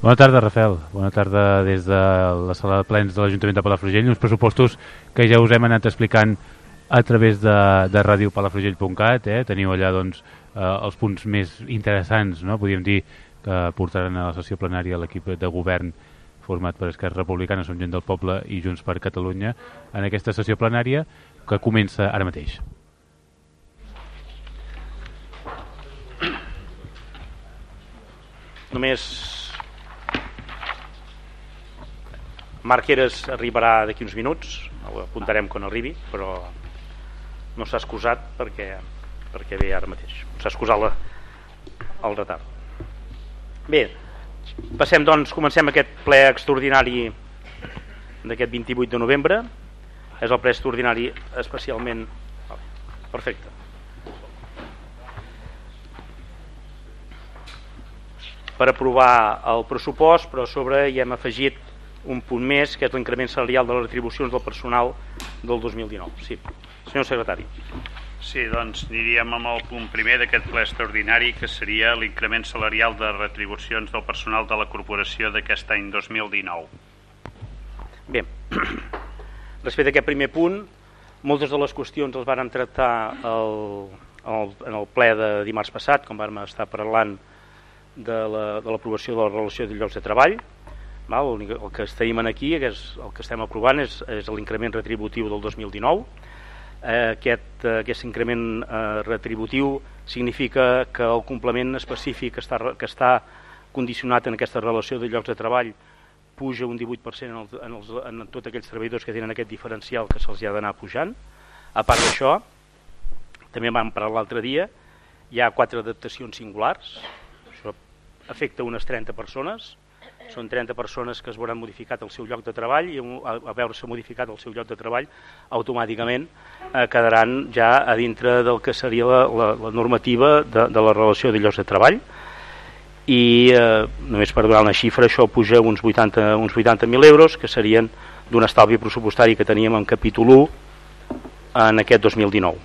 Bona tarda, Rafael. Bona tarda des de la sala de plens de l'Ajuntament de Palafrugell. Uns pressupostos que ja us hem anat explicant a través de, de radiopalafrugell.cat. Eh? Teniu allà doncs, eh, els punts més interessants, no? podríem dir, que portaran a la sessió plenària l'equip de govern format per Esquerra Republicana, Som Gent del Poble i Junts per Catalunya en aquesta sessió plenària que comença ara mateix. Només Marqueres arribarà d'aquí uns minuts, ho apuntarem quan arribi, però no s'ha excusat perquè, perquè ve ara mateix. S'ha excusat la, el retard. Bé, passem doncs, comencem aquest ple extraordinari d'aquest 28 de novembre. És el ple extraordinari especialment... Perfecte. Per aprovar el pressupost, però sobre hi hem afegit un punt més, que és l'increment salarial de les retribucions del personal del 2019. Sí, senyor secretari. Sí, doncs aniríem amb el punt primer d'aquest ple extraordinari, que seria l'increment salarial de retribucions del personal de la corporació d'aquest any 2019. Bé, respecte a aquest primer punt, moltes de les qüestions les vàrem tractar el, el, en el ple de dimarts passat, com vam estar parlant de l'aprovació la, de, de la relació de llocs de treball, Val? El, que estem aquí, el que estem aprovant és, és l'increment retributiu del 2019. Eh, aquest, eh, aquest increment eh, retributiu significa que el complement específic que està, que està condicionat en aquesta relació de llocs de treball puja un 18% en, els, en, els, en tots aquells treballadors que tenen aquest diferencial que se'ls ha d'anar pujant. A part d'això, també vam parlar l'altre dia, hi ha quatre adaptacions singulars, això afecta unes 30 persones, són 30 persones que es veuran modificat el seu lloc de treball i a veure-se modificat el seu lloc de treball automàticament eh, quedaran ja a dintre del que seria la, la, la normativa de, de la relació de llocs de treball. I eh, només per donar una xifra això puja uns 80 uns 80.000 euros que serien d'un estalvi pressupostari que teníem en capítol 1 en aquest 2019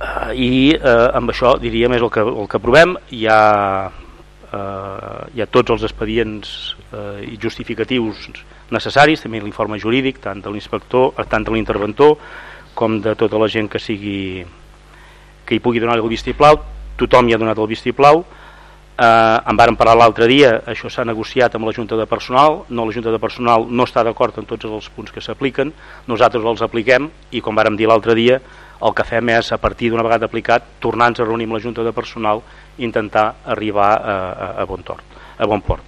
uh, i eh, amb això diríem és el que, el que provem hi ha eh, hi ha tots els expedients eh, i justificatius necessaris, també l'informe jurídic, tant de l'inspector, eh, tant de l'interventor com de tota la gent que sigui que hi pugui donar el vistiplau, tothom hi ha donat el vistiplau, eh, en varen parlar l'altre dia, això s'ha negociat amb la Junta de Personal, no la Junta de Personal no està d'acord en tots els punts que s'apliquen, nosaltres els apliquem i com vàrem dir l'altre dia, el que fem és, a partir d'una vegada aplicat, tornar-nos a reunir amb la Junta de Personal i intentar arribar a, a, a, bon, tort, a bon port.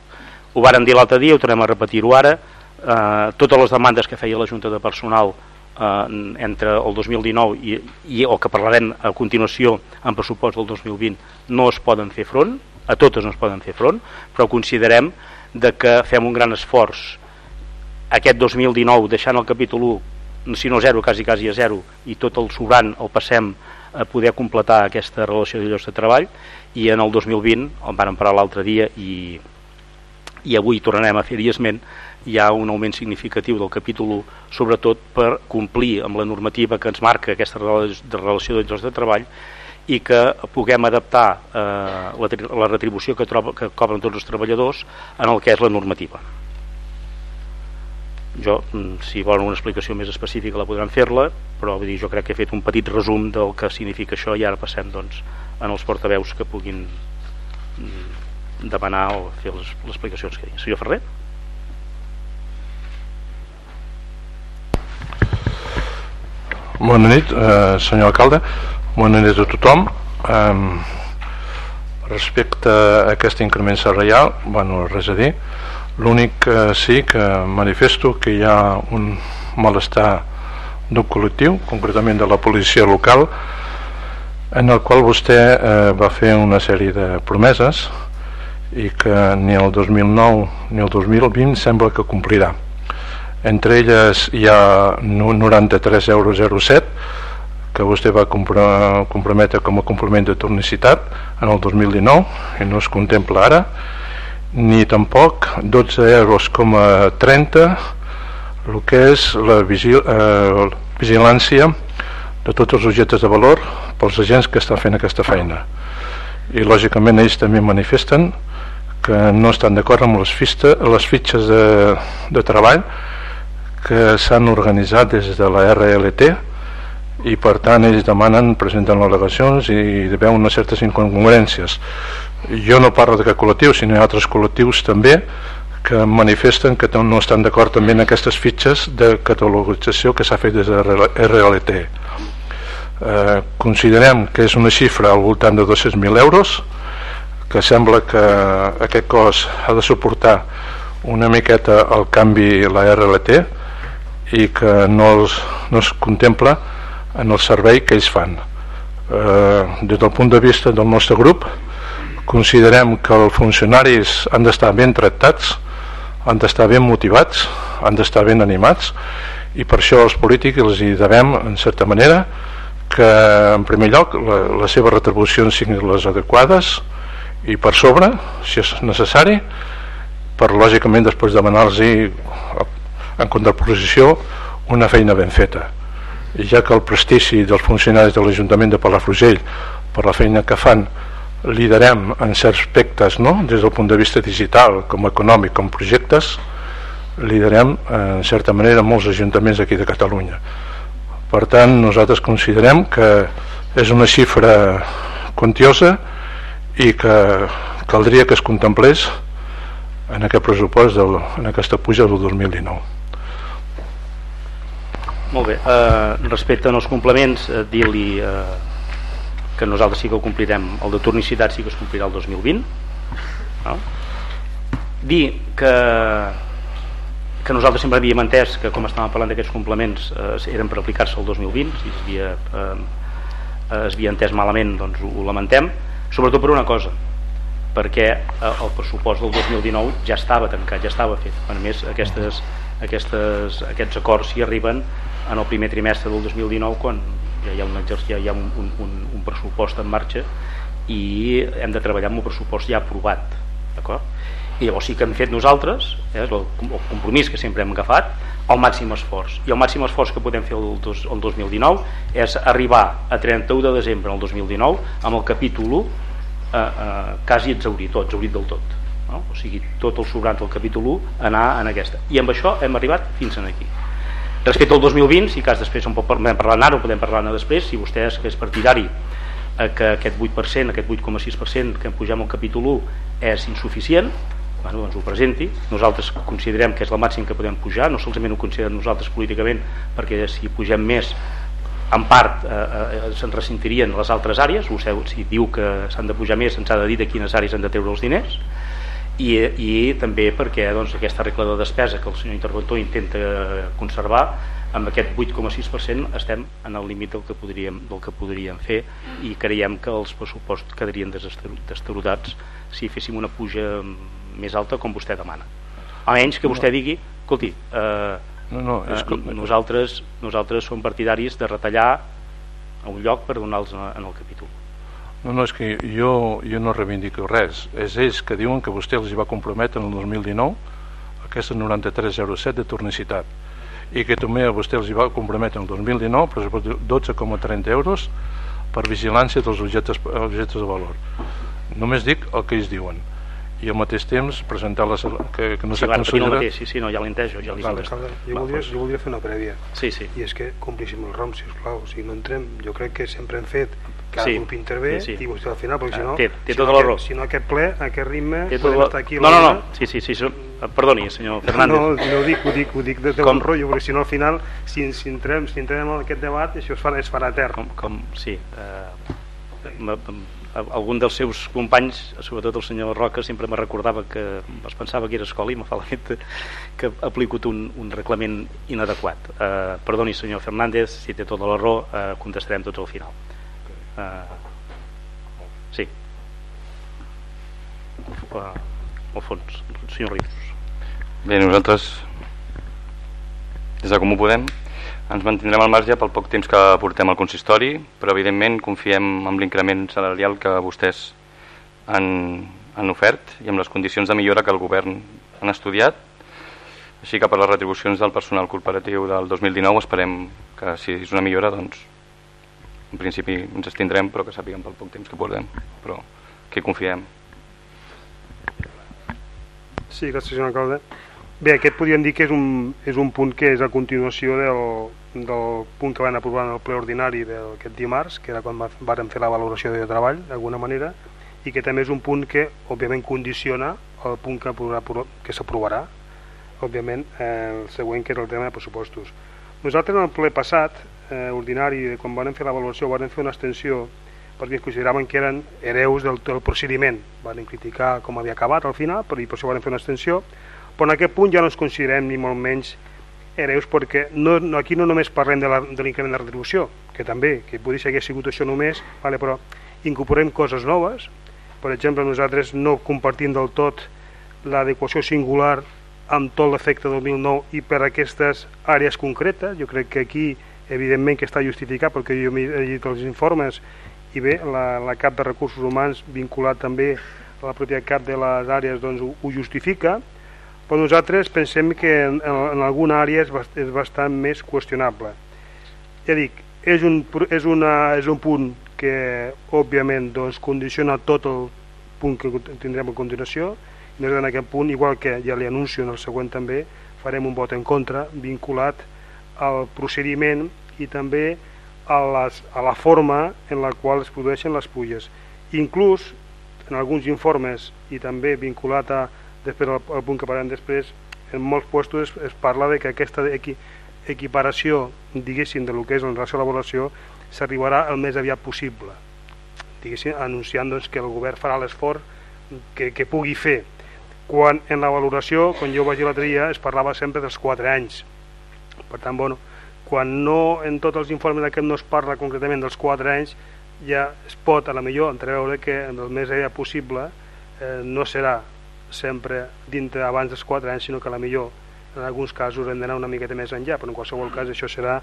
Ho vàrem dir l'altre dia, ho tornem a repetir-ho ara, eh, totes les demandes que feia la Junta de Personal eh, entre el 2019 i, i el que parlarem a continuació en pressupost del 2020 no es poden fer front, a totes no es poden fer front, però considerem de que fem un gran esforç aquest 2019 deixant el capítol 1 si no zero, quasi, quasi a zero, i tot el sobrant el passem a poder completar aquesta relació de llocs de treball i en el 2020, el vam parar l'altre dia i, i avui tornarem a fer-hi esment, hi ha un augment significatiu del capítol 1, sobretot per complir amb la normativa que ens marca aquesta relació de llocs de treball i que puguem adaptar eh, la, la retribució que, troba, que cobren tots els treballadors en el que és la normativa jo, mm, si volen una explicació més específica la podran fer-la, però vull dir, jo crec que he fet un petit resum del que significa això i ara passem doncs, en els portaveus que puguin mm, demanar o fer les, les explicacions que digui. Senyor Ferrer? Bona nit, eh, senyor alcalde. Bona nit a tothom. Eh, respecte a aquest increment salarial, bueno, res a dir L'únic que sí que manifesto que hi ha un malestar d'un col·lectiu, concretament de la policia local, en el qual vostè eh, va fer una sèrie de promeses i que ni el 2009 ni el 2020 sembla que complirà. Entre elles hi ha 93,07 euros que vostè va comprometre com a complement de tornicitat en el 2019 i no es contempla ara ni tampoc 12 euros com a 30 el que és la vigil, eh, vigilància de tots els objectes de valor pels agents que estan fent aquesta feina. I lògicament ells també manifesten que no estan d'acord amb les, fista, les fitxes de, de treball que s'han organitzat des de la RLT i per tant ells demanen, presenten al·legacions i hi veuen unes certes incongruències jo no parlo d'aquest col·lectiu sinó altres col·lectius també que manifesten que no estan d'acord també en aquestes fitxes de catalogització que s'ha fet des de RLT eh, considerem que és una xifra al voltant de 200.000 euros que sembla que aquest cos ha de suportar una miqueta el canvi la RLT i que no, els, no es contempla en el servei que ells fan. Eh, des del punt de vista del nostre grup considerem que els funcionaris han d'estar ben tractats, han d'estar ben motivats, han d'estar ben animats i per això els polítics els hi devem, en certa manera, que en primer lloc la, les seves retribucions siguin les adequades, i per sobre, si és necessari, per lògicament després demanar-los en contraposició una feina ben feta. I ja que el prestigi dels funcionaris de l'Ajuntament de Palafrugell per la feina que fan liderem en certs aspectes, no? des del punt de vista digital, com econòmic, com projectes, liderem en certa manera molts ajuntaments aquí de Catalunya. Per tant, nosaltres considerem que és una xifra quantiosa i que caldria que es contemplés en aquest pressupost del, en aquesta puja del 2019 Molt bé, eh, respecte als complements eh, dir-li eh, que nosaltres sí que ho complirem el de tornicitat sí que es complirà el 2020 no? dir que que nosaltres sempre havíem entès que com estàvem parlant d'aquests complements eh, eren per aplicar-se el 2020 si es havia, eh, es havia entès malament doncs ho lamentem sobretot per una cosa perquè eh, el pressupost del 2019 ja estava tancat, ja estava fet a més aquestes, aquestes, aquests acords s'hi arriben en el primer trimestre del 2019 quan ja hi ha un, ja hi ha un, un, un, pressupost en marxa i hem de treballar amb un pressupost ja aprovat d'acord? i llavors sí que hem fet nosaltres eh, el, el compromís que sempre hem agafat el màxim esforç i el màxim esforç que podem fer el, dos, el 2019 és arribar a 31 de desembre del 2019 amb el capítol 1 eh, eh, quasi exaurit, tot, exaurit del tot no? o sigui, tot el sobrant del capítol 1 anar en aquesta, i amb això hem arribat fins en aquí respecte al 2020, si cas després en podem parlar ara o podem parlar després, si vostè és, que és partidari eh, que aquest 8%, aquest 8,6% que pugem al capítol 1 és insuficient bueno, doncs ho presenti. Nosaltres considerem que és el màxim que podem pujar no solament ho considerem nosaltres políticament perquè si pugem més en part eh, eh, se'n ressentirien les altres àrees vostè si diu que s'han de pujar més ens ha de dir de quines àrees han de treure els diners i, i també perquè doncs, aquesta regla de despesa que el senyor interventor intenta conservar amb aquest 8,6% estem en el límit del que podríem, del que podríem fer i creiem que els pressupostos quedarien desestarodats si féssim una puja més alta com vostè demana. A menys que vostè digui escolti, eh, no, no, és que... eh, nosaltres, nosaltres som partidaris de retallar a un lloc per donar-los en el capítol no, no, és que jo, jo no reivindico res. És ells que diuen que vostè els hi va comprometre en el 2019 aquestes 93,07 de tornicitat. I que també a vostè els hi va comprometre en el 2019 pressupost 12,30 euros per vigilància dels objectes, objectes de valor. Només dic el que ells diuen. I al mateix temps presentar les, que, que no sí, considera... mateix, sí, sí, no, ja l'entejo ja li vale, jo, voldria, doncs. jo voldria fer una prèvia. Sí, sí. i és que complíssim el ROM, sisplau o sigui, no entrem, jo crec que sempre hem fet cada sí. grup intervé sí, sí. i vostè al final perquè si no, té, té si, tota no aquest, si no aquest ple, aquest ritme té podem estar aquí no, no, no, sí, sí, sí, perdoni senyor Fernández no, no ho dic, ho dic, ho dic de, de bon rotllo perquè si no al final si, si, entrem, si entrem en aquest debat això es farà, es farà etern com, com, sí eh, algun dels seus companys, sobretot el senyor Roca, sempre me recordava que es pensava que era escola i me fa la fet que ha aplicat un, un reglament inadequat. Eh, perdoni, senyor Fernández, si té tota la raó, eh, contestarem tots al final. Eh, sí. Uh, al fons, senyor Rius. Bé, nosaltres, des de Com ho Podem, ens mantindrem al marge pel poc temps que portem al consistori, però evidentment confiem en l'increment salarial que vostès han, han ofert i amb les condicions de millora que el govern han estudiat. Així que per les retribucions del personal corporatiu del 2019 esperem que si és una millora, doncs en principi ens estindrem, però que sàpiguen pel poc temps que portem, però que confiem. Sí, gràcies, senyor alcalde. Bé, aquest podríem dir que és un, és un punt que és a continuació del, del punt que van aprovar en el ple ordinari d'aquest dimarts, que era quan vàrem fer la valoració de treball, d'alguna manera, i que també és un punt que, òbviament, condiciona el punt que, que s'aprovarà, òbviament, eh, el següent, que és el tema de pressupostos. Nosaltres, en el ple passat, eh, ordinari, quan vam fer la valoració, vam fer una extensió perquè consideraven que eren hereus del, del procediment. Van criticar com havia acabat al final, però i per això van fer una extensió, però en aquest punt ja no ens considerem ni molt menys hereus perquè no, no, aquí no només parlem de l'increment de, de retribució, que també, que podria ser que hagués sigut això només, vale, però incorporem coses noves, per exemple nosaltres no compartim del tot l'adequació singular amb tot l'efecte 2009 i per aquestes àrees concretes, jo crec que aquí evidentment que està justificat perquè jo he llegit els informes i bé, la, la CAP de Recursos Humans vinculat també a la pròpia CAP de les àrees doncs, ho, ho justifica, però nosaltres pensem que en, en alguna àrea és, bast, és bastant més qüestionable. Ja dic, és un, és, una, és un punt que òbviament doncs, condiciona tot el punt que tindrem a continuació i en aquest punt, igual que ja li anuncio en el següent també, farem un vot en contra vinculat al procediment i també a, les, a la forma en la qual es produeixen les fulles. Inclús en alguns informes i també vinculat a després al, al punt que parlem després, en molts puestos es, es parla de que aquesta equi, equiparació, diguéssim, de lo que és en relació a l'avaluació, s'arribarà el més aviat possible, diguéssim, anunciant doncs, que el govern farà l'esforç que, que pugui fer. Quan en la valoració, quan jo vaig dir l'altre dia, es parlava sempre dels 4 anys. Per tant, bueno, quan no en tots els informes d'aquest no es parla concretament dels 4 anys, ja es pot a la millor entreveure que en el més aviat possible eh, no serà sempre dintre abans dels 4 anys, sinó que a la millor en alguns casos hem d'anar una miqueta més enllà, però en qualsevol cas això serà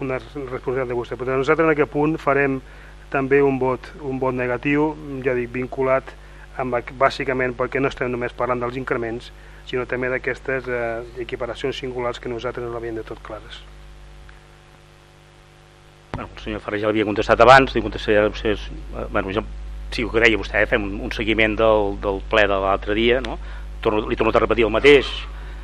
una responsabilitat de vostè. Per tant, nosaltres en aquest punt farem també un vot, un vot negatiu, ja dic, vinculat amb, bàsicament perquè no estem només parlant dels increments, sinó també d'aquestes eh, equiparacions singulars que nosaltres no l'havíem de tot clares. Bueno, el senyor Ferrer ja l'havia contestat abans, li contestaré, bueno, jo sí que deia vostè, eh, fem un, un seguiment del, del ple de l'altre dia, no? Torno, li torno a repetir el mateix,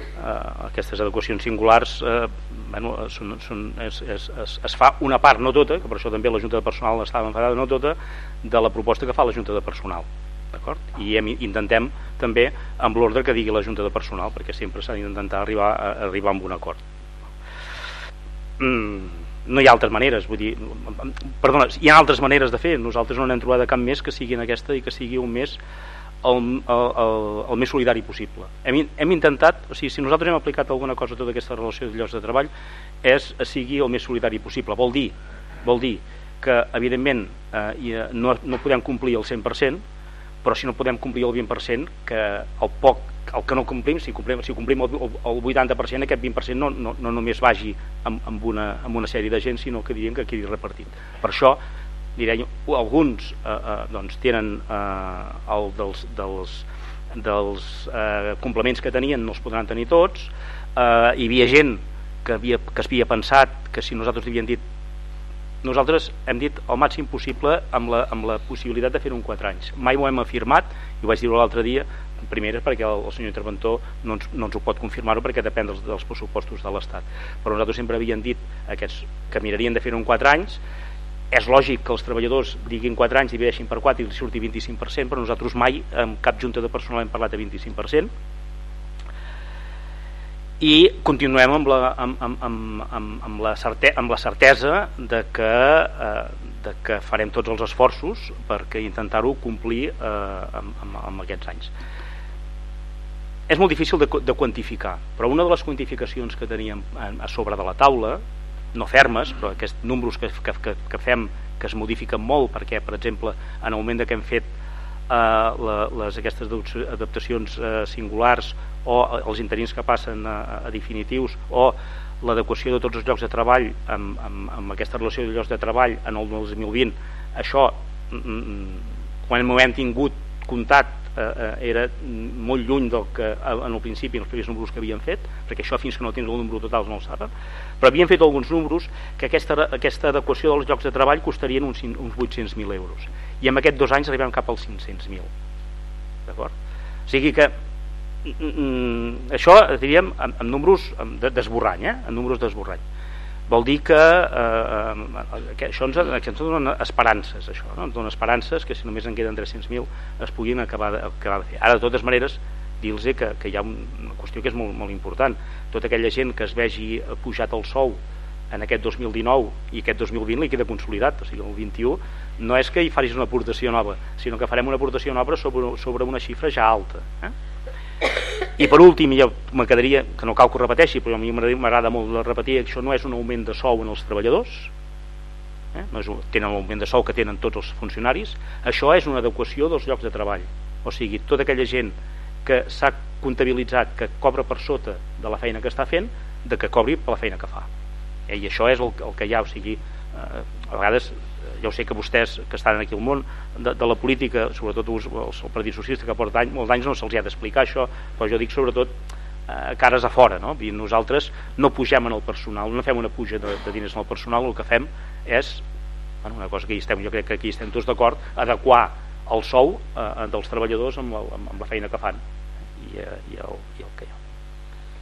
eh, aquestes adequacions singulars eh, bueno, són, són, es, es, es, es fa una part, no tota, que per això també la Junta de Personal estava enfadada, no tota, de la proposta que fa la Junta de Personal. D'acord? I hem, intentem també amb l'ordre que digui la Junta de Personal, perquè sempre s'ha d'intentar arribar, a, arribar amb un acord. Mm no hi ha altres maneres vull dir, perdona, hi ha altres maneres de fer. Nosaltres no n'hem trobat cap més que sigui en aquesta i que sigui un més el, el, el, el més solidari possible. Hem, hem intentat, o sigui, si nosaltres hem aplicat alguna cosa a tota aquesta relació de llocs de treball és sigui el més solidari possible. Vol dir, vol dir que evidentment eh, no, no podem complir el 100% però si no podem complir el 20% que el poc el que no complim, si complim, si complim el, el 80%, aquest 20% no, no, no només vagi amb, amb, una, amb una sèrie de gent, sinó que diríem que quedi repartit. Per això, direm, alguns eh, eh, doncs, tenen eh, el dels, dels, dels eh, complements que tenien no els podran tenir tots, eh, hi havia gent que, havia, que es havia pensat que si nosaltres li havíem dit nosaltres hem dit el màxim possible amb la, amb la possibilitat de fer-ho en 4 anys. Mai ho hem afirmat, i ho vaig dir l'altre dia, primera perquè el, el senyor interventor no ens, no ens ho pot confirmar-ho perquè depèn dels, dels pressupostos de l'Estat. Però nosaltres sempre havíem dit aquests, que mirarien de fer-ho en 4 anys és lògic que els treballadors diguin 4 anys divideixin per 4 i surti 25% però nosaltres mai en cap junta de personal hem parlat de 25% i continuem amb la, amb, amb, amb, amb, amb la, certe, amb la certesa de que, eh, de que farem tots els esforços perquè intentar-ho complir eh, amb, amb, amb aquests anys és molt difícil de, de quantificar, però una de les quantificacions que teníem a sobre de la taula, no fermes, però aquests números que, que, que, fem que es modifiquen molt, perquè, per exemple, en el moment que hem fet eh, la, les, aquestes adaptacions eh, singulars o els interins que passen a, a definitius o l'adequació de tots els llocs de treball amb, amb, amb aquesta relació de llocs de treball en el 2020, això mm, mm, quan hem tingut comptat eh, eh, era molt lluny del que en el principi, els primers números que havien fet, perquè això fins que no tens el número total no ho saben, però havien fet alguns números que aquesta, aquesta adequació dels llocs de treball costarien uns, uns 800.000 euros. I en aquests dos anys arribem cap als 500.000. D'acord? O sigui que mm, això diríem amb, amb números d'esborrany, eh? amb números d'esborrany. Vol dir que, eh, eh, que això ens, ens dona esperances, això, no? ens dona esperances que si només en queden 300.000 es puguin acabar de, acabar de fer. Ara, de totes maneres, dir-los que, que hi ha una qüestió que és molt, molt important. Tota aquella gent que es vegi pujat el sou en aquest 2019 i aquest 2020 li queda consolidat, o sigui, el 21 no és que hi faris una aportació nova, sinó que farem una aportació nova sobre, sobre una xifra ja alta. Eh? I per últim, ja me quedaria, que no cal que ho repeteixi, però a mi m'agrada molt repetir, això no és un augment de sou en els treballadors, eh? no és un, tenen l'augment de sou que tenen tots els funcionaris, això és una adequació dels llocs de treball. O sigui, tota aquella gent que s'ha comptabilitzat que cobra per sota de la feina que està fent, de que cobri per la feina que fa eh, i això és el, el que hi ha o sigui, eh, a vegades ja ho sé que vostès que estan aquí al món de, de la política, sobretot els, el Partit Socialista que porta anys, molts anys no se'ls ha d'explicar això, però jo dic sobretot eh, cares a fora no? I nosaltres no pugem en el personal no fem una puja de, de diners en el personal el que fem és bueno, una cosa que hi estem, jo crec que aquí estem tots d'acord adequar el sou eh, dels treballadors amb la, amb la feina que fan i, eh, i, el, i el que hi ha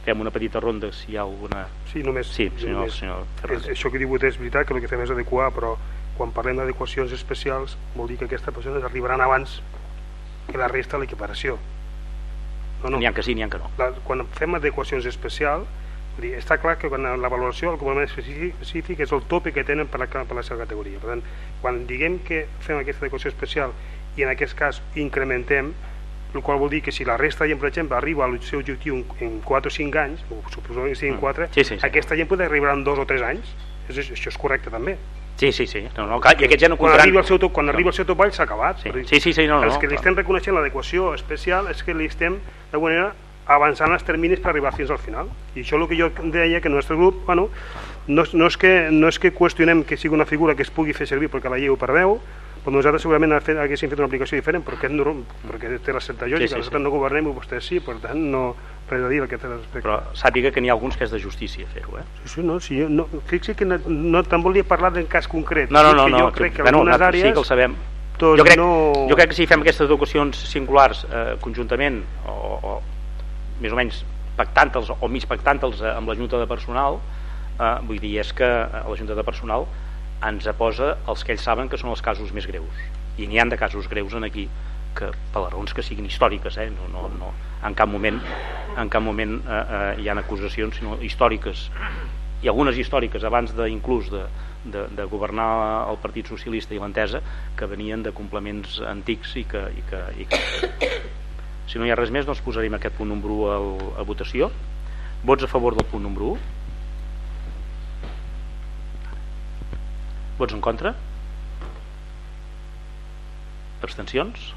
fem una petita ronda si hi ha alguna... Sí, només, sí, senyor, només senyor és, això que diu és veritat que el que fem és adequar però quan parlem d'adequacions especials vol dir que aquestes persones arribaran abans que la resta de l'equiparació no, no. n'hi ha que sí, n'hi ha que no la, quan fem adequacions especials dir, està clar que quan la valoració el complement específic, específic és el tope que tenen per la, per la seva categoria per tant, quan diguem que fem aquesta adequació especial i en aquest cas incrementem el qual vol dir que si la resta de gent, per exemple, arriba al seu objectiu en 4 o 5 anys, o suposo que siguin 4, mm. sí, sí, sí. aquesta gent pot arribar en 2 o 3 anys. És, això és correcte també. Sí, sí, sí. No, no, I aquest ja no quan arriba el seu, to, quan arriba el seu topall s'ha acabat. Sí. sí, sí, sí, no, els no, que li estem reconeixent l'adequació especial és que li estem, d'alguna manera, avançant els terminis per arribar fins al final. I això és el que jo deia, que el nostre grup, bueno, no, no, és que, no és que qüestionem que sigui una figura que es pugui fer servir perquè la llei ho preveu, però nosaltres segurament haguéssim fet una aplicació diferent perquè, no, perquè té la certa lògica, sí, sí, nosaltres sí. no governem i vostès sí, per tant no a dir aquest aspecte. Però sàpiga que n'hi ha alguns que és de justícia fer-ho, eh? Sí, sí, no, sí, no, fixi que no, no te'n volia parlar d'un cas concret. No, no, no, no, jo crec que, que en algunes no, àrees... Sí que el sabem. Jo crec, no... jo crec que si fem aquestes educacions singulars eh, conjuntament o, o més o menys pactant-los o mig pactant-los eh, amb la Junta de Personal eh, vull dir, és que eh, la Junta de Personal ens aposa els que ells saben que són els casos més greus i n'hi han de casos greus en aquí que per les raons que siguin històriques eh? no, no, no, en cap moment en cap moment eh, eh, hi han acusacions sinó històriques i algunes històriques abans de, inclús de, de, de governar el Partit Socialista i l'Entesa que venien de complements antics i que, i que, i que si no hi ha res més doncs posarem aquest punt número 1 a, a votació vots a favor del punt número 1 Vots en contra? Abstencions?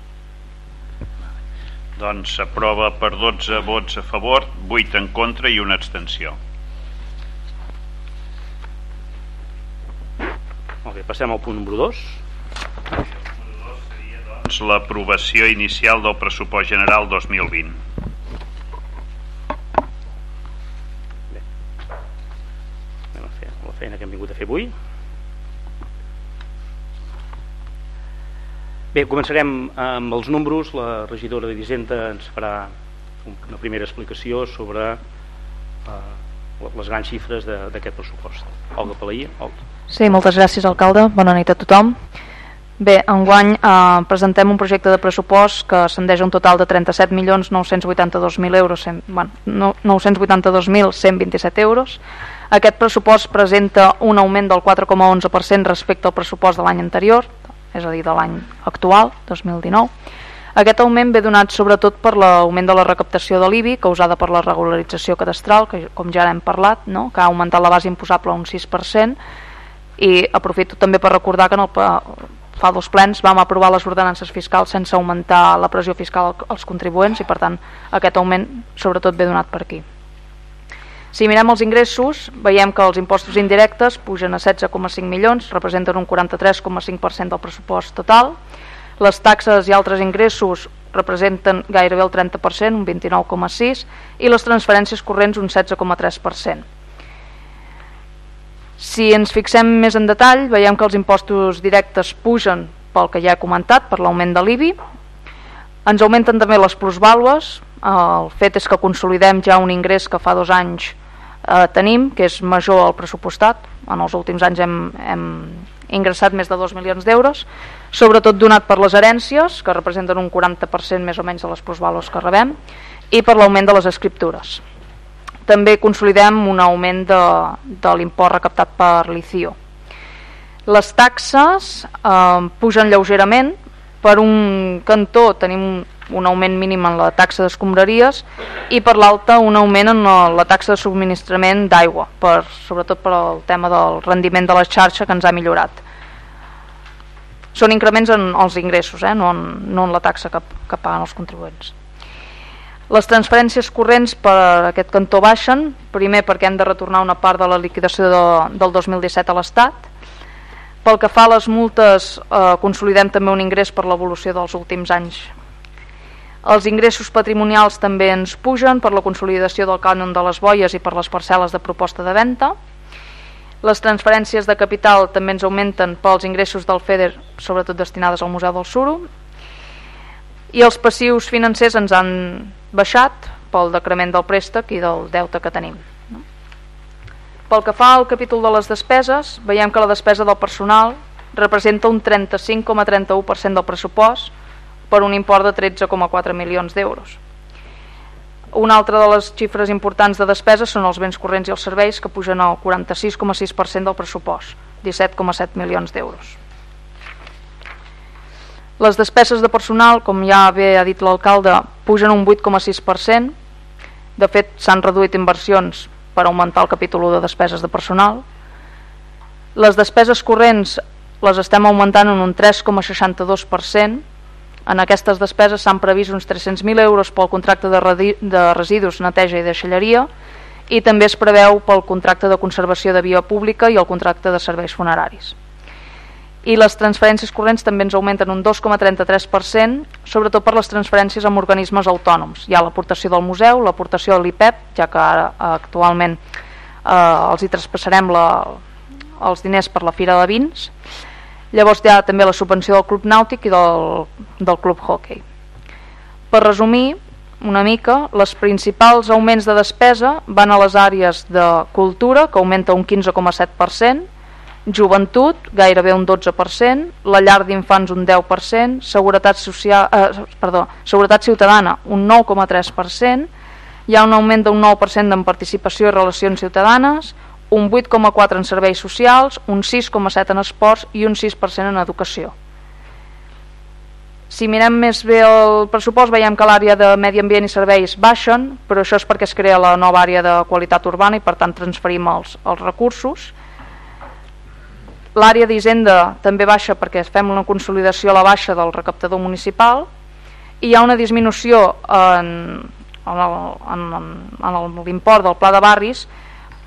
Doncs s'aprova per 12 vots a favor, 8 en contra i una abstenció. Molt bé, passem al punt número 2. Doncs l'aprovació inicial del pressupost general 2020. Bé. Anem a fer la feina que hem vingut a fer avui. Bé, començarem amb els números. La regidora de d'Hisenda ens farà una primera explicació sobre eh, les grans xifres d'aquest pressupost. Olga Palaí. Olga. Sí, moltes gràcies, alcalde. Bona nit a tothom. Bé, enguany eh, presentem un projecte de pressupost que ascendeix un total de 37.982.000 euros, bueno, 982.127 euros. Aquest pressupost presenta un augment del 4,11% respecte al pressupost de l'any anterior, és a dir, de l'any actual, 2019. Aquest augment ve donat sobretot per l'augment de la recaptació de l'IBI causada per la regularització cadastral, que com ja hem parlat, no? que ha augmentat la base imposable un 6%, i aprofito també per recordar que en el, fa dos plens vam aprovar les ordenances fiscals sense augmentar la pressió fiscal als contribuents i per tant aquest augment sobretot ve donat per aquí. Si mirem els ingressos, veiem que els impostos indirectes pugen a 16,5 milions, representen un 43,5% del pressupost total. Les taxes i altres ingressos representen gairebé el 30%, un 29,6%, i les transferències corrents un 16,3%. Si ens fixem més en detall, veiem que els impostos directes pugen pel que ja he comentat, per l'augment de l'IBI. Ens augmenten també les plusvàlues, el fet és que consolidem ja un ingrés que fa dos anys eh, tenim, que és major al pressupostat. En els últims anys hem, hem ingressat més de 2 milions d'euros, sobretot donat per les herències, que representen un 40% més o menys de les plusvalos que rebem, i per l'augment de les escriptures. També consolidem un augment de, de l'import recaptat per l'ICIO. Les taxes eh, pugen lleugerament, per un cantó tenim un augment mínim en la taxa d'escombraries i per l'alta un augment en la taxa de subministrament d'aigua, per, sobretot per el tema del rendiment de la xarxa que ens ha millorat. Són increments en els ingressos, eh? no, en, no en la taxa que, que paguen els contribuents. Les transferències corrents per aquest cantó baixen, primer perquè hem de retornar una part de la liquidació de, del 2017 a l'Estat, pel que fa a les multes, eh, consolidem també un ingrés per l'evolució dels últims anys els ingressos patrimonials també ens pugen per la consolidació del cànon de les boies i per les parcel·les de proposta de venda. Les transferències de capital també ens augmenten pels ingressos del FEDER, sobretot destinades al Museu del Suro. I els passius financers ens han baixat pel decrement del préstec i del deute que tenim. Pel que fa al capítol de les despeses, veiem que la despesa del personal representa un 35,31% del pressupost, per un import de 13,4 milions d'euros. Una altra de les xifres importants de despesa són els béns corrents i els serveis que pugen al 46,6% del pressupost, 17,7 milions d'euros. Les despeses de personal, com ja bé ha dit l'alcalde, pugen un 8,6%. De fet, s'han reduït inversions per augmentar el capítol 1 de despeses de personal. Les despeses corrents les estem augmentant en un 3,62%, en aquestes despeses s'han previst uns 300.000 euros pel contracte de, de residus, neteja i deixalleria i també es preveu pel contracte de conservació de via pública i el contracte de serveis funeraris. I les transferències corrents també ens augmenten un 2,33%, sobretot per les transferències amb organismes autònoms. Hi ha l'aportació del museu, l'aportació de l'IPEP, ja que ara actualment eh, els hi traspassarem la, els diners per la Fira de Vins, Llavors hi ha també la subvenció del club nàutic i del, del club hockey. Per resumir una mica, les principals augments de despesa van a les àrees de cultura, que augmenta un 15,7%, joventut, gairebé un 12%, la llar d'infants un 10%, seguretat, social, eh, perdó, seguretat ciutadana un 9,3%, hi ha un augment d'un 9% en participació i relacions ciutadanes, un 8,4 en serveis socials, un 6,7 en esports i un 6% en educació. Si mirem més bé el pressupost veiem que l'àrea de medi ambient i serveis baixen, però això és perquè es crea la nova àrea de qualitat urbana i per tant transferim els, els recursos. L'àrea d'Hisenda també baixa perquè fem una consolidació a la baixa del recaptador municipal i hi ha una disminució en, en l'import del pla de barris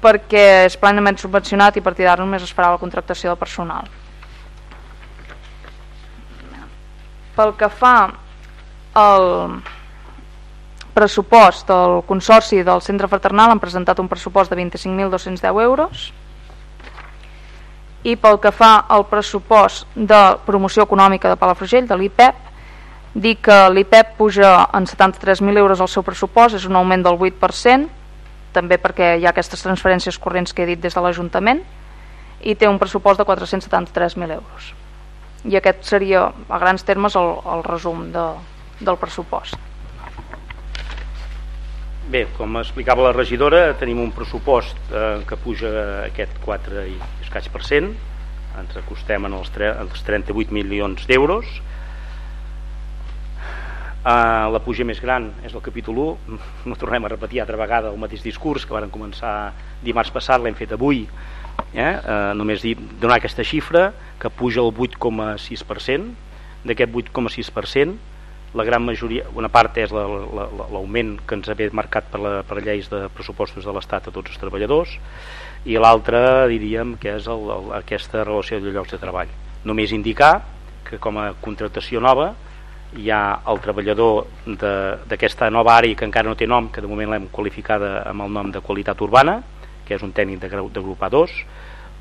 perquè és plenament subvencionat i a partir d'ara només es farà la contractació de personal. Pel que fa al pressupost del Consorci del Centre Fraternal han presentat un pressupost de 25.210 euros i pel que fa al pressupost de promoció econòmica de Palafrugell, de l'IPEP, dir que l'IPEP puja en 73.000 euros al seu pressupost, és un augment del 8%, també perquè hi ha aquestes transferències corrents que he dit des de l'Ajuntament i té un pressupost de 473.000 euros. I aquest seria a grans termes el, el resum de, del pressupost. Bé, com explicava la regidora tenim un pressupost eh, que puja aquest 4 i escaig per cent ens acostem en els, els 38 milions d'euros Uh, la puja més gran és el capítol 1, no tornem a repetir altra vegada el mateix discurs que varen començar dimarts passat, l'hem fet avui, eh? uh, només dir, donar aquesta xifra que puja el 8,6%, d'aquest 8,6% la gran majoria, una part és l'augment que ens havia marcat per, la, per lleis de pressupostos de l'Estat a tots els treballadors i l'altra diríem que és el, el, aquesta relació de llocs de treball. Només indicar que com a contractació nova hi ha el treballador d'aquesta nova àrea que encara no té nom, que de moment l'hem qualificada amb el nom de qualitat urbana, que és un tècnic de, de grup A2,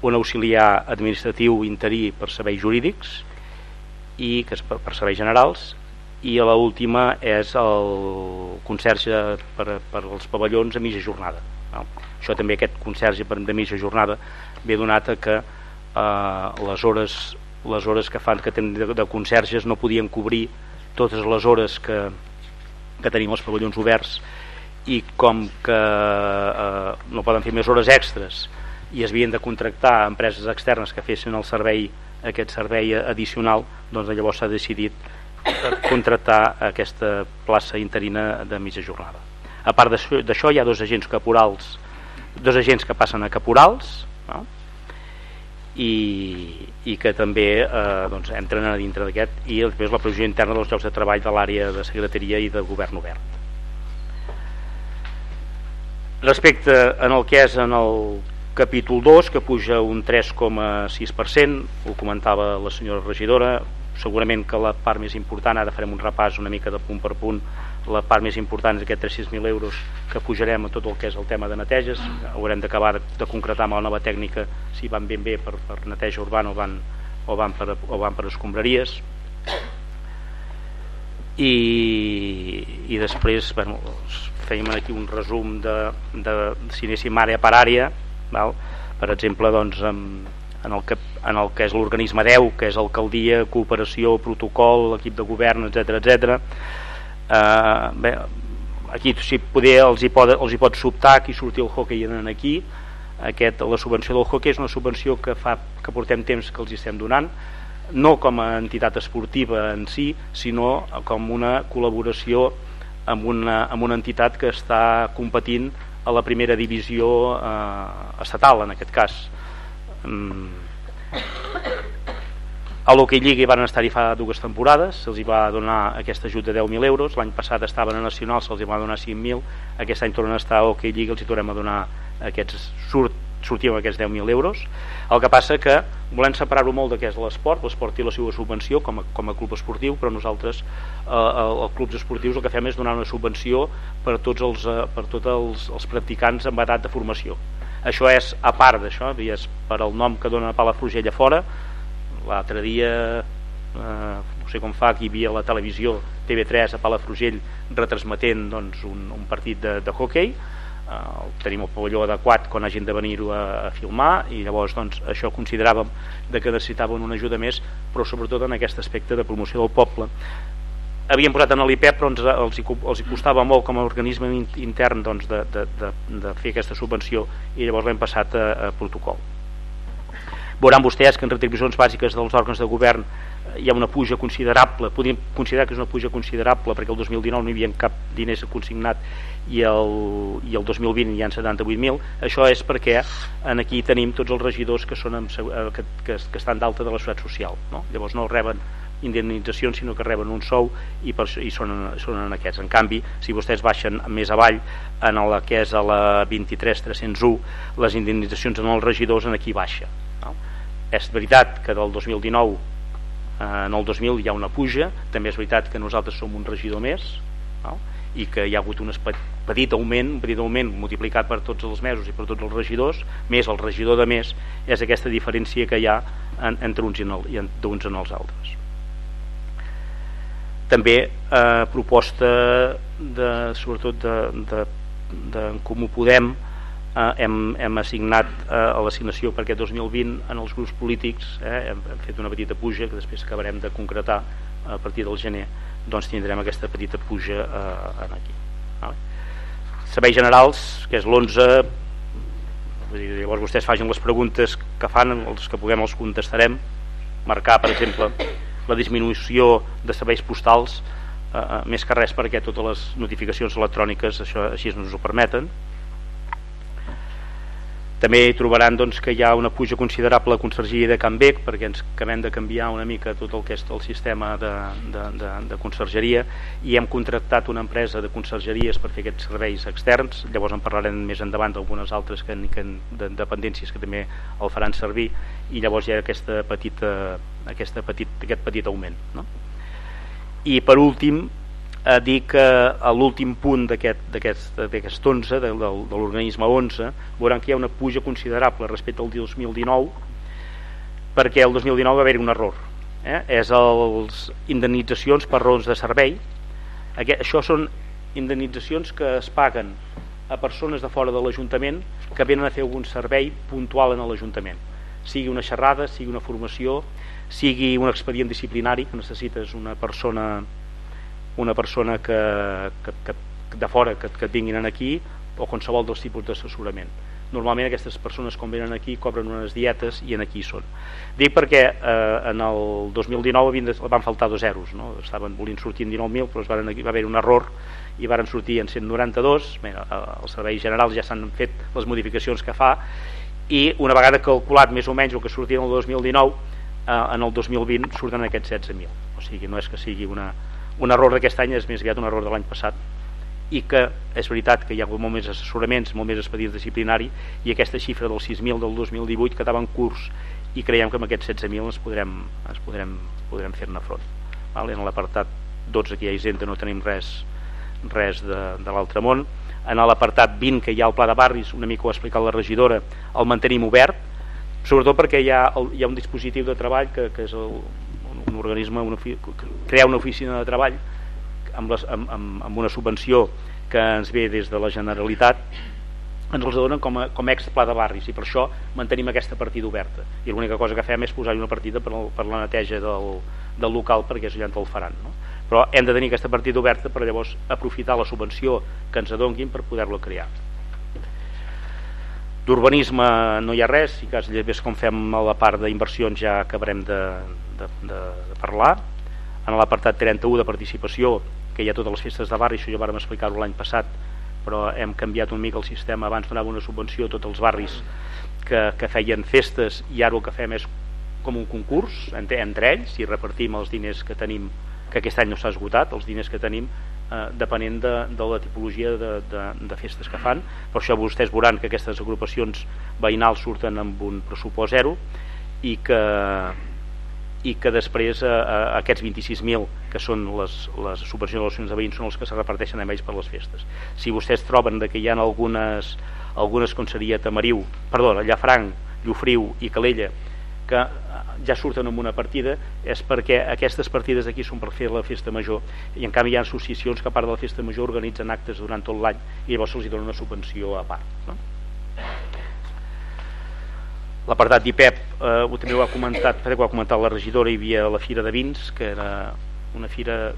un auxiliar administratiu interí per serveis jurídics i que és per, per serveis generals i la última és el conserge per, per als pavellons a mitja jornada no? això també aquest conserge per, de mitja jornada ve donat a que eh, les hores les hores que fan que tenen de, de conserges no podien cobrir totes les hores que, que tenim els pavellons oberts i com que eh, no poden fer més hores extres i es havien de contractar empreses externes que fessin el servei aquest servei addicional doncs llavors s'ha decidit contractar aquesta plaça interina de mitja jornada. A part d'això hi ha dos agents caporals, dos agents que passen a caporals, no? I, i que també eh, doncs, entren a dintre d'aquest i després la provisió interna dels llocs de treball de l'àrea de secretaria i de govern obert. Respecte en el que és en el capítol 2, que puja un 3,6%, ho comentava la senyora regidora, segurament que la part més important, ara farem un repàs una mica de punt per punt, la part més important és aquests 300.000 euros que pujarem a tot el que és el tema de neteges, haurem d'acabar de, concretar amb la nova tècnica si van ben bé per, per neteja urbana o van, o van, per, o van per escombraries i, i després bueno, fèiem aquí un resum de, de si anéssim àrea per àrea val? per exemple doncs amb, en el que, en el que és l'organisme 10, que és alcaldia, cooperació, protocol, equip de govern, etc etc. Eh, bé, aquí si poder els hi, pot, els hi pot sobtar qui sortir el hockey en aquí aquest, la subvenció del hockey és una subvenció que fa que portem temps que els estem donant no com a entitat esportiva en si sinó com una col·laboració amb una, amb una entitat que està competint a la primera divisió eh, estatal en aquest cas Mm. A l'Hockey Lliga van estar-hi fa dues temporades se'ls va donar aquest ajut de 10.000 euros l'any passat estaven a Nacional se'ls va donar 5.000 aquest any tornen a estar a Hockey Lliga els hi tornem a donar aquests surt, sortim aquests 10.000 euros. El que passa que volem separar-ho molt és l'esport l'esport té la seva subvenció com a, com a club esportiu però nosaltres eh, els clubs esportius el que fem és donar una subvenció per tots els, eh, per tots els, els practicants amb edat de formació. Això és a part d'això per al nom que dona Palafrugell a fora l'altre dia eh, no sé com fa aquí via la televisió TV3 a Palafrugell retransmetent doncs, un, un partit de, de hockey eh, tenim el pavelló adequat quan hagin de venir-ho a, a filmar i llavors doncs, això consideràvem de que necessitaven una ajuda més però sobretot en aquest aspecte de promoció del poble. Havien posat en l'IPEP però ens, els, hi, els hi costava molt com a organisme intern doncs, de, de, de, de fer aquesta subvenció i llavors l'hem passat a, a protocol veuran vostès que en retribucions bàsiques dels òrgans de govern eh, hi ha una puja considerable, podríem considerar que és una puja considerable perquè el 2019 no hi havia cap diners consignat i el, i el 2020 hi ha 78.000 això és perquè en aquí tenim tots els regidors que, són amb, eh, que, que, que estan d'alta de la societat social no? llavors no reben indemnitzacions sinó que reben un sou i, per, i són, són en aquests en canvi si vostès baixen més avall en la que és a la 23.301 les indemnitzacions en els regidors en aquí baixa? És veritat que del 2019 eh, en el 2000 hi ha una puja també és veritat que nosaltres som un regidor més no? i que hi ha hagut un petit augment, un petit augment multiplicat per tots els mesos i per tots els regidors, més el regidor de més, és aquesta diferència que hi ha en, entre uns i, en el, i en, uns en els altres també eh, proposta de, sobretot de, de, de Comú Podem eh, hem, hem assignat eh, a l'assignació per aquest 2020 en els grups polítics eh, hem, hem fet una petita puja que després acabarem de concretar a partir del gener doncs tindrem aquesta petita puja eh, en aquí vale? serveis generals que és l'11 llavors vostès facin les preguntes que fan els que puguem els contestarem marcar per exemple la disminució de serveis postals eh, eh, més que res perquè totes les notificacions electròniques això així ens ho permeten també trobaran doncs, que hi ha una puja considerable a Consergeria de Can Bec perquè ens acabem de canviar una mica tot el que és el sistema de, de, de, de consergeria i hem contractat una empresa de consergeries per fer aquests serveis externs llavors en parlarem més endavant d'algunes altres que, que, de dependències que també el faran servir i llavors hi ha aquesta petita, aquesta petit, aquest petit augment no? i per últim a dir que a l'últim punt d'aquest 11, de, de, de l'organisme 11, veuran que hi ha una puja considerable respecte al 2019 perquè el 2019 va haver-hi un error eh, és els indemnitzacions per raons de servei. Aquest, això són indemnitzacions que es paguen a persones de fora de l'Ajuntament que venen a fer algun servei puntual en l'Ajuntament. Sigui una xerrada, sigui una formació, sigui un expedient disciplinari que necessites una persona una persona que, que, que de fora que, que et vinguin aquí o qualsevol dels tipus d'assessorament. Normalment aquestes persones quan venen aquí cobren unes dietes i en aquí són. Dic perquè eh, en el 2019 havien de, van faltar dos zeros no? estaven volint sortir en 19.000 però es van, va haver un error i varen sortir en 192 Bé, els serveis generals ja s'han fet les modificacions que fa i una vegada calculat més o menys el que sortia en el 2019 eh, en el 2020 surten aquests 16.000 o sigui no és que sigui una, un error d'aquest any és més aviat un error de l'any passat i que és veritat que hi ha hagut molt més assessoraments, molt més expedits disciplinari i aquesta xifra dels 6.000 del 2018 quedava en curs i creiem que amb aquests 16.000 ens podrem, ens podrem, podrem fer-ne front. Vale? En l'apartat 12 que hi ha Hisenda no tenim res, res de, de l'altre món. En l'apartat 20 que hi ha el pla de barris, una mica ho ha explicat la regidora, el mantenim obert, sobretot perquè hi ha, el, hi ha un dispositiu de treball que, que és el, un organisme, una, crear una oficina de treball amb, les, amb, amb, amb una subvenció que ens ve des de la Generalitat ens els donen com a, com a ex pla de barris i per això mantenim aquesta partida oberta i l'única cosa que fem és posar-hi una partida per, per la neteja del, del local perquè és allà on el faran no? però hem de tenir aquesta partida oberta per llavors aprofitar la subvenció que ens adonguin per poder-lo crear d'urbanisme no hi ha res i que és com fem a la part d'inversions ja acabarem de, de, de, de parlar. En l'apartat 31 de participació que hi ha totes les festes de barri, això ja vàrem explicar-ho l'any passat, però hem canviat una mica el sistema, abans donava una subvenció a tots els barris que, que feien festes i ara el que fem és com un concurs entre, entre ells i repartim els diners que tenim que aquest any no s'ha esgotat, els diners que tenim eh, depenent de, de la tipologia de, de, de festes que fan. Per això vostès veuran que aquestes agrupacions veïnals surten amb un pressupost zero i que, i que després eh, eh aquests 26.000 que són les, les subvencions de veïns són els que se reparteixen amb ells per les festes si vostès troben de que hi ha algunes algunes com seria Tamariu perdó, Llafranc, Llofriu i Calella que eh, ja surten amb una partida és perquè aquestes partides aquí són per fer la festa major i en canvi hi ha associacions que a part de la festa major organitzen actes durant tot l'any i llavors se'ls dona una subvenció a part no? L'apartat d'IPEP eh, també ho ha comentat, ho ha comentat la regidora, hi havia la Fira de Vins, que era una fira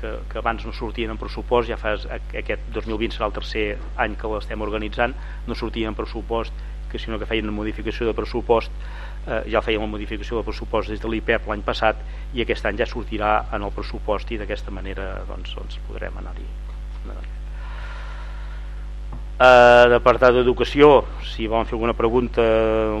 que, que abans no sortien en pressupost, ja fa aquest 2020 serà el tercer any que l'estem organitzant, no sortien en pressupost, que sinó que feien una modificació de pressupost, eh, ja feien la modificació de pressupost des de l'IPEP l'any passat i aquest any ja sortirà en el pressupost i d'aquesta manera doncs, doncs podrem anar-hi. Eh, d'apartat d'educació si volen fer alguna pregunta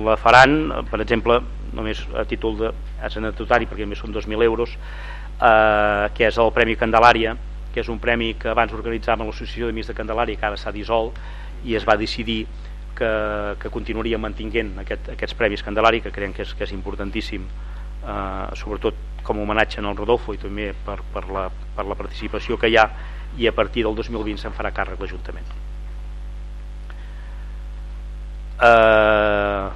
la faran, per exemple només a títol de anecdotari perquè només són 2.000 euros eh, que és el Premi Candelària que és un premi que abans organitzàvem l'Associació d'Amics de Candelària que ara s'ha dissolt i es va decidir que, que continuaria mantinguent aquest, aquests Premis Candelària que creiem que és, que és importantíssim eh, sobretot com a homenatge al Rodolfo i també per, per, la, per la participació que hi ha i a partir del 2020 se'n farà càrrec l'Ajuntament eh,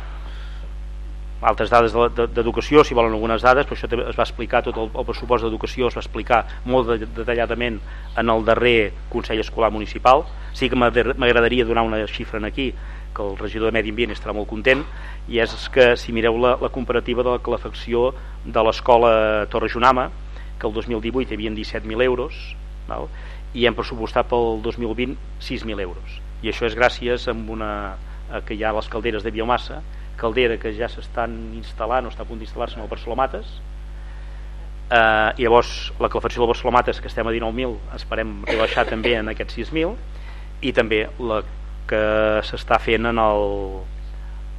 altres dades d'educació, si volen algunes dades, però això es va explicar tot el, el pressupost d'educació, es va explicar molt de, detalladament en el darrer Consell Escolar Municipal. Sí que m'agradaria donar una xifra en aquí, que el regidor de Medi Ambient estarà molt content, i és que si mireu la, la comparativa de la calefacció de l'escola Torre Junama, que el 2018 hi havia 17.000 euros, val? i hem pressupostat pel 2020 6.000 euros. I això és gràcies a una, que hi ha les calderes de biomassa caldera que ja s'estan instal·lant o està a punt d'instal·lar-se en el Barcelomates eh, llavors la calefacció del Barcelomates que estem a 19.000 esperem rebaixar també en aquests 6.000 i també la que s'està fent en, el,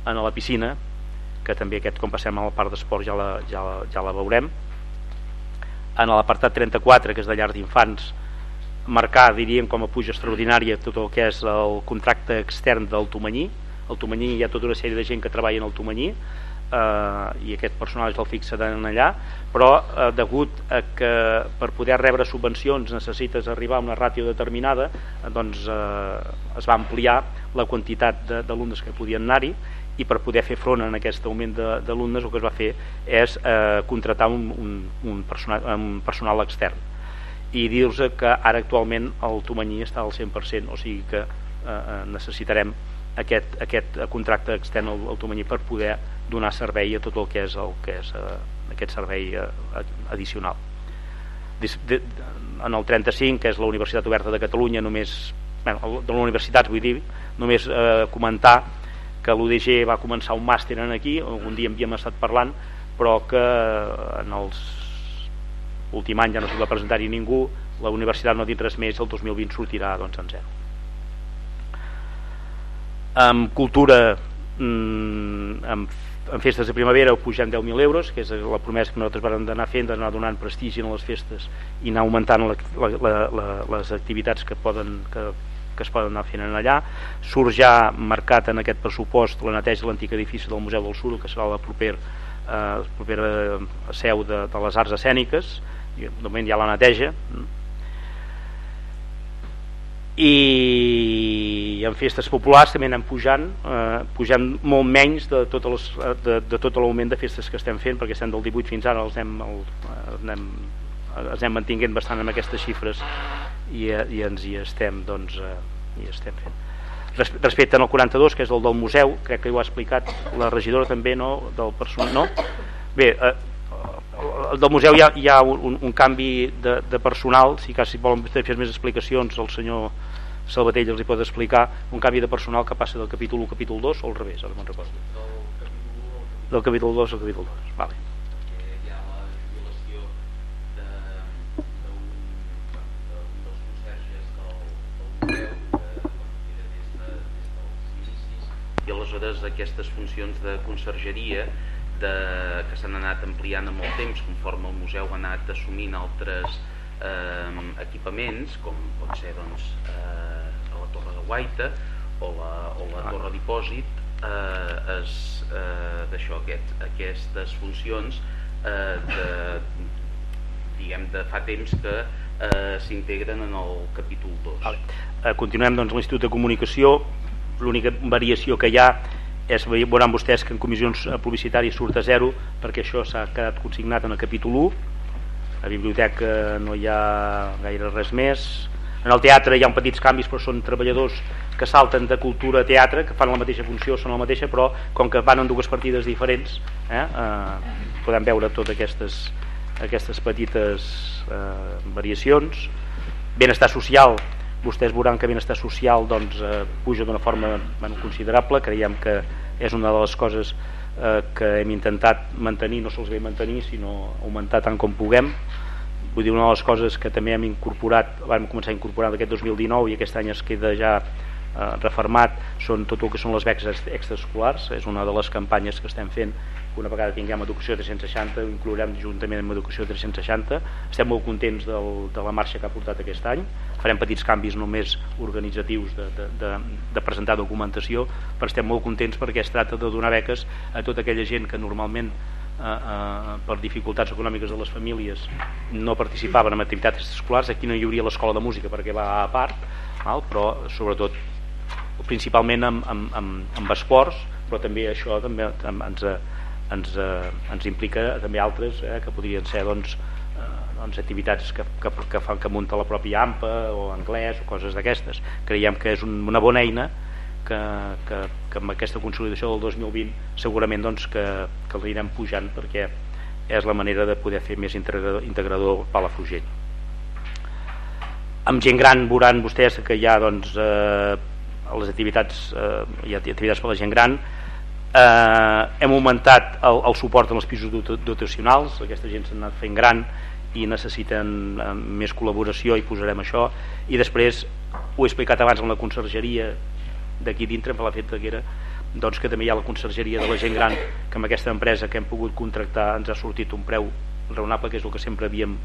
en la piscina que també aquest com passem al parc d'esport ja, ja, ja la veurem. En l'apartat 34 que és de llars d'infants marcar diríem com a puja extraordinària tot el que és el contracte extern del Tomanyí al Tomanyí hi ha tota una sèrie de gent que treballa en el Tomanyí eh, i aquest personal el fixaran allà però eh, degut a que per poder rebre subvencions necessites arribar a una ràtio determinada eh, doncs eh, es va ampliar la quantitat d'alumnes que podien anar-hi i per poder fer front en aquest augment d'alumnes el que es va fer és eh, contratar un, un, un, personal, un personal extern. I dir-vos que ara actualment el Tomanyí està al 100% o sigui que eh, eh, necessitarem aquest, aquest contracte extern al, al Tomanyí per poder donar servei a tot el que és, el que és eh, aquest servei eh, addicional de, de, en el 35 que és la Universitat Oberta de Catalunya només, bueno, de la universitat vull dir només eh, comentar que l'UDG va començar un màster en aquí, un dia havíem estat parlant, però que en els últim any ja no s'hi va presentar-hi ningú, la universitat no dit res més, el 2020 sortirà doncs, en zero. Amb cultura, mmm, amb, amb festes de primavera pugem 10.000 euros, que és la promesa que nosaltres vam anar fent, d'anar donant prestigi a les festes i anar augmentant la, la, la, les activitats que poden que que es poden anar fent allà. Surt ja marcat en aquest pressupost la neteja de l'antic edifici del Museu del Suro que serà la proper, eh, propera seu de, de les arts escèniques. De moment ja la neteja i en festes populars també anem pujant eh, pujant molt menys de, totes les, de, de tot l'augment de festes que estem fent perquè estem del 18 fins ara els anem, el, anem, els anem mantinguent bastant amb aquestes xifres i, eh, i ens hi estem doncs, eh, hi estem fent respecte al 42 que és el del museu crec que ho ha explicat la regidora també no, del personal no? bé, eh, el del museu hi ha, hi ha un, un canvi de, de personal si, si volen fer més explicacions el senyor Salvatell els hi pot explicar un canvi de personal que passa del capítol 1 al capítol 2 o al revés, ara me'n recordo del capítol 2 al capítol 2 vale. i aleshores aquestes funcions de consergeria de, que s'han anat ampliant amb el temps conforme el museu ha anat assumint altres eh, equipaments com pot ser doncs, eh, la Torre de Guaita o la, o la Torre Dipòsit eh, es, eh, d'això aquest, aquestes funcions eh, de, diguem de fa temps que eh, s'integren en el capítol 2 vale. eh, continuem doncs l'Institut de Comunicació. L'única variació que hi ha és, veuran vostès que en comissions eh, publicitàries surt a zero perquè això s'ha quedat consignat en el capítol 1 a la biblioteca no hi ha gaire res més. En el teatre hi ha petits canvis però són treballadors que salten de cultura a teatre que fan la mateixa funció, són la mateixa però com que van en dues partides diferents eh, eh, podem veure totes aquestes aquestes petites eh, variacions. Benestar social vostès veuran que benestar social doncs, eh, puja d'una forma bueno, considerable, creiem que és una de les coses eh, que hem intentat mantenir, no sols bé mantenir, sinó augmentar tant com puguem. Vull dir, una de les coses que també hem incorporat, vam començar a incorporar d'aquest 2019 i aquest any es queda ja eh, reformat, són tot el que són les beques extraescolars, és una de les campanyes que estem fent una vegada tinguem Educació 360 ho inclourem juntament amb Educació 360 estem molt contents del, de la marxa que ha portat aquest any. Farem petits canvis només organitzatius de, de, de, de presentar documentació però estem molt contents perquè es tracta de donar beques a tota aquella gent que normalment eh, eh, per dificultats econòmiques de les famílies no participaven en activitats escolars. Aquí no hi hauria l'escola de música perquè va a part val? però sobretot principalment amb, amb, amb, amb esports però també això també ens, ens, eh, ens implica també altres eh, que podrien ser doncs, eh, doncs activitats que, que, que fan que munta la pròpia AMPA o anglès o coses d'aquestes. Creiem que és un, una bona eina que, que, que amb aquesta consolidació del 2020 segurament doncs, que, que l'anirem pujant perquè és la manera de poder fer més integrador, integrador Palafrugell. Amb gent gran veuran vostès que hi ha doncs, eh, les activitats eh, hi ha activitats per la gent gran eh, hem augmentat el, el suport en els pisos dotacionals aquesta gent s'ha anat fent gran i necessiten eh, més col·laboració i posarem això. I després ho he explicat abans amb la consergeria d'aquí dintre per la fet que era doncs que també hi ha la consergeria de la gent gran que amb aquesta empresa que hem pogut contractar ens ha sortit un preu raonable que és el que sempre havíem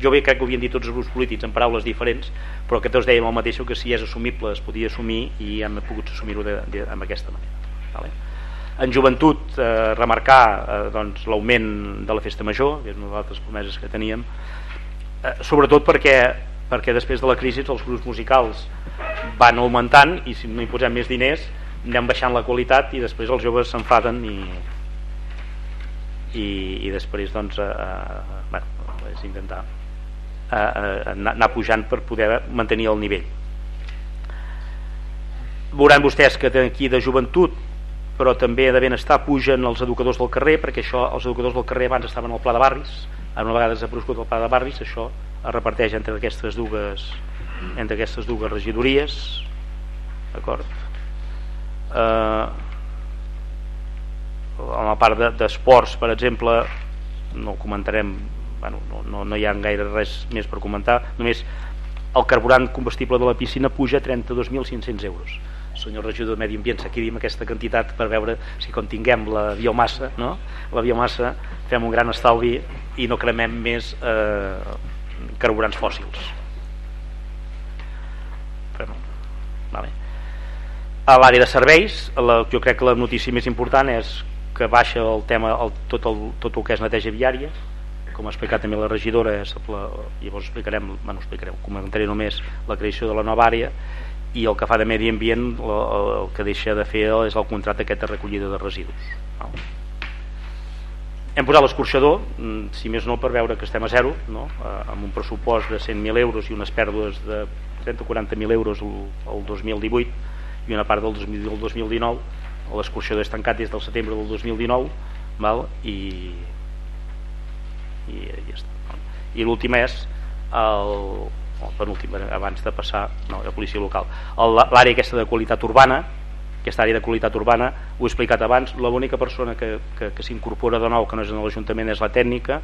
jo bé crec que ho havien dit tots els grups polítics en paraules diferents però que tots dèiem el mateix que si és assumible es podia assumir i hem pogut assumir-ho amb aquesta manera Vale? En joventut, eh, remarcar eh, doncs, l'augment de la festa major, que és una de les promeses que teníem, eh, sobretot perquè, perquè després de la crisi els grups musicals van augmentant i si no hi posem més diners anem baixant la qualitat i després els joves s'enfaden i, i, i després doncs eh, eh, bueno, és intentar eh, eh, anar pujant per poder mantenir el nivell veuran vostès que aquí de joventut però també de benestar pugen els educadors del carrer perquè això els educadors del carrer abans estaven al pla de barris ara una vegada desaparegut el pla de barris això es reparteix entre aquestes dues entre aquestes dues regidories d'acord? Eh, en la part d'esports de, per exemple no comentarem bueno, no, no, no hi ha gaire res més per comentar només el carburant combustible de la piscina puja 32.500 euros senyor regidor de Medi Ambient s'aquidim aquesta quantitat per veure si quan tinguem la biomassa no? la biomassa fem un gran estalvi i no cremem més eh, carburants fòssils vale. a l'àrea de serveis la, jo crec que la notícia més important és que baixa el tema el, tot, el, tot el que és neteja viària com ha explicat també la regidora és la, llavors explicarem, bueno, explicarem comentaré només la creació de la nova àrea i el que fa de medi ambient el, que deixa de fer és el contracte aquest de recollida de residus no? hem posat l'escorxador mm, si més no per veure que estem a zero no? Eh, amb un pressupost de 100.000 euros i unes pèrdues de 30-40.000 euros el, el 2018 i una part del 2019 l'escorxador és tancat des del setembre del 2019 val? i i ja i l'últim és el, o penúltim, abans de passar no, la policia local. L'àrea aquesta de qualitat urbana aquesta àrea de qualitat urbana, ho he explicat abans l'única persona que, que, que s'incorpora de nou que no és en l'Ajuntament és la tècnica.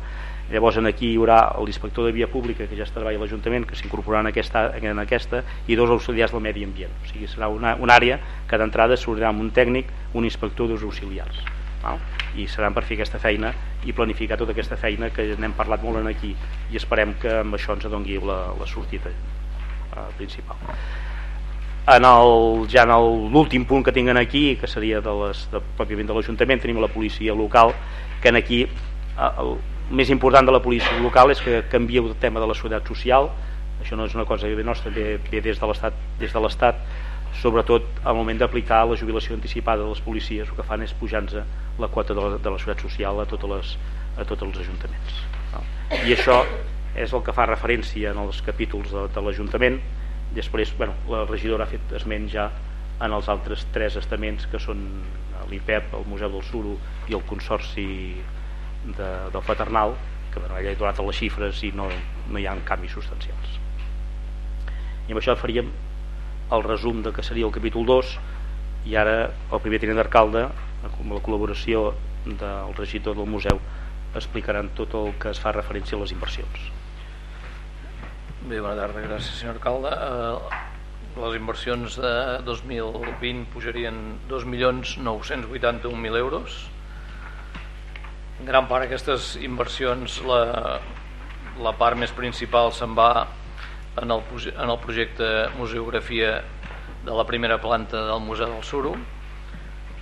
Llavors en aquí hi haurà l'inspector de via pública que ja es treballa a l'Ajuntament que s'incorporarà en, aquesta, en aquesta i dos auxiliars del medi ambient. O sigui serà una, una àrea que d'entrada sortirà amb un tècnic, un inspector dos auxiliars val? i seran per fer aquesta feina i planificar tota aquesta feina que n'hem parlat molt en aquí i esperem que amb això ens adongui la, la sortida eh, principal. En el, ja en l'últim punt que tinguen aquí que seria de les, de, pròpiament de l'Ajuntament tenim la policia local que en aquí eh, el més important de la policia local és que canvia el tema de la seguretat social. Això no és una cosa nostra, ve, ve des de l'Estat des de l'Estat sobretot al moment d'aplicar la jubilació anticipada de les policies el que fan és pujar-nos la quota de la, de la seguretat social a, totes les, a tots els ajuntaments i això és el que fa referència en els capítols de, de l'Ajuntament. Després bueno, la regidora ha fet esment ja en els altres tres estaments que són l'IPEP, el Museu del Suro i el Consorci de, del Paternal que bueno, ja he donat les xifres i no, no hi ha canvis substancials. I amb això faríem el resum de que seria el capítol 2 i ara el primer tinent d'alcalde amb la col·laboració del regidor del museu explicaran tot el que es fa referència a les inversions. Bé, bona tarda, gràcies senyor alcalde. Eh, les inversions de 2020 pujarien 2.981.000 euros. Gran part d'aquestes inversions la, la part més principal se'n va en el, en el projecte Museografia de la primera planta del Museu del Suro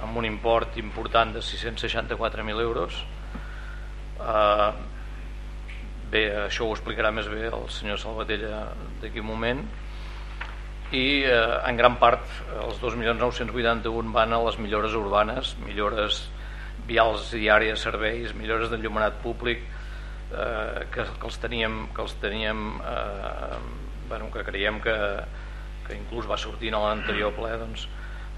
amb un import important de 664.000 euros. Uh, bé, això ho explicarà més bé el senyor Salvatella d'aquí un moment. I eh, en gran part els 2.981 van a les millores urbanes millores vials diàries, serveis millores d'enllumenat públic eh, que, que els teníem, que, els teníem eh, bueno, que creiem que, que inclús va sortir en l'anterior ple doncs,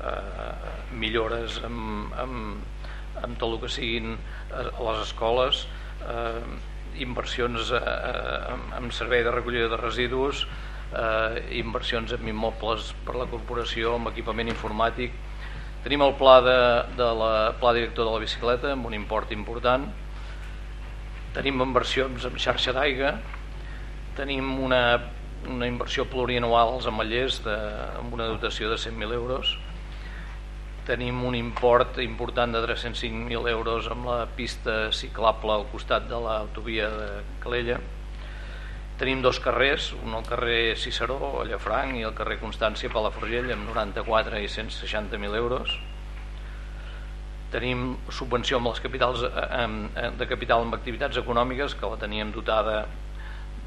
eh, millores amb, amb, amb tot el que siguin a les escoles eh, inversions eh, en servei de recollida de residus eh, inversions en immobles per la corporació amb equipament informàtic. Tenim el pla de, de la pla director de la bicicleta amb un import important. Tenim inversions en xarxa d'aigua, tenim una, una inversió plurianual als ametllers de, amb una dotació de 100.000 euros, tenim un import important de 305.000 euros amb la pista ciclable al costat de l'autovia de Calella, tenim dos carrers, un al carrer Ciceró, a Llafranc, i el carrer Constància, Palafrugell, amb 94 i 160.000 euros, tenim subvenció amb les capitals eh, eh, de capital amb activitats econòmiques que la teníem dotada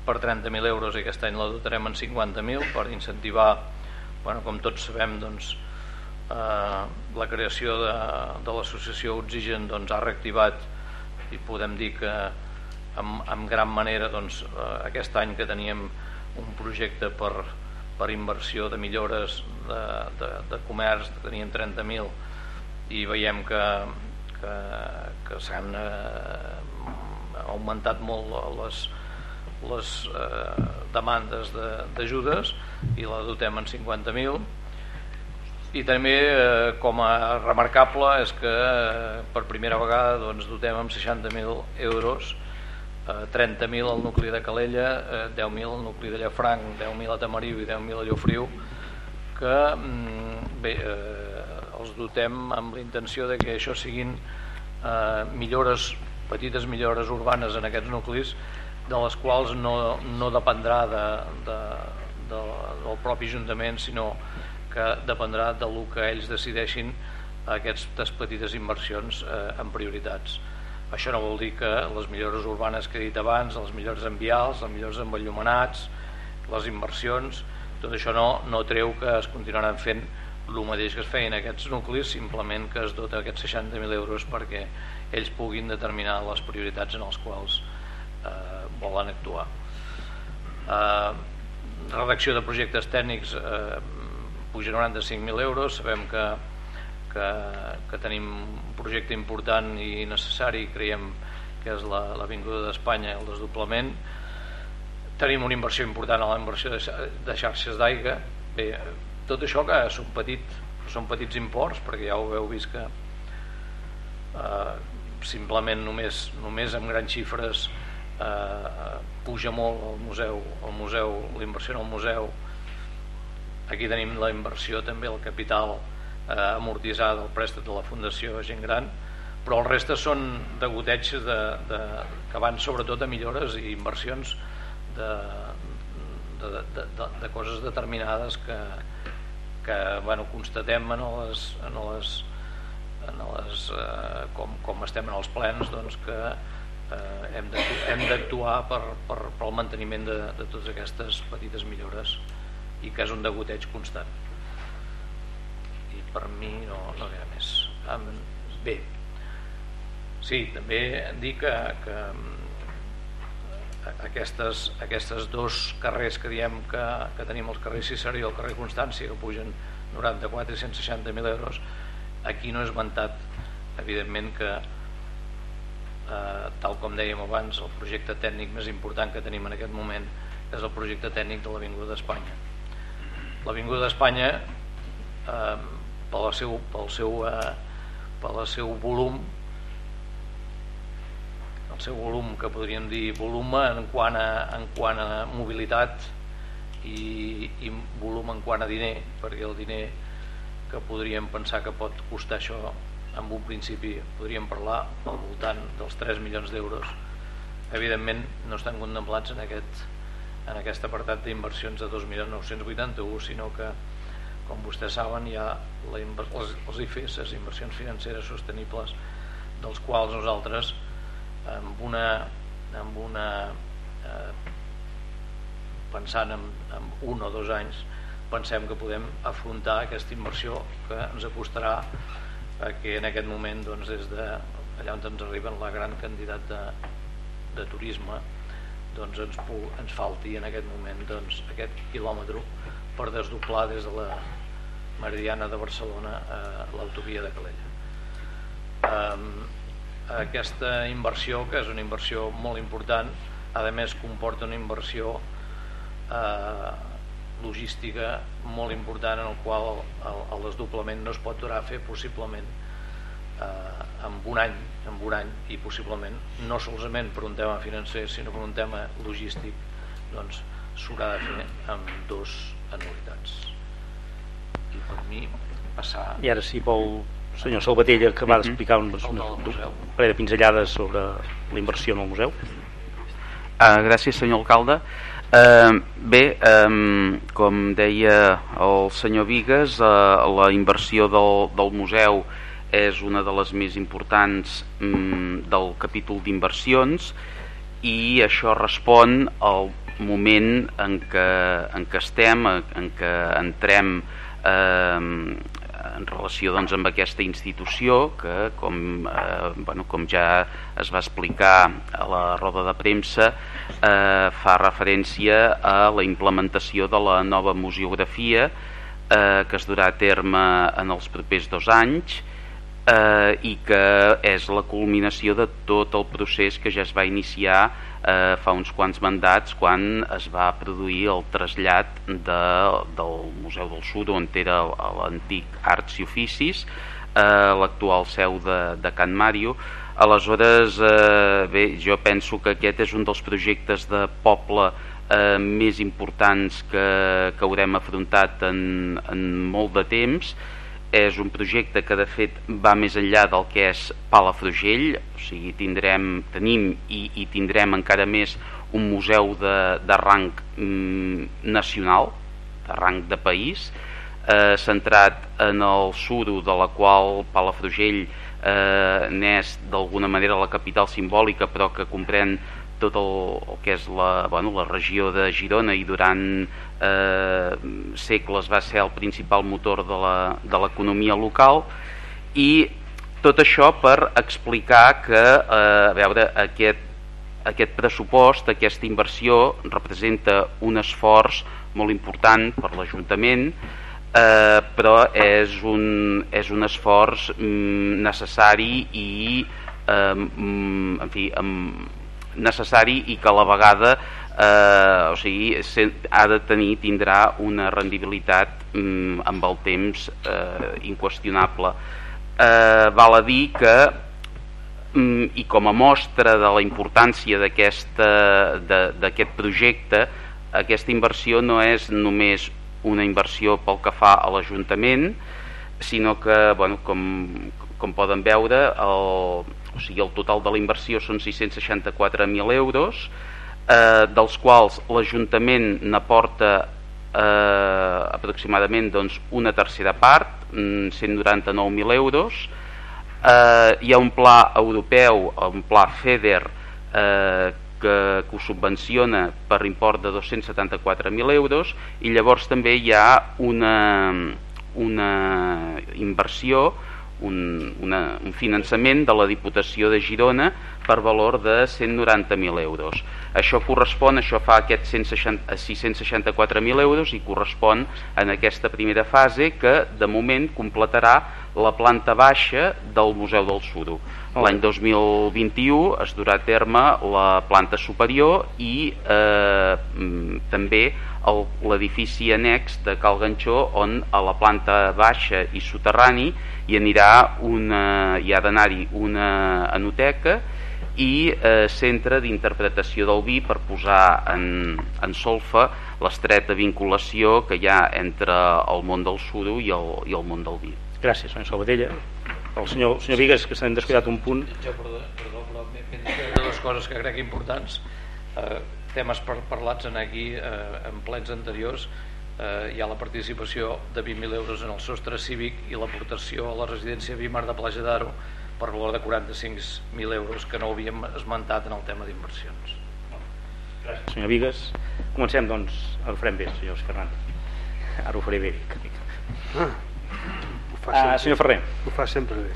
per 30.000 euros i aquest any la dotarem en 50.000 per incentivar bueno, com tots sabem doncs, eh, la creació de, de l'associació Oxigen doncs, ha reactivat i podem dir que en, en gran manera doncs, eh, aquest any que teníem un projecte per, per inversió de millores de, de, de comerç, teníem 30.000 i veiem que, que, que s'han eh, augmentat molt les, les eh, demandes d'ajudes de, i la dotem en 50.000 i també eh, com a remarcable és que eh, per primera vegada doncs, dotem amb 60.000 euros eh, 30.000 al nucli de Calella eh, 10.000 al nucli de Llafranc 10.000 a Tamariu i 10.000 a Llofriu que mm, bé, eh, els dotem amb la intenció de que això siguin eh, millores petites millores urbanes en aquests nuclis de les quals no, no dependrà de, de, de, del propi Ajuntament sinó que dependrà del que ells decideixin aquestes petites inversions eh, en prioritats. Això no vol dir que les millores urbanes que he dit abans, les millors envials, les millors envellumenats, les inversions, tot això no, no treu que es continuaran fent el mateix que es feien aquests nuclis, simplement que es dota aquests 60.000 euros perquè ells puguin determinar les prioritats en els quals eh, volen actuar. Eh, redacció de projectes tècnics eh, puja 95.000 euros, sabem que, que, que tenim un projecte important i necessari, creiem que és l'Avinguda la, d'Espanya, el desdoblament. Tenim una inversió important a la inversió de, de xarxes d'aigua. Bé, tot això que són, petit, són petits imports, perquè ja ho heu vist que eh, simplement només, només amb grans xifres eh, puja molt el museu, el museu l'inversió en el museu. Aquí tenim la inversió també el capital eh, amortitzat del préstec de la Fundació Gent Gran però el reste són degoteig de, de, que van sobretot a millores i inversions de, de, de, de, de coses determinades que, que bueno, constatem en les, en les, en les, eh, com, com estem en els plens doncs que eh, hem d'actuar per, per, per el manteniment de, de totes aquestes petites millores i que és un degoteig constant. I per mi no, no hi ha més. Um, bé sí, també dir que, que aquestes, aquestes dos carrers que diem que, que tenim els carrers Ciceró i el carrer Constància que pugen 94 i 160.000 euros aquí no és ventat evidentment que eh, tal com dèiem abans, el projecte tècnic més important que tenim en aquest moment és el projecte tècnic de l'Avinguda d'Espanya. L'Avinguda d'Espanya, eh, pel, seu, pel, seu, eh, pel seu volum, el seu volum, que podríem dir volum en quant a, en quant a mobilitat i, i volum en quant a diner, perquè el diner que podríem pensar que pot costar això en un principi podríem parlar al voltant dels 3 milions d'euros. Evidentment no estan contemplats en aquest, en aquest apartat d'inversions de 2.981 sinó que com vostès saben hi ha la, les, els IFES, les inversions financeres sostenibles dels quals nosaltres amb una, amb una eh, pensant en, en un o dos anys pensem que podem afrontar aquesta inversió que ens acostarà que en aquest moment doncs, des de allà on ens arriben la gran candidat de, de turisme doncs ens, ens falti en aquest moment doncs, aquest quilòmetre per desdoblar des de la Meridiana de Barcelona a l'autovia de Calella. Um, aquesta inversió, que és una inversió molt important, a més comporta una inversió eh, logística molt important en el qual el, el desdoblament no es pot durar a fer possiblement eh, en un any en un any i possiblement no solament per un tema financer sinó per un tema logístic doncs s'haurà de fer amb dos anualitats. I per mi passar i ara si vol senyor Salvatella que va mhm. explicar un, un, un parell de pinzellades sobre la inversió en el museu. Uh, gràcies senyor alcalde Eh, bé, eh, com deia el senyor Vigues, eh, la inversió del, del museu és una de les més importants mm, del capítol d'inversions i això respon al moment en què, en què estem, en què entrem eh, en relació doncs, amb aquesta institució que, com, eh, bueno, com ja es va explicar a la roda de premsa, eh, fa referència a la implementació de la nova museografia eh, que es durà a terme en els propers dos anys eh, i que és la culminació de tot el procés que ja es va iniciar eh, fa uns quants mandats quan es va produir el trasllat de, del Museu del Sud on era l'antic Arts i Oficis eh, l'actual seu de, de Can Mario. Aleshores eh, bé, jo penso que aquest és un dels projectes de poble eh, més importants que, que haurem afrontat en, en molt de temps és un projecte que de fet va més enllà del que és Palafrugell, o sigui, tindrem, tenim i, i tindrem encara més un museu de, de rang mm, nacional, de rang de país, eh, centrat en el suro de la qual Palafrugell eh, n'és d'alguna manera la capital simbòlica però que comprèn tot el, el que és la, bueno, la regió de Girona i durant eh, segles va ser el principal motor de l'economia local. I tot això per explicar que eh, a veure, aquest, aquest pressupost, aquesta inversió representa un esforç molt important per l'Ajuntament eh, però és un, és un esforç mm, necessari i eh, mm, en fi, amb, necessari i que a la vegada eh, o sigui, ha de tenir, tindrà una rendibilitat mm, amb el temps eh, inqüestionable. Eh, val a dir que mm, i com a mostra de la importància d'aquest projecte aquesta inversió no és només una inversió pel que fa a l'Ajuntament sinó que, bueno, com, com poden veure el, o sigui, el total de la inversió són 664.000 euros, eh, dels quals l'Ajuntament n'aporta eh, aproximadament doncs, una tercera part, 199.000 mm, euros. Eh, hi ha un pla europeu, un pla FEDER, eh, que, que ho subvenciona per import de 274.000 euros i llavors també hi ha una, una inversió un, una, un finançament de la Diputació de Girona per valor de 190.000 euros. Això correspon, això fa aquests 664.000 euros i correspon en aquesta primera fase que de moment completarà la planta baixa del Museu del Suro. L'any 2021 es durà a terme la planta superior i eh, mm, també l'edifici annex de Cal Ganxó on a la planta baixa i soterrani hi anirà una, hi ha d'anar-hi una enoteca i eh, centre d'interpretació del vi per posar en, en solfa l'estreta vinculació que hi ha entre el món del suro i el, i el món del vi. Gràcies, senyor Salvatella. El senyor, senyor Vigues, que s'han descuidat un punt. Jo, perdó, perdó però de les coses que crec importants, eh, temes per, parlats en aquí eh, en plens anteriors, eh, hi ha la participació de 20.000 euros en el sostre cívic i l'aportació a la residència Vimar de Plaja d'Aro per valor de 45.000 euros que no havíem esmentat en el tema d'inversions. Gràcies, senyor Vigues. Comencem, doncs, ho farem bé, senyor Fernández. Ara ho faré bé. Ah, ah, senyor Ferrer. Ho fa sempre bé.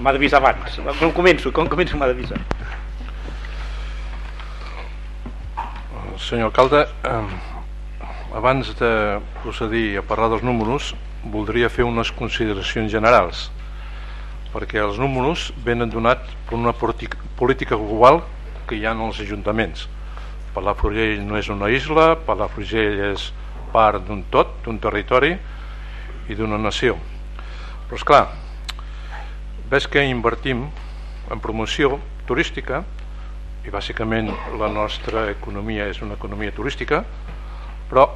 M'ha d'avisar abans. Com començo? Com començo m'ha d'avisar? Senyor alcalde, eh, abans de procedir a parlar dels números, voldria fer unes consideracions generals perquè els números venen donats per una política global que hi ha en els ajuntaments. Palafrugell no és una isla, Palafrugell és part d'un tot, d'un territori i d'una nació. Però és clar, ves que invertim en promoció turística i bàsicament la nostra economia és una economia turística, però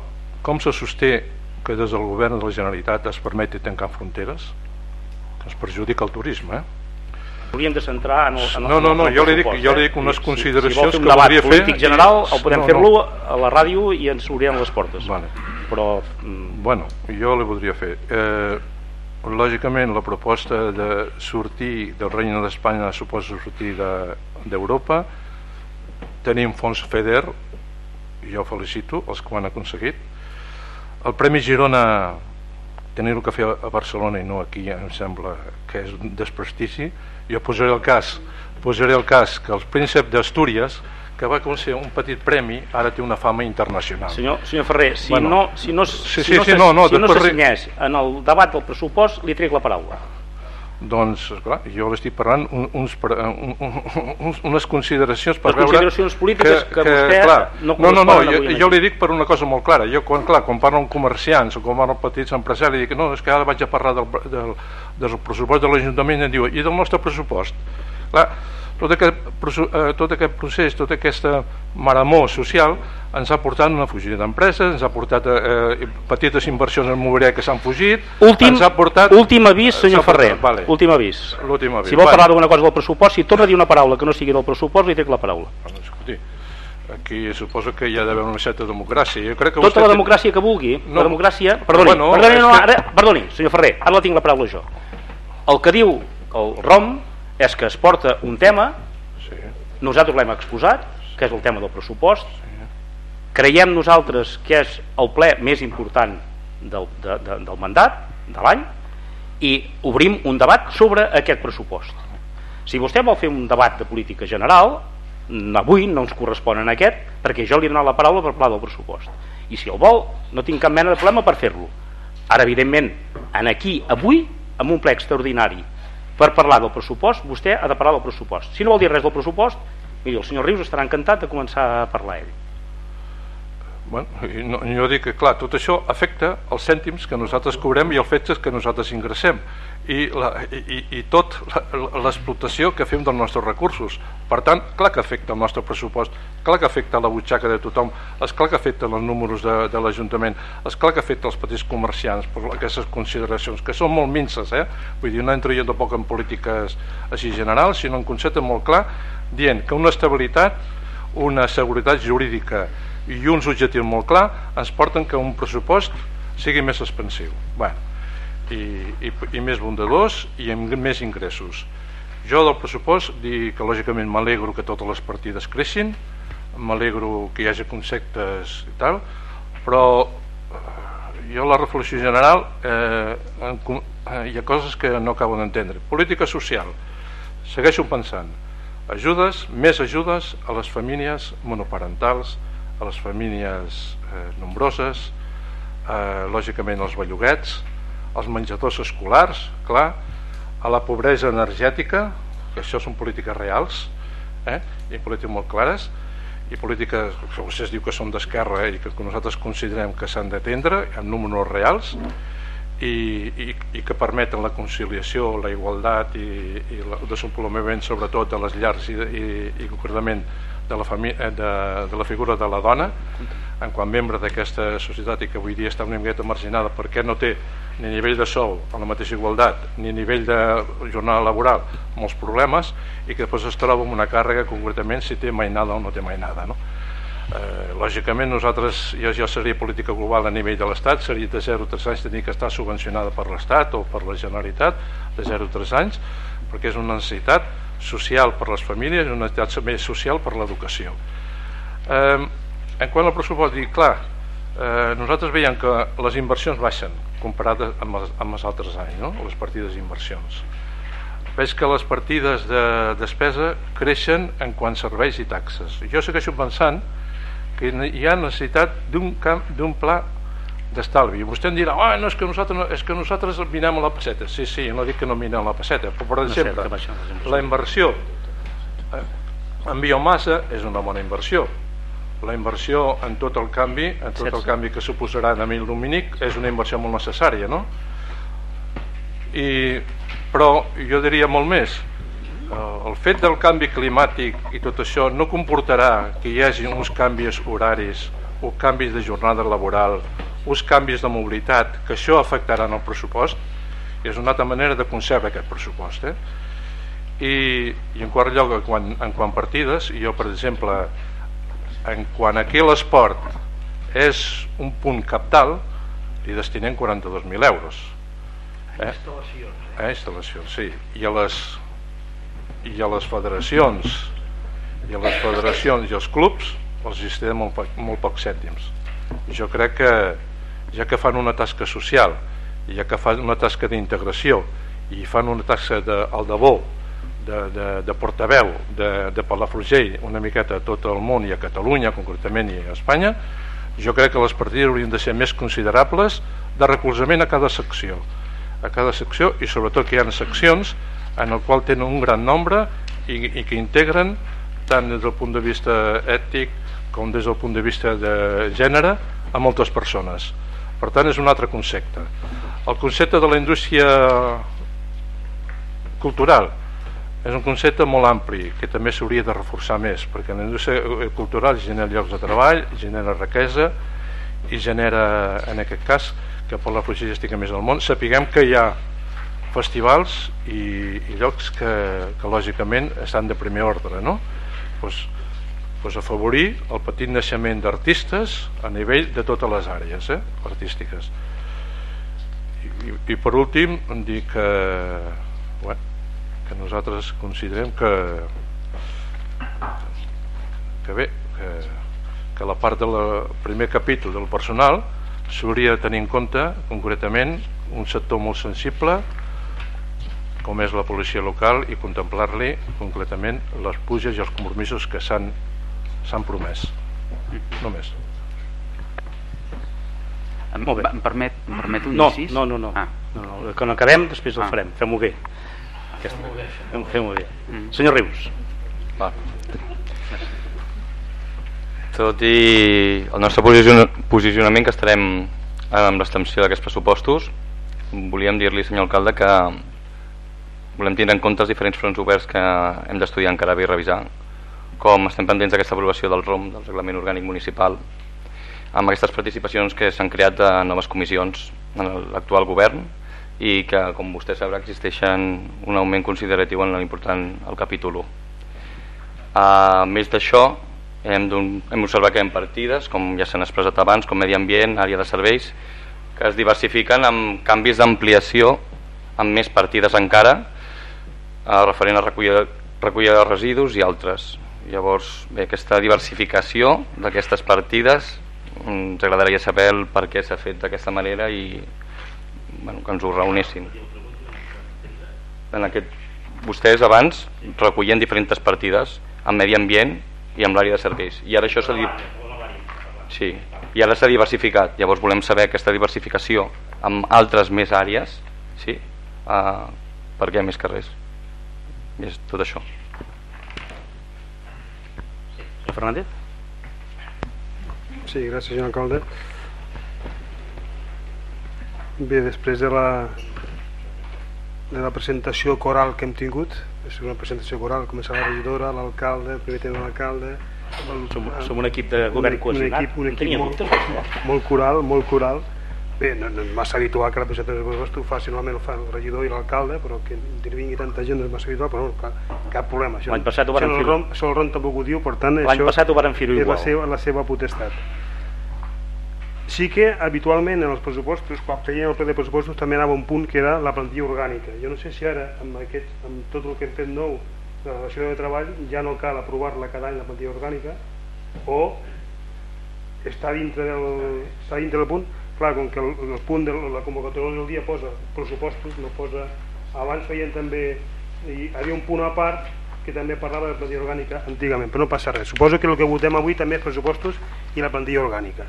com se sosté que des del govern de la Generalitat es permeti tancar fronteres? es perjudica el turisme eh? Hauríem de centrar en el, en el, no, no, no, jo li dic, jo li dic eh? unes consideracions si, si que voldria fer polític general el podem no, fer-lo a la ràdio i ens obrirem les portes vale. Però mm. bueno, jo li voldria fer eh, lògicament la proposta de sortir del Regne d'Espanya suposa sortir d'Europa de, tenim fons FEDER jo felicito els que ho han aconseguit el Premi Girona tenir-ho que fer a Barcelona i no aquí em sembla que és un desprestigi jo posaré el cas posaré el cas que el príncep d'Astúries que va ser un petit premi ara té una fama internacional senyor, senyor Ferrer, si bueno, no si no, sí, si no, sí, no, no, si no s'assenyés en el debat del pressupost li trec la paraula doncs, clar, jo l'estic parlant un, uns, un, un, unes consideracions per Les veure... consideracions polítiques que, que, que vostè clar, no No, no, no, jo, jo li dic per una cosa molt clara. Jo, quan, clar, quan parlo amb comerciants o quan parlo amb petits empresaris, dic, no, és que ara vaig a parlar del, del, del pressupost de l'Ajuntament i em diu, i del nostre pressupost? Clar, tot aquest, eh, tot aquest procés, tota aquesta maramó social ens ha portat una fugida d'empreses, ens ha portat eh, eh petites inversions en mobiliari que s'han fugit, últim, ens ha portat... Últim avís, senyor Ferrer, vale. últim avís. avís. Si vol parlar d'una cosa del pressupost, si torna a dir una paraula que no sigui del pressupost, li trec la paraula. Escolti, aquí suposo que hi ha d'haver una certa democràcia. Jo crec que Tota la democràcia que vulgui, no. la democràcia... Perdoni, bueno, perdoni, no, ara, perdoni, senyor Ferrer, ara la tinc la paraula jo. El que diu el ROM és que es porta un tema, sí. nosaltres l'hem exposat, que és el tema del pressupost, sí. creiem nosaltres que és el ple més important del, de, de, del mandat, de l'any, i obrim un debat sobre aquest pressupost. Si vostè vol fer un debat de política general, avui no ens correspon en aquest, perquè jo li he donat la paraula per parlar del pressupost. I si el vol, no tinc cap mena de problema per fer-lo. Ara, evidentment, en aquí, avui, amb un ple extraordinari per parlar del pressupost, vostè ha de parlar del pressupost. Si no vol dir res del pressupost, miri, el senyor Rius estarà encantat de començar a parlar ell. Bueno, no, jo dic que clar, tot això afecta els cèntims que nosaltres cobrem i els fets que nosaltres ingressem i, la, i, i tot l'explotació que fem dels nostres recursos per tant, clar que afecta el nostre pressupost clar que afecta la butxaca de tothom és clar que afecta els números de, de l'Ajuntament és clar que afecta els petits comerciants per aquestes consideracions, que són molt minces eh? vull dir, no entro jo tampoc en polítiques així generals, sinó en concepte molt clar dient que una estabilitat una seguretat jurídica i uns objectius molt clar ens porten que un pressupost sigui més expansiu bueno, i, i, i més bondadors i amb més ingressos. Jo del pressupost dic que lògicament m'alegro que totes les partides creixin m'alegro que hi hagi conceptes i tal però eh, jo la reflexió general eh, en, eh, hi ha coses que no acabo d'entendre. Política social. Segueixo pensant. Ajudes, més ajudes a les famílies monoparentals a les famílies eh, nombroses, eh, lògicament als belluguets, als menjadors escolars, clar, a la pobresa energètica, que això són polítiques reals, eh, i polítiques molt clares, i polítiques que vostès diu que són d'esquerra eh, i que nosaltres considerem que s'han d'atendre amb números reals i, i, i que permeten la conciliació, la igualtat i, i el desenvolupament sobretot de les llars i, i, i concretament de la, eh, de, de la figura de la dona en quant membre d'aquesta societat i que avui dia està una miqueta marginada perquè no té ni nivell de sou a la mateixa igualtat ni nivell de jornada laboral molts problemes i que després es troba amb una càrrega concretament si té mainada o no té mainada no? Eh, lògicament nosaltres ja, ja seria política global a nivell de l'Estat seria de 0 a 3 anys tenir que estar subvencionada per l'Estat o per la Generalitat de 0 a 3 anys perquè és una necessitat social per les famílies i una entitat més social per l'educació. Eh, en quant al pressupost, dic, clar, eh, nosaltres veiem que les inversions baixen comparades amb els, amb els altres anys, no? les partides d'inversions. Veig que les partides de despesa creixen en quant serveis i taxes. Jo segueixo pensant que hi ha necessitat d'un pla d'estalvi. Vostè em dirà, ah, no, és que nosaltres, no, és que nosaltres minem la passeta. Sí, sí, no dic que no minem la passeta, però per exemple, no la inversió eh, en biomassa és una bona inversió. La inversió en tot el canvi, en tot el canvi que suposarà en Emil Dominic, és una inversió molt necessària, no? I, però jo diria molt més, el fet del canvi climàtic i tot això no comportarà que hi hagi uns canvis horaris o canvis de jornada laboral uns canvis de mobilitat que això afectarà en el pressupost és una altra manera de concebre aquest pressupost eh? I, i en quart lloc en quant, en quant partides jo per exemple en quant aquí l'esport és un punt captal li destinem 42.000 euros eh? instal·lacions eh? eh? instal·lacions, sí i a les i a les federacions i a les federacions i els clubs els destinem molt, molt pocs cèntims jo crec que ja que fan una tasca social ja que fan una tasca d'integració i fan una tasca de, al debò de, de, de portaveu de, de Palafrugell una miqueta a tot el món i a Catalunya concretament i a Espanya jo crec que les partides haurien de ser més considerables de recolzament a cada secció. A cada secció i sobretot que hi ha seccions en el qual tenen un gran nombre i, i que integren tant des del punt de vista ètic com des del punt de vista de gènere a moltes persones per tant és un altre concepte el concepte de la indústria cultural és un concepte molt ampli que també s'hauria de reforçar més perquè la indústria cultural genera llocs de treball genera riquesa i genera en aquest cas que per la estigui més al món sapiguem que hi ha festivals i, i llocs que, que lògicament estan de primer ordre no? pues, pues afavorir el petit naixement d'artistes a nivell de totes les àrees eh, artístiques. I, i, per últim dir que bueno, que nosaltres considerem que que bé que, que la part del primer capítol del personal s'hauria de tenir en compte concretament un sector molt sensible com és la policia local i contemplar-li concretament les puges i els compromisos que s'han promès només em, Molt bé. em, permet, em permet un no, incís? no, no, no. Ah. no, no. quan acabem després el Ah. farem fem-ho bé Aquesta. fem-ho fem bé mm. senyor Rius Va. Tot i el nostre posicionament que estarem amb l'extensió d'aquests pressupostos, volíem dir-li, senyor alcalde, que volem tindre en compte els diferents fronts oberts que hem d'estudiar encara bé i revisar, com estem pendents d'aquesta aprovació del ROM, del Reglament Orgànic Municipal, amb aquestes participacions que s'han creat de noves comissions en l'actual govern i que, com vostè sabrà, existeixen un augment consideratiu en l'important el capítol 1. A més d'això, hem, hem observat que hi ha partides, com ja s'han expressat abans, com medi ambient, àrea de serveis, que es diversifiquen amb canvis d'ampliació, amb més partides encara, eh, referent a recollida de residus i altres. Llavors, bé, aquesta diversificació d'aquestes partides ens agradaria saber el per què s'ha fet d'aquesta manera i bueno, que ens ho reunessin. En aquest, vostès abans recollien diferents partides amb medi ambient i amb l'àrea de serveis. I ara això s'ha dit... Sí, i ara s'ha diversificat. Llavors volem saber aquesta diversificació amb altres més àrees, sí? Uh, per què més res? I és tot això. Fernández? Sí, gràcies, senyor alcalde. Bé, després de la, de la presentació coral que hem tingut, és una presentació coral, comença la regidora, l'alcalde, el primer tenent l'alcalde... Som, som un equip de govern un, cohesionat. Un equip, un equip molt, molt coral, molt coral. Bé, no, no és massa habitual que la presentació de pressupostos ho faci normalment el fa el regidor i l'alcalde, però que intervingui tanta gent no és massa habitual, però no, cap, cap problema. L'any passat ho varen fer. Rom, això el ROM tampoc ho diu, per tant, L'any passat ho varen fer és igual. la seva, la seva potestat. Sí que habitualment en els pressupostos, quan feien el ple de pressupostos, també anava un punt que era la plantilla orgànica. Jo no sé si ara, amb, aquest, amb tot el que hem fet nou, de la relació de treball, ja no cal aprovar-la cada any la plantilla orgànica, o està dintre del, està dintre del punt, clar, com que el, el punt de la convocatòria del dia posa pressupostos, no posa... Abans feien també... Hi havia un punt a part que també parlava de la plantilla orgànica antigament, però no passa res. Suposo que el que votem avui també és pressupostos i la plantilla orgànica.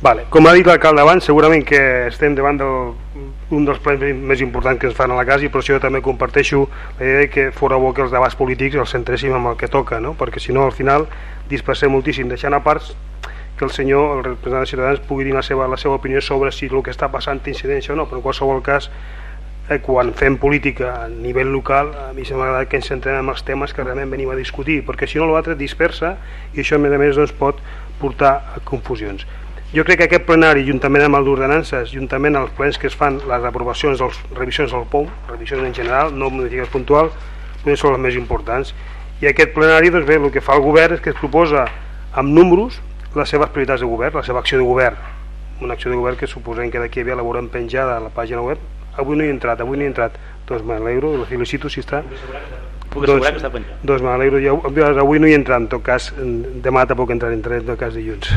Vale. Com ha dit l'alcalde abans, segurament que estem davant d'un dels plens més importants que ens fan a la casa i per això jo també comparteixo la idea que fora bo que els debats polítics els centréssim amb el que toca, no? perquè si no al final dispersem moltíssim, deixant a parts que el senyor, el representant de Ciutadans, pugui dir la seva, la seva opinió sobre si el que està passant té incidència o no, però en qualsevol cas eh, quan fem política a nivell local a mi m'agrada que ens centrem en els temes que realment venim a discutir, perquè si no l'altre dispersa i això a més a més doncs, pot portar a confusions. Jo crec que aquest plenari, juntament amb el d'ordenances, juntament als plens que es fan les aprovacions, les revisions del POM, revisions en general, no modificacions puntual, són les més importants. I aquest plenari, doncs bé, el que fa el govern és que es proposa amb números les seves prioritats de govern, la seva acció de govern. Una acció de govern que suposem que d'aquí a la veurem penjada a la pàgina web. Avui no hi he entrat, avui no hi he entrat. Doncs m'alegro, la felicito si està. Puc assegurar que està penjat. Doncs m'alegro, ja, avui no hi he entrat, en tot cas, demà tampoc entraré, entraré en tot cas dilluns.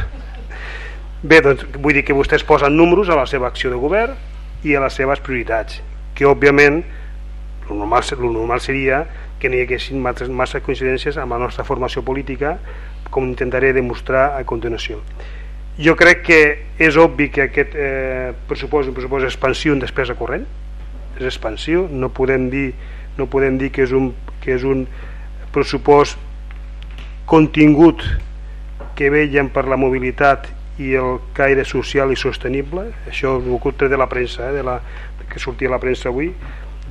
Bé, doncs vull dir que vostès posen números a la seva acció de govern i a les seves prioritats, que òbviament el normal, el normal seria que no hi haguessin massa, coincidències amb la nostra formació política, com intentaré demostrar a continuació. Jo crec que és obvi que aquest eh, pressupost és un pressupost expansiu en despesa corrent, és expansiu, no podem dir, no podem dir que és un, que és un pressupost contingut que veien per la mobilitat i el caire social i sostenible. Això ho tret de la premsa eh, de la, que sortia a la premsa avui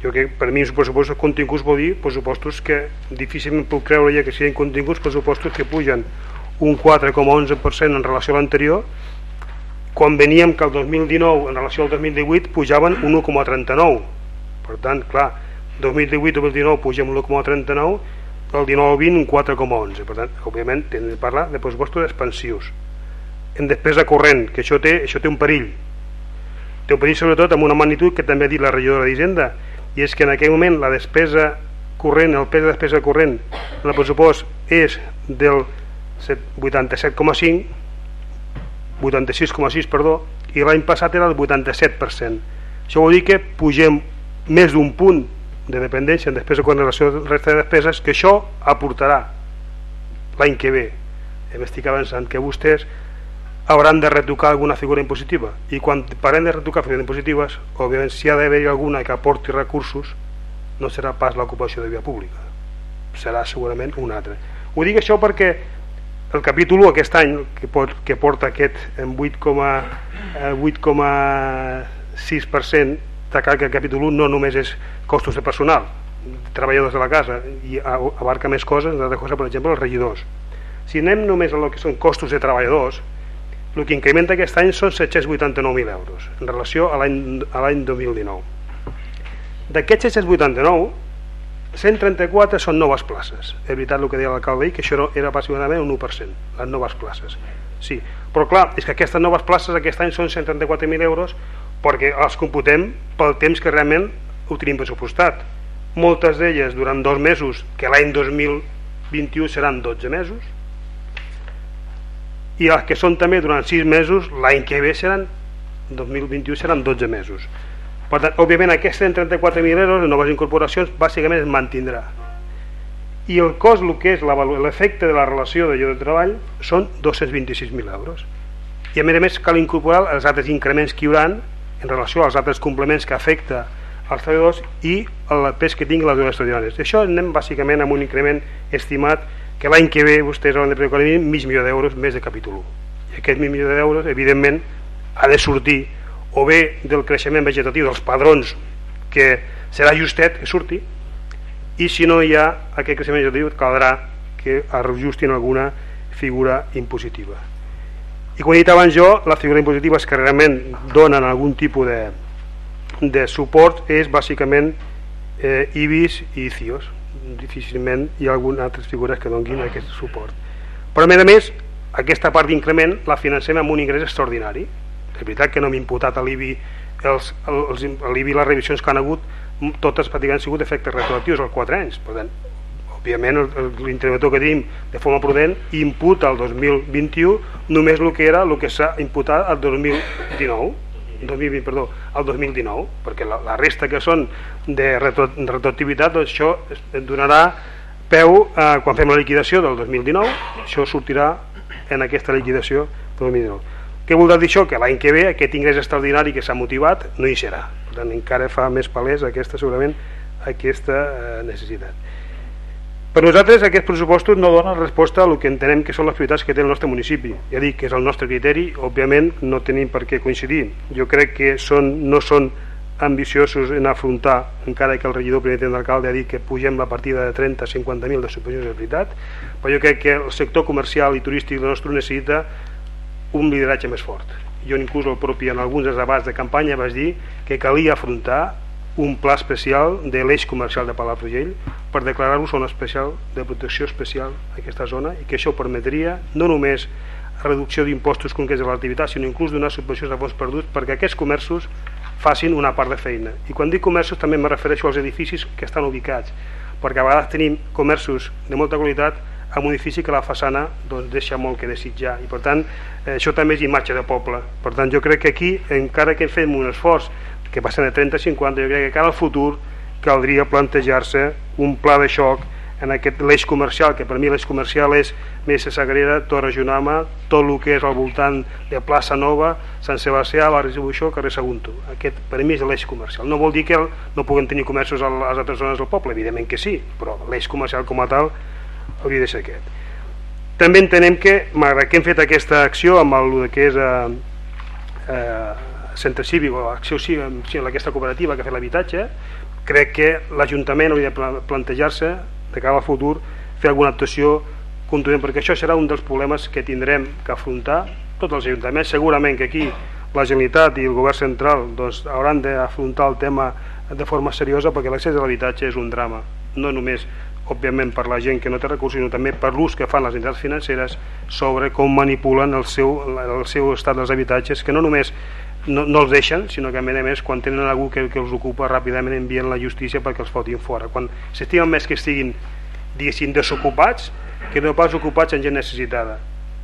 jo que per mi els pressupostos continguts vol dir pressupostos que difícilment puc creure ja que siguin continguts pressupostos que pugen un 4,11% en relació a l'anterior. Quan veníem que el 2019 en relació al 2018 pujaven un 1,39 per tant, clar 2018-2019 pugem 1,39 el 19-20 un 4,11 per tant, òbviament, hem de parlar de pressupostos expansius. En despesa corrent, que això té, això té un perill. Té un perill sobretot amb una magnitud que també ha dit la regidora d'Hisenda i és que en aquell moment la despesa corrent, el pes de despesa corrent en el pressupost és del 87,5 86,6 perdó i l'any passat era el 87% això vol dir que pugem més d'un punt de dependència en despesa con relació a la resta de despeses que això aportarà l'any que ve. Em estic avançant que vostès hauran de retocar alguna figura impositiva. I quan parem de retocar figures impositives òbviament si ha d'haver alguna que aporti recursos no serà pas l'ocupació de via pública. Serà segurament una altra. Ho dic això perquè el capítol 1 aquest any que, pot, que porta aquest en 8,6% està clar que el capítol 1 no només és costos de personal, treballadors de la casa, i abarca més coses, altres coses, per exemple, els regidors. Si anem només a lo que són costos de treballadors, el que incrementa aquest any són 789.000 euros en relació a l'any 2019. D'aquests 789, 134 són noves places. És veritat el que deia l'alcalde que això era bàsicament un 1%, les noves places. Sí, però clar, és que aquestes noves places aquest any són 134.000 euros perquè els computem pel temps que realment ho tenim pressupostat. Moltes d'elles durant dos mesos, que l'any 2021 seran 12 mesos, i les que són també durant 6 mesos, l'any que ve seran 2021 seran 12 mesos. Per tant, òbviament, aquests 34.000 euros de noves incorporacions bàsicament es mantindrà. I el cost, el que és l'efecte de la relació de lloc de treball, són 226.000 euros. I a més a més cal incorporar els altres increments que hi haurà en relació als altres complements que afecta als treballadors i el pes que tingui les hores extraordinàries. Això anem bàsicament amb un increment estimat que l'any que ve vostès hauran de preveure mig milió d'euros més de capítol 1. I aquest mig milió d'euros, evidentment, ha de sortir o bé del creixement vegetatiu dels padrons que serà justet que surti i si no hi ha aquest creixement vegetatiu caldrà que ajustin alguna figura impositiva i com he dit abans jo, les figures impositives que realment donen algun tipus de, de suport és bàsicament eh, IBIS i CIOs. Difícilment hi ha algunes altres figures que donin aquest suport. Però a més a més, aquesta part d'increment la financem amb un ingrés extraordinari. És veritat que no m'he imputat a l'IBI els, els, les revisions que han hagut totes pràcticament han sigut efectes retroactius als 4 anys. Per tant, òbviament l'interventor que tenim de forma prudent imputa el 2021 només el que era el que s'ha imputat el 2019 2020, perdó, el 2019 perquè la, la resta que són de retroactivitat doncs això donarà peu eh, quan fem la liquidació del 2019 això sortirà en aquesta liquidació del 2019 què vol dir això? Que l'any que ve aquest ingrés extraordinari que s'ha motivat no hi serà. Per tant, encara fa més palès aquesta, segurament, aquesta eh, necessitat. Per nosaltres aquests pressupostos no donen resposta a el que entenem que són les prioritats que té el nostre municipi. Ja dic que és el nostre criteri, òbviament no tenim per què coincidir. Jo crec que són, no són ambiciosos en afrontar, encara que el regidor primer d'alcalde ha dit que pugem la partida de 30 a 50.000 de subvencions de veritat, però jo crec que el sector comercial i turístic del nostre necessita un lideratge més fort. Jo inclús el propi en alguns debats de campanya vaig dir que calia afrontar un pla especial de l'eix comercial de Palafrugell per declarar-lo zona especial de protecció especial a aquesta zona i que això permetria no només reducció d'impostos concrets de l'activitat sinó inclús donar subvencions de fons perduts perquè aquests comerços facin una part de feina. I quan dic comerços també me refereixo als edificis que estan ubicats perquè a vegades tenim comerços de molta qualitat amb un edifici que la façana doncs, deixa molt que desitjar. I per tant eh, això també és imatge de poble. Per tant jo crec que aquí encara que fem un esforç que passen de 30-50 jo crec que cara al futur caldria plantejar-se un pla de xoc en aquest l'eix comercial, que per mi l'eix comercial és Mesa Sagrera, Torre Junama, tot el que és al voltant de Plaça Nova, Sant Sebastià, Barri de Buixó, carrer Sagunto. Aquest per mi és l'eix comercial. No vol dir que no puguem tenir comerços a les altres zones del poble, evidentment que sí, però l'eix comercial com a tal hauria de ser aquest. També entenem que, malgrat que hem fet aquesta acció amb el que és eh, eh, centre cívic o acció cívic aquesta cooperativa que ha fet l'habitatge, crec que l'Ajuntament hauria de plantejar-se de cara al futur fer alguna actuació contundent perquè això serà un dels problemes que tindrem que afrontar tots els ajuntaments. Segurament que aquí la Generalitat i el govern central doncs, hauran d'afrontar el tema de forma seriosa perquè l'accés a l'habitatge és un drama no només òbviament per la gent que no té recursos sinó també per l'ús que fan les entitats financeres sobre com manipulen el seu, el seu estat dels habitatges que no només no, no els deixen, sinó que a més quan tenen algú que, que els ocupa ràpidament envien la justícia perquè els fotin fora. Quan s'estimen més que estiguin diguéssim desocupats que no pas ocupats en gent necessitada.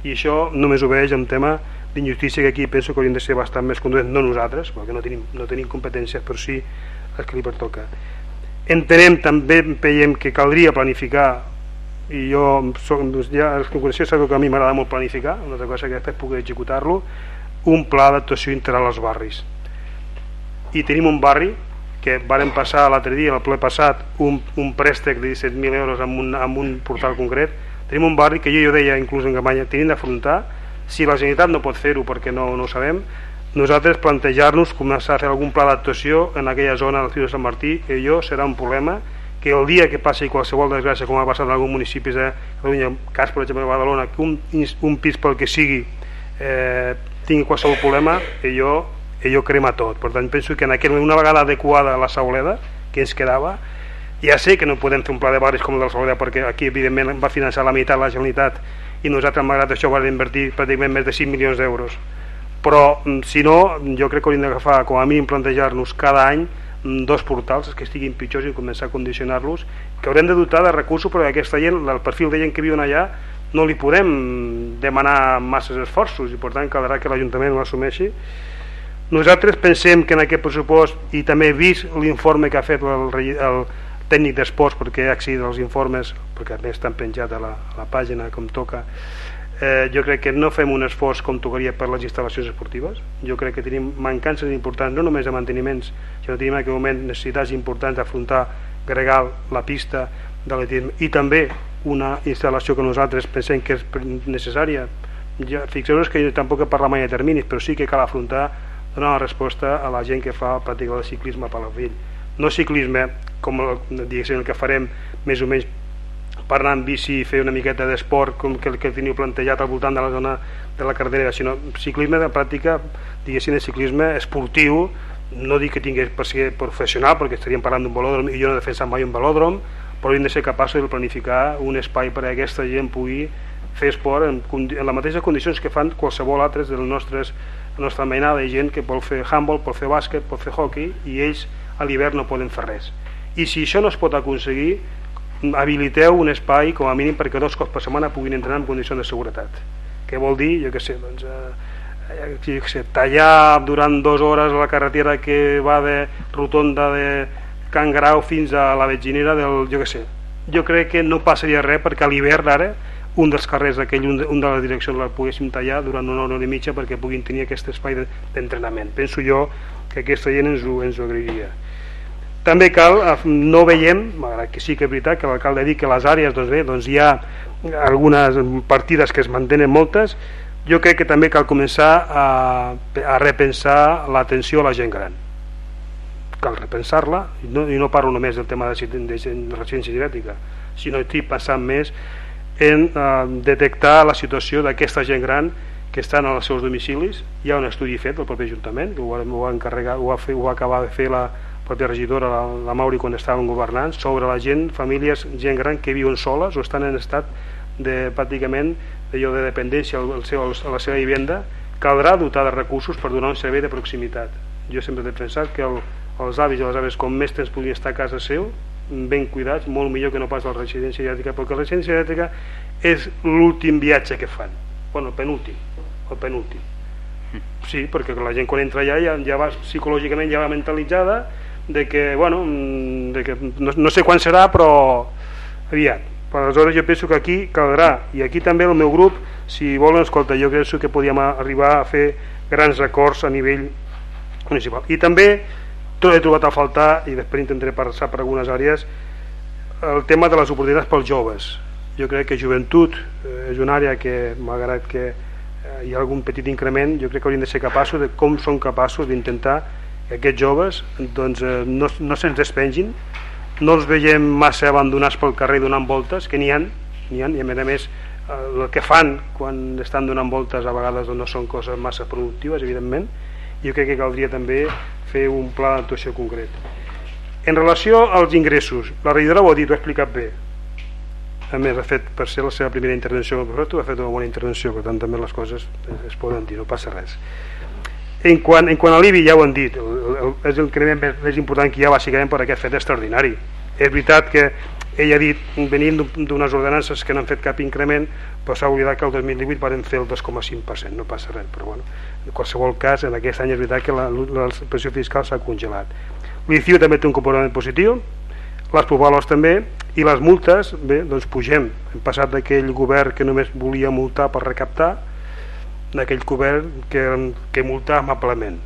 I això només ho veig en tema d'injustícia que aquí penso que hauríem de ser bastant més contundents, no nosaltres, perquè no tenim, no tenim competències, però sí el que li pertoca. Entenem també, veiem que caldria planificar i jo soc, ja, els concurrència sabeu que a mi m'agrada molt planificar una altra cosa que després puc executar-lo un pla d'actuació integral als barris. I tenim un barri que varen passar l'altre dia, el ple passat un, un préstec de 17.000 euros amb un, amb un portal concret. Tenim un barri que jo, jo deia inclús en campanya tenim d'afrontar. Si la Generalitat no pot fer-ho perquè no, no ho sabem nosaltres plantejar-nos començar a fer algun pla d'actuació en aquella zona del Ciu de Sant Martí que jo serà un problema que el dia que passi qualsevol desgràcia com ha passat en alguns municipis de Catalunya, cas per exemple de Badalona, que un, un pis pel que sigui eh, tingui qualsevol problema que jo crema tot. Per tant penso que en aquell moment una vegada adequada a la Sauleda que ens quedava ja sé que no podem fer un pla de barris com el de la Sauleda perquè aquí evidentment va finançar la meitat la Generalitat i nosaltres malgrat això vam invertir pràcticament més de 5 milions d'euros. Però mm, si no jo crec que hauríem d'agafar com a mínim plantejar-nos cada any mm, dos portals que estiguin pitjors i començar a condicionar-los que haurem de dotar de recursos perquè aquesta gent, el perfil de gent que viuen allà no li podem demanar masses esforços i per tant caldrà que l'Ajuntament ho assumeixi. Nosaltres pensem que en aquest pressupost i també vist l'informe que ha fet el, el tècnic d'esports perquè he accedit als informes perquè a més estan penjats a la, a la pàgina com toca eh, jo crec que no fem un esforç com tocaria per les instal·lacions esportives. Jo crec que tenim mancances importants no només de manteniments sinó tenim en aquest moment necessitats importants d'afrontar gregal la pista de i també una instal·lació que nosaltres pensem que és necessària. Ja, fixeu-vos que jo tampoc he parlat mai de terminis però sí que cal afrontar donar una resposta a la gent que fa pràctica de ciclisme a Palafrugell. No ciclisme com diguéssim el que farem més o menys per anar amb bici i fer una miqueta d'esport com que el que teniu plantejat al voltant de la zona de la carretera, sinó ciclisme de pràctica, diguéssim, de ciclisme esportiu, no dic que tingués per ser professional, perquè estaríem parlant d'un velòdrom i jo no he defensat mai un velòdrom, però hem de ser capaços de planificar un espai per a aquesta gent pugui fer esport en, en les mateixes condicions que fan qualsevol altres de les nostres, la nostra mainada de gent que vol fer handball, pot fer bàsquet, pot fer hockey i ells a l'hivern no poden fer res i si això no es pot aconseguir habiliteu un espai com a mínim perquè dos cops per setmana puguin entrenar en condicions de seguretat què vol dir? jo què sé, doncs, eh, jo què sé tallar durant dues hores la carretera que va de rotonda de Can Grau fins a la Vetginera del, jo què sé, jo crec que no passaria res perquè a l'hivern ara un dels carrers d'aquell, un, de, un de la direcció la poguéssim tallar durant una hora i mitja perquè puguin tenir aquest espai d'entrenament. Penso jo que aquesta gent ens ho, ens ho agrairia. També cal, eh, no veiem, malgrat que sí que és veritat que l'alcalde ha dit que les àrees doncs bé, doncs hi ha algunes partides que es mantenen moltes, jo crec que també cal començar a, a repensar l'atenció a la gent gran cal repensar-la i, no, i no parlo només del tema de, de, de residència genètica sinó que estic pensant més en eh, detectar la situació d'aquesta gent gran que estan als seus domicilis. Hi ha un estudi fet del propi Ajuntament que ho, ho, va, encarregar, ho, va, fer, ho va acabar de fer la pròpia regidora, la, la Mauri quan estaven governant, sobre la gent, famílies, gent gran que viuen soles o estan en estat de pràcticament allò de dependència al seu, a la seva vivenda. Caldrà dotar de recursos per donar un servei de proximitat. Jo sempre he pensat que el, els avis i les aves com més temps podien estar a casa seu ben cuidats, molt millor que no pas la residència geriàtrica perquè la residència geriàtrica és l'últim viatge que fan. Bueno, el penúltim el penúltim. Sí, perquè la gent quan entra allà ja, ja va psicològicament ja va mentalitzada de que, bueno, de que no, no sé quan serà però aviat. Però aleshores jo penso que aquí caldrà i aquí també el meu grup si volen, escolta, jo penso que podíem arribar a fer grans acords a nivell municipal. I també he trobat a faltar i després intentaré passar per algunes àrees el tema de les oportunitats pels joves. Jo crec que joventut eh, és una àrea que malgrat que eh, hi ha algun petit increment jo crec que hauríem de ser capaços de com són capaços d'intentar que aquests joves doncs, eh, no, no se'ns despengin. No els veiem massa abandonats pel carrer donant voltes que n'hi ha, ha, i a més a més el que fan quan estan donant voltes a vegades no són coses massa productives evidentment jo crec que caldria també fer un pla d'actuació concret. En relació als ingressos la regidora ho ha dit, ho ha explicat bé. A més ha fet per ser la seva primera intervenció com a ha fet una bona intervenció per tant també les coses es poden dir, no passa res. En quant, en quant a l'IBI ja ho han dit el, el, és l'increment més, més important que hi ha bàsicament per aquest fet extraordinari. És veritat que ell ha dit venint d'unes ordenances que no han fet cap increment però s'ha oblidat que el 2018 van fer el 2,5% no passa res però bueno, en qualsevol cas en aquest any és veritat que la, la, pressió fiscal s'ha congelat. l'ICIO també té un comportament positiu les provalos també i les multes, bé, doncs pugem. Hem passat d'aquell govern que només volia multar per recaptar d'aquell govern que, que multa amablement.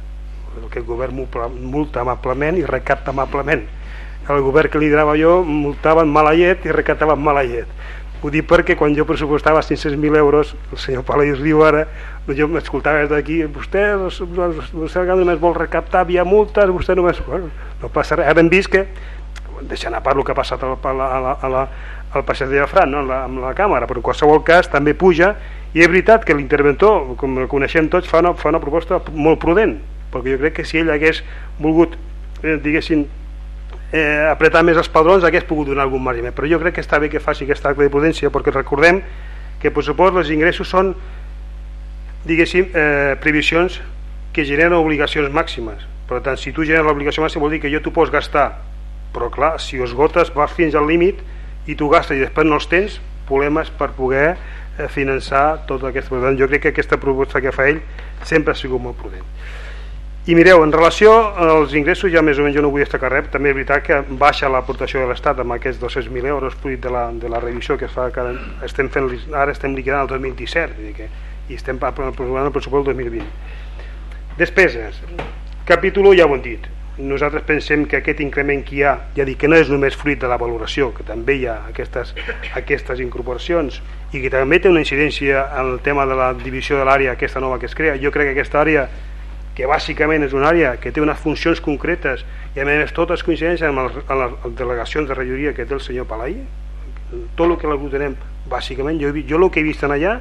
Aquest govern multa amablement i recapta amablement. El govern que liderava jo multava en mala llet i recaptava en mala llet ho dic perquè quan jo pressupostava 500.000 euros el senyor Palais riu ara jo m'escoltava des d'aquí vostè, vostè només vol recaptar via multes vostè només bueno, no passa res, ara hem vist que deixant a part el que ha passat a la, a la, a la, al passeig de Fran no? amb, la, amb la càmera, però en qualsevol cas també puja i és veritat que l'interventor com el coneixem tots fa una, fa una proposta molt prudent perquè jo crec que si ell hagués volgut eh, diguéssim eh, apretar més els padrons hagués pogut donar algun marge però jo crec que està bé que faci aquest acte de prudència perquè recordem que per supost els ingressos són diguéssim eh, previsions que generen obligacions màximes. Per tant si tu generes l'obligació màxima vol dir que jo t'ho pots gastar. Però clar, si ho esgotes vas fins al límit i tu gastes i després no els tens problemes per poder Eh, finançar tot aquest per tant jo crec que aquesta proposta que fa ell sempre ha sigut molt prudent i mireu, en relació als ingressos ja més o menys jo no vull destacar res. També és veritat que baixa l'aportació de l'Estat amb aquests 200.000 euros fruit de la, de la revisió que fa que estem fent, ara estem liquidant el 2017 vull dir que, i estem aprovant el pressupost del 2020 despeses. Capítol 1 ja ho hem dit. Nosaltres pensem que aquest increment que hi ha, ja dic que no és només fruit de la valoració, que també hi ha aquestes, aquestes incorporacions i que també té una incidència en el tema de la divisió de l'àrea aquesta nova que es crea. Jo crec que aquesta àrea, que bàsicament és una àrea que té unes funcions concretes i a més totes coincideixen amb, el, amb les delegacions de regidoria que té el senyor Palai, tot el que l'aglutenem bàsicament, jo, jo el que he vist en allà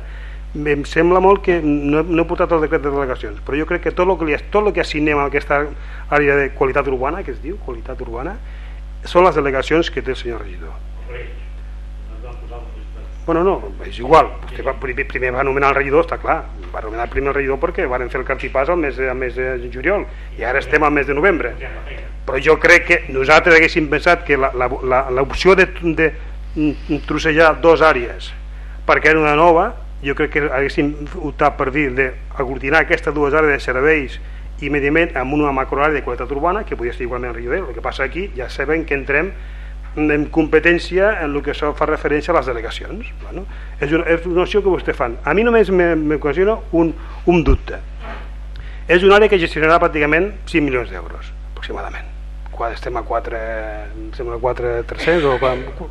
em sembla molt que no, no he portat el decret de delegacions però jo crec que tot el que, li, tot el que assignem a aquesta àrea de qualitat urbana que es diu qualitat urbana són les delegacions que té el senyor regidor bueno no, és igual Vostè va, primer, va anomenar el regidor, està clar va anomenar primer el regidor perquè van fer el cartipàs al mes, mes de juliol i ara estem al mes de novembre però jo crec que nosaltres haguéssim pensat que l'opció de, de, trossejar dues àrees perquè era una nova jo crec que haguéssim optat per dir d'aglutinar aquestes dues àrees de serveis i mediment amb una macroàrea de qualitat urbana que podria ser igualment Riuder. El que passa aquí ja sabem que entrem en competència en el que això fa referència a les delegacions. Bueno, és, una, és una opció que vostè fan. A mi només m'ocasiona un, un dubte. És una àrea que gestionarà pràcticament 5 milions d'euros, aproximadament. Quan estem a 4, sembla 4 300 o 4,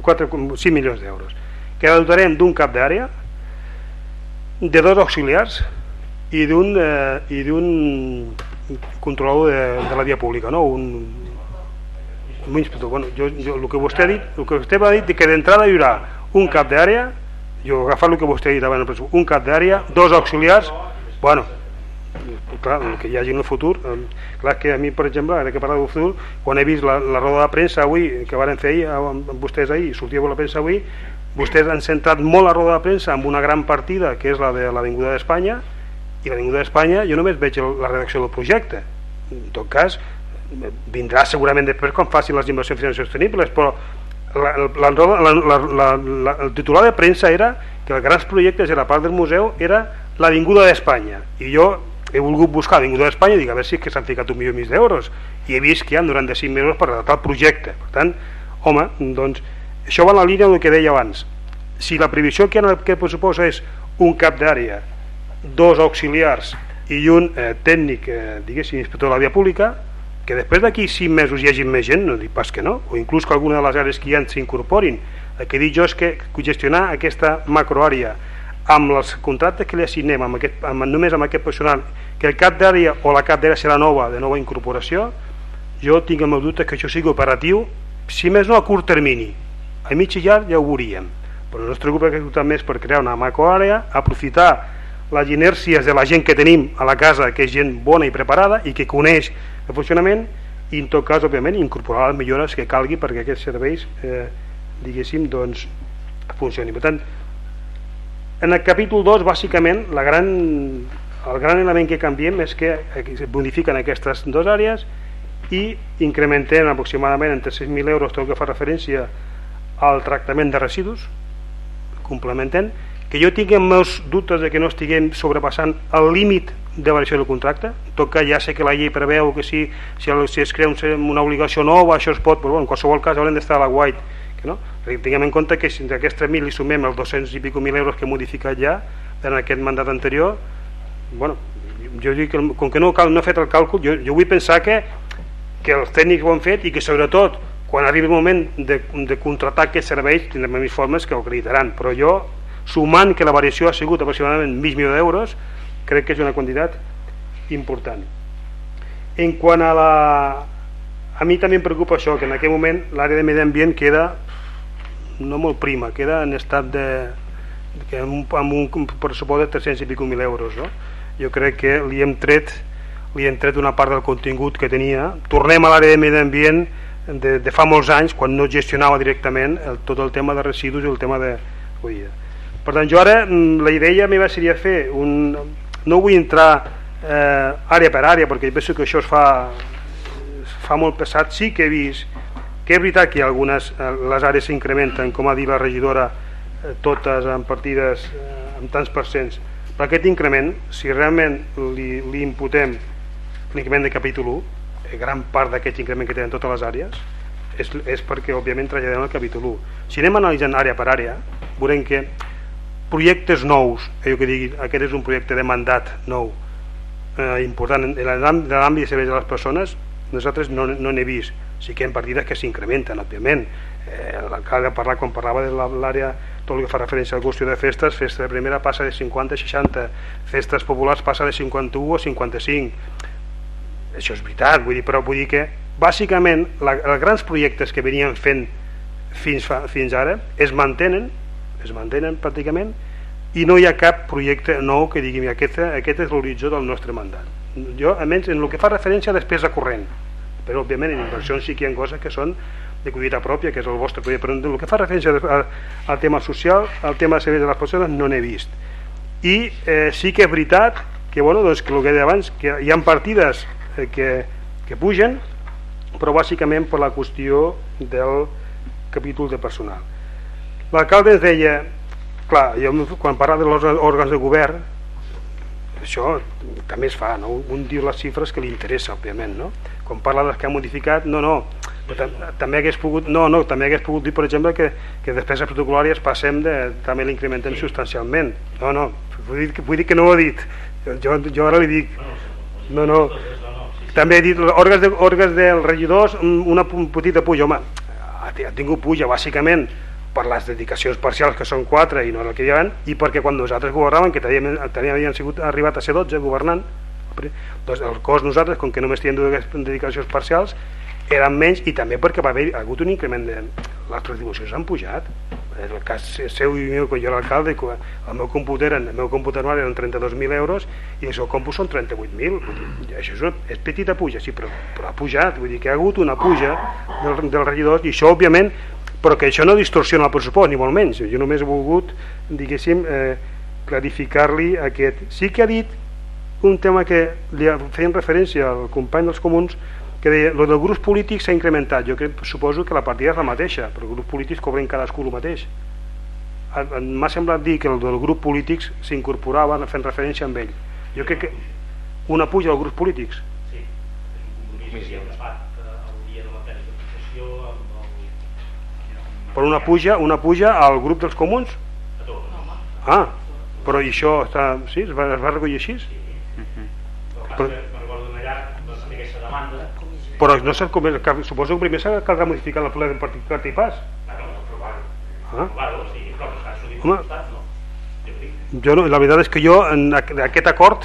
4, 5 milions d'euros. Que la dotarem d'un cap d'àrea, de dos auxiliars i d'un eh, i d'un controlador de, de la via pública, no? un, un inspector. Bueno, jo, jo, el que vostè ha dit, el que vostè va dir que d'entrada hi haurà un cap d'àrea, jo agafar el que vostè ha dit abans, un cap d'àrea, dos auxiliars, bueno, clar, el que hi hagi en el futur, clar que a mi, per exemple, ara que parla del futur, quan he vist la, la roda de premsa avui, que varen fer ahir, amb vostès ahir, sortia la premsa avui, Vostès han centrat molt la roda de premsa amb una gran partida, que és la de l'Avinguda d'Espanya, i l'Avinguda d'Espanya jo només veig la redacció del projecte. En tot cas, vindrà segurament després quan facin les inversions financeres sostenibles, però la, la, la, la, la, el titular de premsa era que els grans projectes de la part del museu era l'Avinguda d'Espanya. I jo he volgut buscar l'Avinguda d'Espanya i dic a veure si que s'han ficat un milió i mig d'euros. I he vist que hi ha 95 euros per adaptar el projecte. Per tant, home, doncs això va en la línia del que deia abans. Si la previsió que hi ha en aquest pressupost és un cap d'àrea dos auxiliars i un eh, tècnic, eh, diguéssim, inspector de la via pública que després d'aquí 5 mesos hi hagi més gent, no dic pas que no, o inclús que alguna de les àrees que hi ha s'incorporin. El que dic jo és que gestionar aquesta macroàrea amb els contractes que li assignem amb aquest, amb, només amb aquest personal, que el cap d'àrea o la cap d'àrea serà nova, de nova incorporació, jo tinc el meu dubte que això sigui operatiu, si més no a curt termini. A mig i llarg ja ho veuríem. Però el nostre grup ha també és per crear una macroàrea, aprofitar les inèrcies de la gent que tenim a la casa, que és gent bona i preparada i que coneix el funcionament i en tot cas, òbviament, incorporar les millores que calgui perquè aquests serveis, eh, diguéssim, doncs, funcionin. Per tant, en el capítol 2, bàsicament, la gran, el gran element que canviem és que es bonifiquen aquestes dues àrees i incrementem aproximadament entre 6.000 euros tot el que fa referència al tractament de residus, complementem, que jo tinc els meus dubtes de que no estiguem sobrepassant el límit de variació del contracte, tot que ja sé que la llei preveu que si, si, si es crea una obligació nova això es pot, però bueno, en qualsevol cas haurem d'estar a la guait que no? Tinguem en compte que si d'aquests 3.000 li sumem els 200 i pico mil euros que he modificat ja en aquest mandat anterior bueno, jo dic que com que no, cal, no he fet el càlcul jo, jo vull pensar que, que els tècnics ho han fet i que sobretot quan arribi el moment de, de contractar aquests serveis tindrem informes que ho acreditaran però jo sumant que la variació ha sigut aproximadament mig milió d'euros crec que és una quantitat important. En quant a la a mi també em preocupa això que en aquest moment l'àrea de medi ambient queda no molt prima queda en estat de amb, un, amb un pressupost de 300 i pico mil euros no? jo crec que li hem tret li hem tret una part del contingut que tenia. Tornem a l'àrea de medi ambient de, de fa molts anys quan no gestionava directament el, tot el tema de residus i el tema de per tant, jo ara mm, la idea meva seria fer un... No vull entrar eh, àrea per àrea, perquè penso que això es fa, es fa molt pesat. Sí que he vist que és veritat que algunes, eh, les àrees s'incrementen, com ha dit la regidora, eh, totes en partides eh, amb tants percents. Però aquest increment, si realment li, li imputem l'increment de capítol 1, eh, gran part d'aquest increment que tenen totes les àrees, és, és perquè òbviament traslladem el capítol 1. Si anem analitzant àrea per àrea, veurem que projectes nous, allò que digui, aquest és un projecte de mandat nou eh, important. En l'àmbit de serveis de les persones nosaltres no n'he no vist. Sí que hi ha partides que s'incrementen òbviament. Eh, l'alcalde ha parlat quan parlava de l'àrea tot el que fa referència al qüestió de festes festa de primera passa de 50 a 60 festes populars passa de 51 a 55 això és veritat vull dir, però vull dir que bàsicament la, els grans projectes que venien fent fins, fa, fins ara es mantenen es mantenen pràcticament i no hi ha cap projecte nou que digui aquest, aquest és l'horitzó del nostre mandat jo almenys en el que fa referència a despesa corrent però òbviament en inversions sí que hi ha coses que són de collita pròpia, que és el vostre projecte però en el que fa referència al, tema social al tema de serveis de les persones no n'he vist. I eh, sí que és veritat que, bueno, doncs, que el que deia abans que hi ha partides eh, que, que pugen però bàsicament per la qüestió del capítol de personal L'alcalde deia, clar, jo, quan parla dels òrgans de govern, això també es fa, no? un diu les xifres que li interessa, òbviament, no? Quan parla dels que ha modificat, no, no, però també hagués pogut, no, no, també hagués pogut dir, per exemple, que, que després de protocolàries passem de, també l'incrementem substancialment. No, no, vull dir, vull dir que no ho ha dit. Jo, jo ara li dic, no, no, també he dit, òrgans, de, òrgans dels regidors, una petita puja, home, ha tingut puja, bàsicament, per les dedicacions parcials que són 4 i no el que ha i perquè quan nosaltres governàvem que teníem, havien sigut arribat a ser 12 governant doncs el cos nosaltres com que només teníem dedicacions parcials eren menys i també perquè va haver hagut un increment de les retribucions han pujat. En el cas seu i meu quan jo era alcalde el meu computer, el meu computer anual eren 32.000 euros i el seu comput són 38.000 això és, una, és petita puja sí, però, però ha pujat, vull dir que ha hagut una puja del, del regidor i això òbviament però que això no distorsiona el pressupost, ni molt menys. Jo només he volgut, diguéssim, eh, clarificar-li aquest... Sí que ha dit un tema que li feien referència al company dels comuns, que deia, lo dels grups polítics s'ha incrementat, jo crec, suposo que la partida és la mateixa, però els grups polítics cobren cadascú el mateix. M'ha semblat dir que el dels grups polítics s'incorporava fent referència amb ell. Jo crec que una puja als grups polítics. Sí, un compromís el... Però una puja, una puja al grup dels comuns? A. Ah, però i això està... Sí, es va, es va recollir així? Però... Va fer aquesta demanda. Però no sé com és, que suposo que primer s'ha caldrà modificar la ple partit que i pas. Ah. Però s'ha Home. per? Jo no, la veritat és que jo en aqu- aquest acord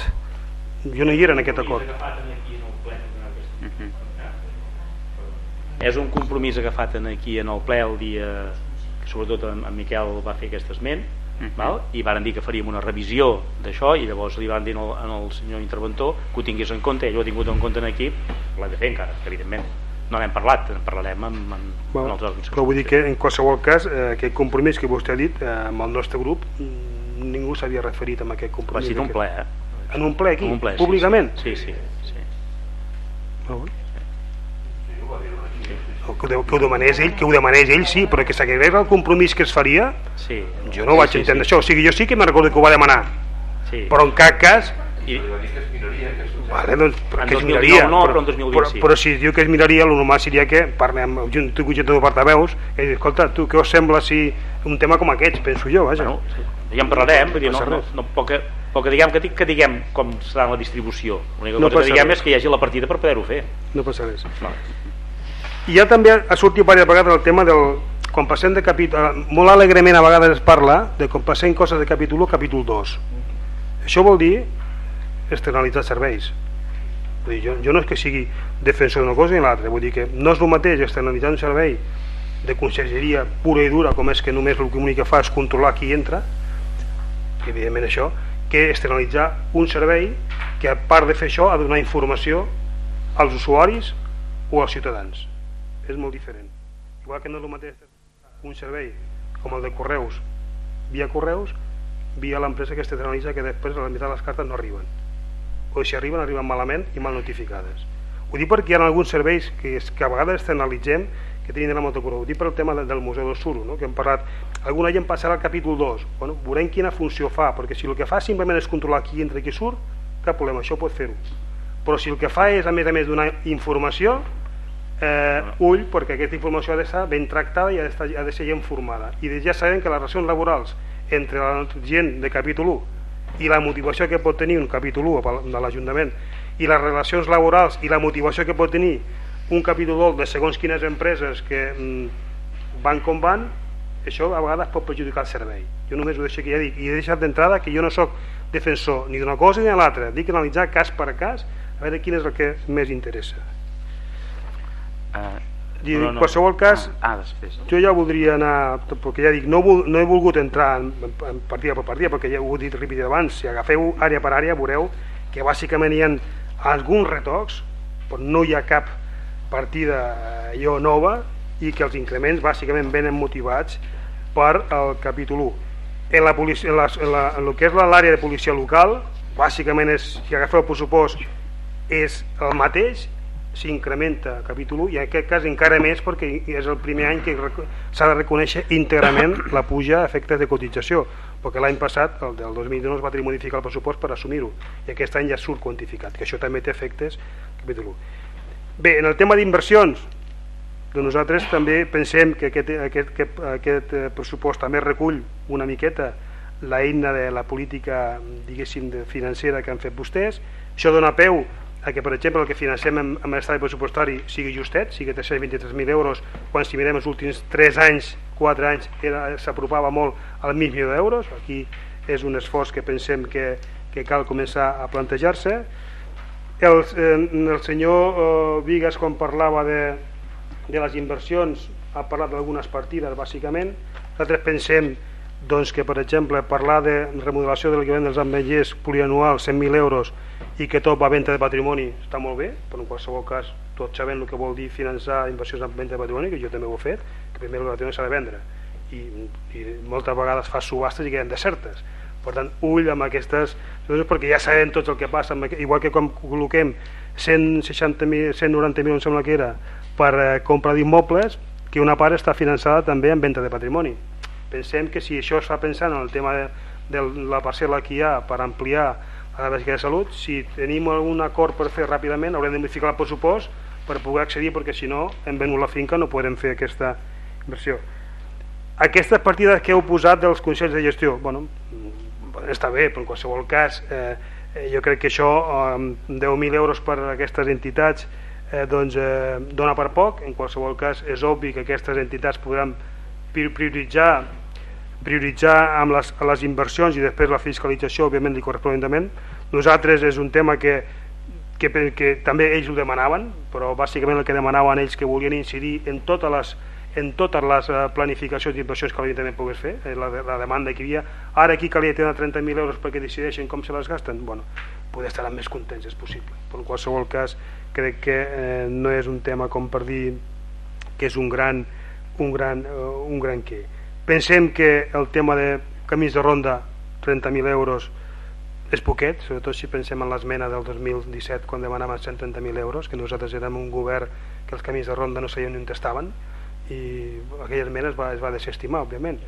jo no hi era en aquest acord. agafat aquí en el ple de donar aquesta... És un compromís agafat en aquí en el ple el dia que sobretot en, en Miquel va fer aquest esment val? i varen dir que faríem una revisió d'això i llavors li van dir al, al senyor interventor que ho tingués en compte, ell ho ha tingut en compte en aquí l'hem de fer encara, evidentment no n'hem parlat, en parlarem amb, amb, amb els òrgans Però vull dir que en qualsevol cas eh, aquest compromís que vostè ha dit eh, amb el nostre grup mm, ningú s'havia referit amb aquest va compromís. ser un ple, eh? En un ple aquí? En un ple, sí, públicament? Sí, sí, sí. Molt bé. O Que, ho- que ho demanés ell, que ho demanés ell, sí, però que s'agraés el compromís que es faria, sí. jo no ho vaig sí, entendre sí. això. O sigui, jo sí que me'n recordo que ho va demanar, Sí. però en cap cas I, Vale, doncs, En que es 2019 miraria, no, però, però en 2020 però, sí. però si diu que es miraria, el normal seria que parlem, junt, tu junt de portaveus, que dius, escolta, tu què us sembla si un tema com aquest, penso jo, vaja. Bueno, ja en parlarem, vull dir, no, no, res. no, poc, que, poc que diguem, que, que diguem com serà la distribució. L'única No cosa que diguem res. és que hi hagi la partida per poder-ho fer. No passa res. Vale. I ja també ha sortit diverses vegades el tema del quan passem de capítol, molt alegrement a vegades es parla de quan passem coses de capítol 1 a capítol 2. Això vol dir externalitzar serveis. Vull dir, jo, jo no és que sigui defensor d'una cosa ni l'altra, vull dir que no és el mateix externalitzar un servei de consergeria pura i dura, com és que només el que únic que fa és controlar qui entra, que evidentment això, que externalitzar un servei que a part de fer això ha de donar informació als usuaris o als ciutadans. És molt diferent. Igual que no és el mateix un servei com el de correus via correus, via l'empresa que externalitza que després a la meitat de les cartes no arriben. O si arriben, arriben malament i mal notificades. Ho dic perquè hi ha alguns serveis que, que a vegades externalitzem que tenen la molta cura. Ho dic per el tema de- del Museu del Suro, no? que hem parlat. Alguna gent passarà al capítol 2. Bueno, veurem quina funció fa, perquè si el que fa simplement és controlar qui entra i qui surt, cap problema, això pot fer-ho. Però si el que fa és, a més a més, donar informació, eh, ull, perquè aquesta informació ha d'estar ben tractada i ha, d'estar- ha de ser gent formada. I ja sabem que les relacions laborals entre la gent de capítol 1 i la motivació que pot tenir un capítol 1 pel- de l'Ajuntament i les relacions laborals i la motivació que pot tenir un capítol 2 de segons quines empreses que mm, van com van això a vegades pot perjudicar el servei. Jo només ho deixo que ja dic. I he deixat d'entrada que jo no sóc defensor ni d'una cosa ni de l'altra. Dic analitzar cas per cas a veure quin és el que més interessa Uh, I en qualsevol cas, Ah, després. jo ja voldria anar, perquè ja dic, no, vol- no he volgut entrar en, en partida per partida, perquè ja ho he dit repetit abans, si agafeu àrea per àrea veureu que bàsicament hi ha alguns retocs, però no hi ha cap partida eh, allò nova i que els increments bàsicament venen motivats per el capítol 1. En, la policia, en, la, en, la, en el que és la- l'àrea de policia local, bàsicament és, si agafeu el pressupost, és el mateix, s'incrementa el capítol 1 i en aquest cas encara més perquè és el primer any que s'ha de reconèixer íntegrament la puja a efectes de cotització perquè l'any passat, el del 2019 es va tenir modificar el pressupost per assumir-ho i aquest any ja surt quantificat, que això també té efectes capítol 1. Bé, en el tema d'inversions doncs nosaltres també pensem que aquest, aquest, que, aquest eh, pressupost també recull una miqueta la eina de la política diguéssim financera que han fet vostès això dona peu a que per exemple el que financem amb, amb l'estadi pressupostari sigui justet, sigui 323.000 euros quan si mirem els últims 3 anys 4 anys s'apropava molt al mig milió d'euros. Aquí és un esforç que pensem que, que cal començar a plantejar-se. El, eh, el senyor eh, Vigas quan parlava de, de les inversions ha parlat d'algunes partides bàsicament. Nosaltres pensem doncs, que per exemple parlar de remodelació de l'equipament dels ametllers polianual 100.000 euros i que tot va a venda de patrimoni està molt bé, però en qualsevol cas tots sabem el que vol dir finançar inversions en venda de patrimoni, que jo també ho he fet que primer el patrimoni s'ha de vendre i, i moltes vegades fa subhastes i queden desertes Per tant, ull amb aquestes perquè ja sabem tot el que passa, igual que quan col·loquem 160.000, 190.000 em sembla que era, per eh, compra d'immobles, que una part està finançada també en venda de patrimoni. Pensem que si això es fa pensant en el tema de, de la parcel·la que hi ha per ampliar a la bàsica de salut, si tenim algun acord per fer ràpidament haurem de modificar el pressupost per poder accedir perquè si no hem venut la finca no podrem fer aquesta inversió. Aquestes partides que heu posat dels consells de gestió, bueno, està bé, però en qualsevol cas eh, jo crec que això, eh, 10.000 euros per a aquestes entitats, eh, doncs eh, dona per poc, en qualsevol cas és obvi que aquestes entitats podran prioritzar prioritzar amb les, les inversions i després la fiscalització òbviament li correspon nosaltres és un tema que, que, que també ells ho demanaven però bàsicament el que demanaven ells que volien incidir en totes les en totes les uh, planificacions d'inversions que l'Ajuntament pogués fer, eh, la, la demanda que hi havia. Ara aquí calia tenir 30.000 euros perquè decideixen com se les gasten. Bueno, poder estar més contents és possible. Però en qualsevol cas crec que eh, no és un tema com per dir que és un gran, un gran, uh, un gran què. Pensem que el tema de camins de ronda, 30.000 euros, és poquet, sobretot si pensem en l'esmena del 2017 quan demanaven 130.000 euros, que nosaltres érem un govern que els camins de ronda no sabien on estaven, i aquella esmena es va, es va desestimar, òbviament.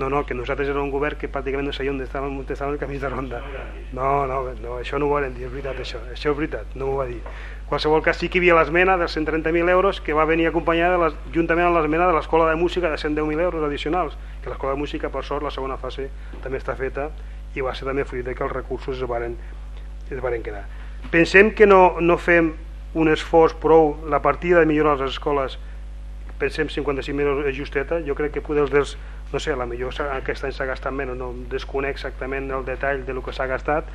No, no, que nosaltres érem un govern que pràcticament no sabia on estaven, on estaven els camins de ronda. No, no, no, això no ho van dir, és veritat això, això és veritat, no m'ho va dir. Qualsevol cas sí que hi havia l'esmena dels 130.000 euros que va venir acompanyada de les, juntament amb l'esmena de l'escola de música de 110.000 euros addicionals, que l'escola de música per sort la segona fase també està feta i va ser també fruit de que els recursos es varen, es varen quedar. Pensem que no, no fem un esforç prou, la partida de millorar les escoles pensem 55.000 euros justeta, jo crec que poder dels, no sé, la millor aquest any s'ha gastat menys, no desconec exactament el detall de lo que s'ha gastat,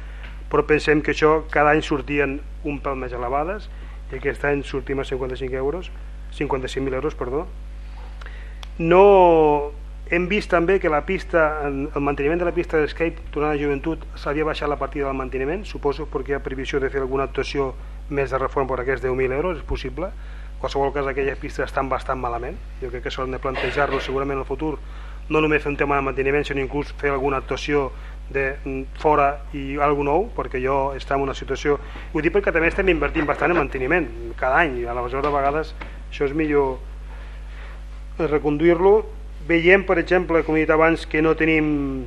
però pensem que això cada any sortien un pèl més elevades i aquest any sortim a 55 euros 55.000 euros, perdó. No hem vist també que la pista el manteniment de la pista d'escape durant la joventut s'havia baixat la partida del manteniment. Suposo perquè hi ha previsió de fer alguna actuació més de reforma per aquests 10.000 euros és possible. Qualsevol cas aquelles pistes estan bastant malament. Jo crec que s'han de plantejar-lo segurament en el futur no només fer un tema de manteniment sinó inclús fer alguna actuació de mm, fora i algo nou perquè jo estem en una situació ho dic perquè també estem invertint bastant en manteniment cada any i a la de vegades això és millor reconduir-lo veiem per exemple com he dit abans que no tenim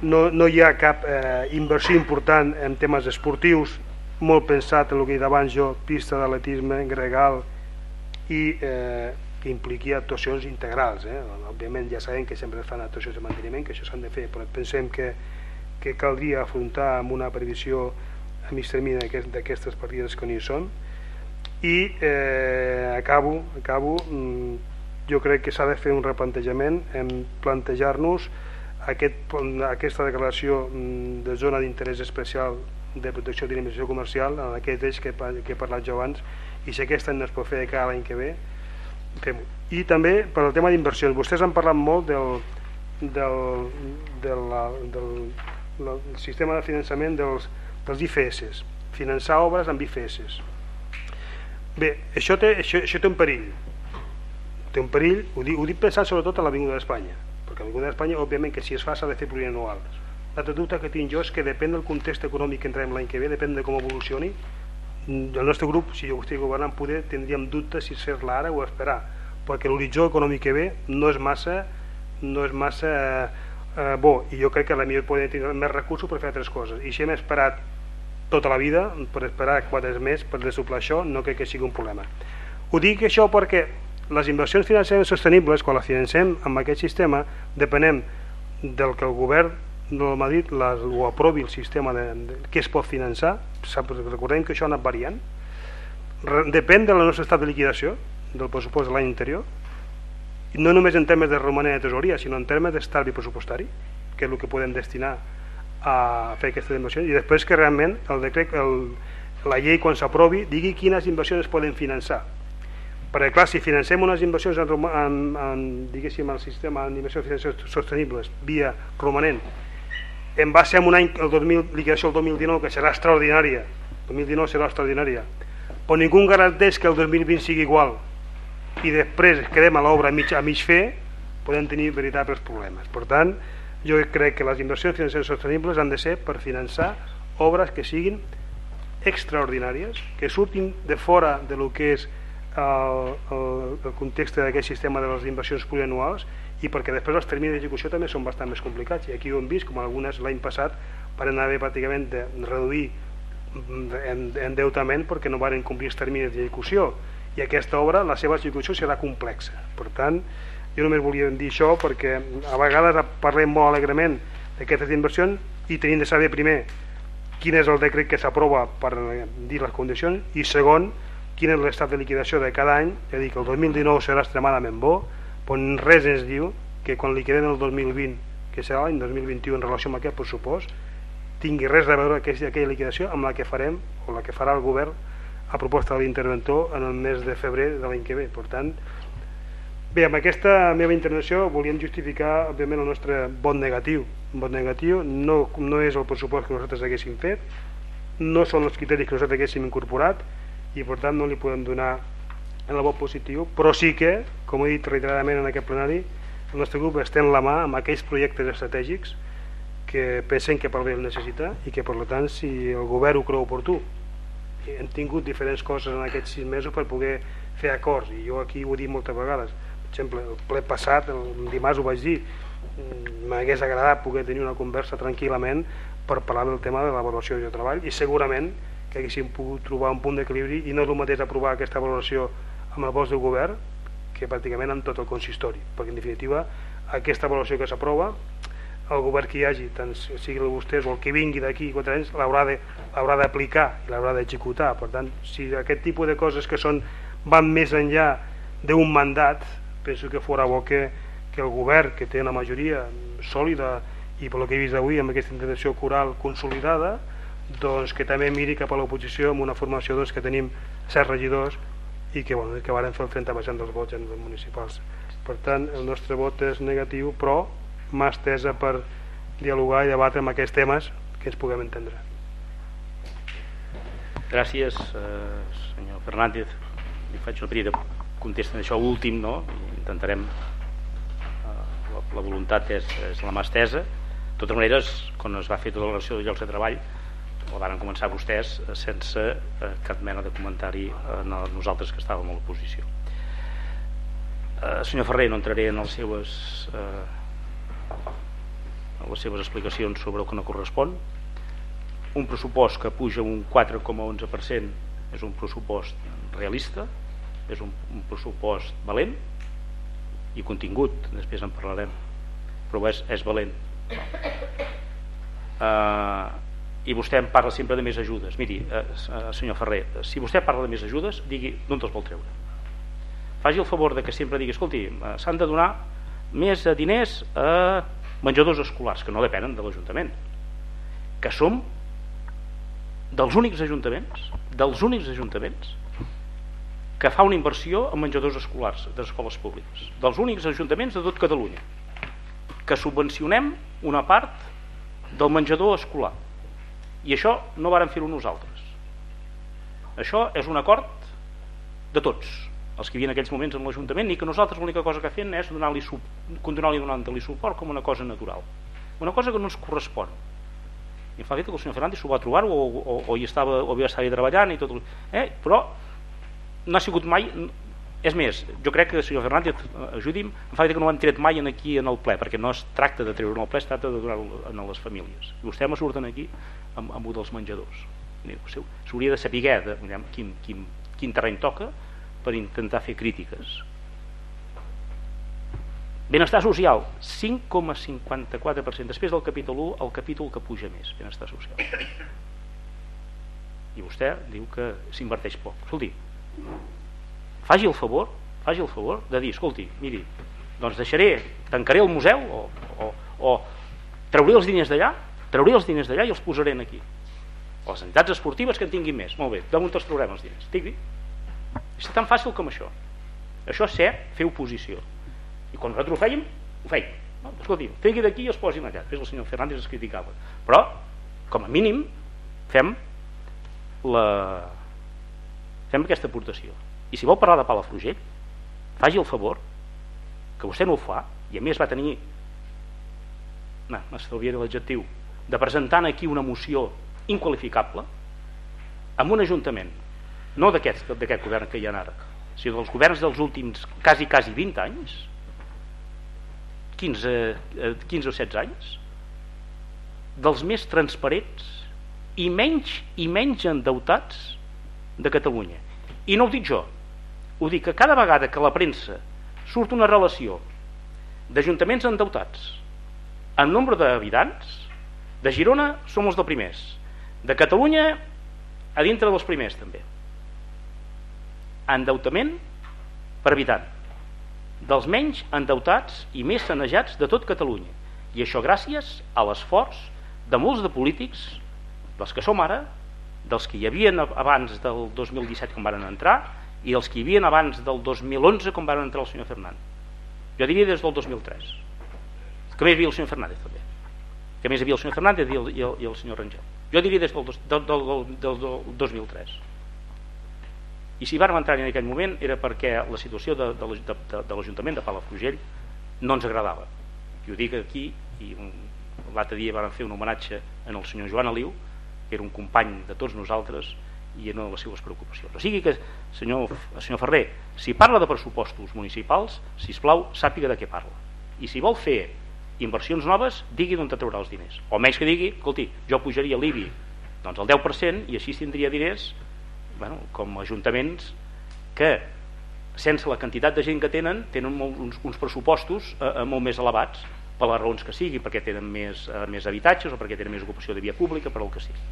no, no hi ha cap eh, inversió important en temes esportius molt pensat en el que he dit abans jo pista d'atletisme, gregal i eh, que impliqui actuacions integrals. Eh? Òbviament ja sabem que sempre fan actuacions de manteniment, que això s'han de fer, però pensem que, que caldria afrontar amb una previsió a mig termini d'aquestes partides que no hi són. I eh, acabo, acabo mm, jo crec que s'ha de fer un replantejament en plantejar-nos aquest, aquesta declaració mm, de zona d'interès especial de protecció i dinamització comercial en aquest eix que, que he parlat jo abans i si aquest any no es pot fer de cada l'any que ve fem -ho. i també per al tema d'inversions vostès han parlat molt del, del, del, del, del sistema de finançament dels, dels IFS finançar obres amb IFS bé, això té, això, això té un perill. Té un perill, ho dic, ho dic pensant sobretot a l'Avinguda d'Espanya perquè l'Avinguda d'Espanya òbviament que si es fa s'ha de fer plurianual l'altre dubte que tinc jo és que depèn del context econòmic que entrem l'any que ve, depèn de com evolucioni el nostre grup, si jo estic governant, poder tindríem dubtes si ser-la ara o esperar, perquè l'horitzó econòmic que ve no és massa, no és massa eh, bo, i jo crec que la millor podem tenir més recursos per fer altres coses. I si hem esperat tota la vida, per esperar quatre més per desdoblar això, no crec que sigui un problema. Ho dic això perquè les inversions financeres sostenibles, quan les financem amb aquest sistema, depenem del que el govern de Madrid les, ho aprovi el sistema de, de, que es pot finançar recordem que això ha anat variant depèn de la nostra estat de liquidació del pressupost de l'any anterior no només en termes de romanent de tesoria sinó en termes d'estalvi pressupostari que és el que podem destinar a fer aquesta inversió. I després que realment el decret, el, la llei quan s'aprovi digui quines inversions es poden finançar. Perquè clar, si financem unes inversions en, en, en, diguéssim, el sistema d'inversions financeres sostenibles via romanent en base a un any, el 2000, liquidació del 2019, que serà extraordinària, el 2019 serà extraordinària, però ningú garanteix que el 2020 sigui igual i després quedem a l'obra a a mig fer, podem tenir veritables problemes. Per tant, jo crec que les inversions financeres sostenibles han de ser per finançar obres que siguin extraordinàries, que surtin de fora de lo que és el, el, el context d'aquest sistema de les inversions plurianuals i perquè després els terminis d'execució també són bastant més complicats i aquí ho hem vist com algunes l'any passat anar bé pràcticament de reduir endeutament perquè no varen complir els terminis d'execució i aquesta obra, la seva execució serà complexa. Per tant, jo només volia dir això perquè a vegades parlem molt alegrement d'aquestes inversions i tenim de saber primer quin és el decret que s'aprova per dir les condicions i segon, quin és l'estat de liquidació de cada any, ja dic, el 2019 serà extremadament bo, però res ens diu que quan liquidem el 2020, que serà l'any 2021 en relació amb aquest pressupost, tingui res a veure aquella liquidació amb la que farem o la que farà el govern a proposta de l'interventor en el mes de febrer de l'any que ve. Per tant, bé, amb aquesta meva intervenció volíem justificar òbviament el nostre vot negatiu. Un vot negatiu no, no és el pressupost que nosaltres haguéssim fet, no són els criteris que nosaltres haguéssim incorporat i per tant no li podem donar en el vot positiu, però sí que, com he dit reiteradament en aquest plenari, el nostre grup estén la mà amb aquells projectes estratègics que pensen que per bé el necessita i que per tant si el govern ho creu oportú hem tingut diferents coses en aquests sis mesos per poder fer acords i jo aquí ho he dit moltes vegades. Per exemple el ple passat, el dimarts ho vaig dir mm, m'hagués agradat poder tenir una conversa tranquil·lament per parlar del tema de l'avaluació de treball i segurament que haguéssim pogut trobar un punt d'equilibri i no és el mateix aprovar aquesta valoració amb el vostre govern que pràcticament amb tot el consistori perquè en definitiva aquesta avaluació que s'aprova el govern que hi hagi, tant sigui vostès o el que vingui d'aquí quatre anys, l'haurà d'aplicar i l'haurà d'executar. Per tant, si aquest tipus de coses que són van més enllà d'un mandat, penso que fora bo que, que el govern, que té una majoria sòlida i pel que he vist avui amb aquesta intervenció coral consolidada, doncs que també miri cap a l'oposició amb una formació doncs, que tenim set regidors i que, bueno, que varen fer el 30% dels vots en els municipals. Per tant, el nostre vot és negatiu, però mà estesa per dialogar i debatre amb aquests temes que ens puguem entendre. Gràcies, eh, senyor Fernández. Li faig una petita contesta d'això últim, no? Intentarem... Eh, la, la voluntat és, és la mà estesa. De totes maneres, quan es va fer tota la relació de llocs de treball, la van començar vostès sense eh, cap mena de comentari a nosaltres que estàvem a l'oposició. Eh, senyor Ferrer, no entraré en les seues eh, les seves explicacions sobre el que no correspon. Un pressupost que puja un 4,11% és un pressupost realista és un, un pressupost valent i contingut després en parlarem però és, és valent. Uh, i vostè em parla sempre de més ajudes. Miri, uh, senyor Ferrer si vostè parla de més ajudes, digui d'on els vol treure? Faci el favor de que sempre digui escolti, uh, s'han de donar més diners a menjadors escolars que no depenen de l'Ajuntament que som dels únics ajuntaments dels únics ajuntaments que fa una inversió en menjadors escolars d'escoles públiques. Dels únics ajuntaments de tot Catalunya que subvencionem una part del menjador escolar. I això no varen fer-ho nosaltres. Això és un acord de tots els que hi havia en aquells moments en l'Ajuntament i que nosaltres l'única cosa que fem és donar-li continuar donant-li suport com una cosa natural. Una cosa que no ens correspon. I fa fet que el senyor Fernández s'ho va trobar o, o, o, hi estava, o havia estat treballant i tot, eh? però no ha sigut mai és més, jo crec que el senyor Fernández ajudi'm, em fa que no ho hem tret mai en aquí en el ple, perquè no es tracta de treure en el ple es tracta de donar a les famílies. I vostè me surten aquí amb, amb un dels menjadors. S'hauria de saber de, quin, quin, quin terreny toca per intentar fer crítiques. Benestar social 5,54% després del capítol 1 el capítol que puja més benestar social. I vostè diu que s'inverteix poc. Escolti faci el favor faci el favor de dir, escolti, miri doncs deixaré, tancaré el museu o, o, o trauré els diners d'allà trauré els diners d'allà i els posaré aquí. O les entitats esportives que en tinguin més. Molt bé, d'on els traurem els diners. Digui és tan fàcil com això. Això és ser fer oposició. I quan nosaltres ho fèiem, ho fèiem. No? Escolti, tregui d'aquí i es posin allà. Després el senyor Fernández es criticava. Però, com a mínim, fem la... fem aquesta aportació. I si vol parlar de Palafrugell, faci el favor, que vostè no ho fa, i a més va tenir m'estalviaré l'adjectiu, de presentar aquí una moció inqualificable amb un ajuntament, no d'aquest govern que hi ha ara, sinó dels governs dels últims quasi, quasi 20 anys, 15, 15 eh, o 16 anys, dels més transparents i menys i menys endeutats de Catalunya. I no ho dic jo, ho dic que cada vegada que la premsa surt una relació d'ajuntaments endeutats en nombre d'habitants, de Girona som els dels primers, de Catalunya a dintre dels primers també. Endeutament per habitant, dels menys endeutats i més sanejats de tot Catalunya. I això gràcies a l'esforç de molts de polítics, dels que som ara, dels que hi havien abans del 2017 quan van entrar i dels que hi havien abans del 2011 quan van entrar el senyor Fernández. Jo diria des del 2003. Que més hi havia el senyor Fernández també. Que més hi havia el senyor Fernández i el, i el, i el senyor Rangel. Jo diria des del, del, del, del, del 2003. I si vam entrar en aquell moment era perquè la situació de, de, de, de l'Ajuntament de Palafrugell no ens agradava. I ho dic aquí, i l'altre dia vam fer un homenatge en el senyor Joan Aliu, que era un company de tots nosaltres i en les seves preocupacions. O sigui que, senyor, senyor Ferrer, si parla de pressupostos municipals, si us plau, sàpiga de què parla. I si vol fer inversions noves, digui d'on traurà els diners. O menys que digui, escolti, jo pujaria l'IBI doncs el 10% i així tindria diners bueno, com ajuntaments que sense la quantitat de gent que tenen tenen uns, uns pressupostos eh, eh molt més elevats per les raons que sigui, perquè tenen més, eh, més habitatges o perquè tenen més ocupació de via pública, per el que sigui.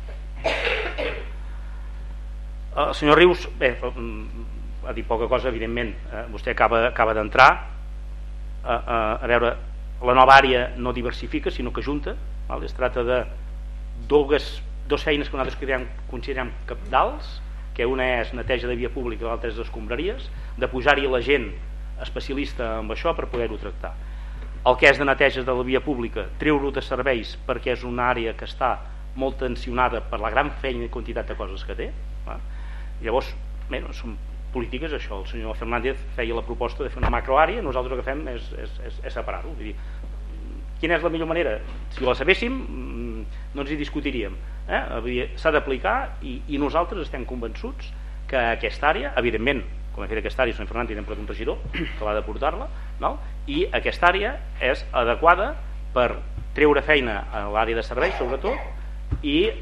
El senyor Rius, bé, ha dit poca cosa, evidentment, eh, vostè acaba, acaba d'entrar, a, a, a veure, la nova àrea no diversifica, sinó que junta, val? es tracta de dues, dos feines que nosaltres considerem, considerem capdals, que una és neteja de via pública i l'altra és d'escombraries, de posar-hi la gent especialista en això per poder-ho tractar el que és de neteja de la via pública, treure-ho de serveis perquè és una àrea que està molt tensionada per la gran feina i quantitat de coses que té. Va? Llavors, bé, no, són polítiques, això, el senyor Fernández feia la proposta de fer una macroàrea, nosaltres el que fem és, és, és, és separar-ho. Quina és la millor manera? Si la sabéssim, mm, no ens hi discutiríem. Eh? S'ha d'aplicar i, i nosaltres estem convençuts que aquesta àrea, evidentment, com he fet aquesta àrea, senyor Fernández, hem un regidor que l'ha de portar-la, no? i aquesta àrea és adequada per treure feina a l'àrea de serveis, sobretot, i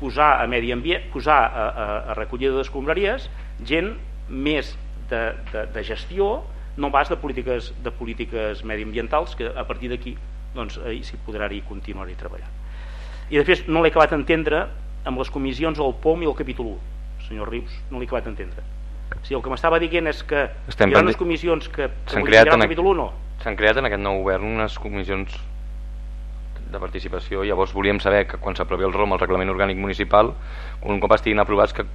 posar a medi ambient, posar a, a, a recollida d'escombraries gent més de, de, de gestió, no pas de polítiques, de polítiques mediambientals, que a partir d'aquí doncs, s'hi podrà-hi continuar-hi treballant. I després no l'he acabat d'entendre amb les comissions del POM i el capítol 1, senyor Rius, no l'he acabat d'entendre. Si el que m'estava dient és que Estem hi ha unes comissions que, que creat en el capítol 1 s'han creat en aquest nou govern unes comissions de participació. Llavors volíem saber que quan s'aprovi el ROM el reglament orgànic municipal un cop estiguin aprovats que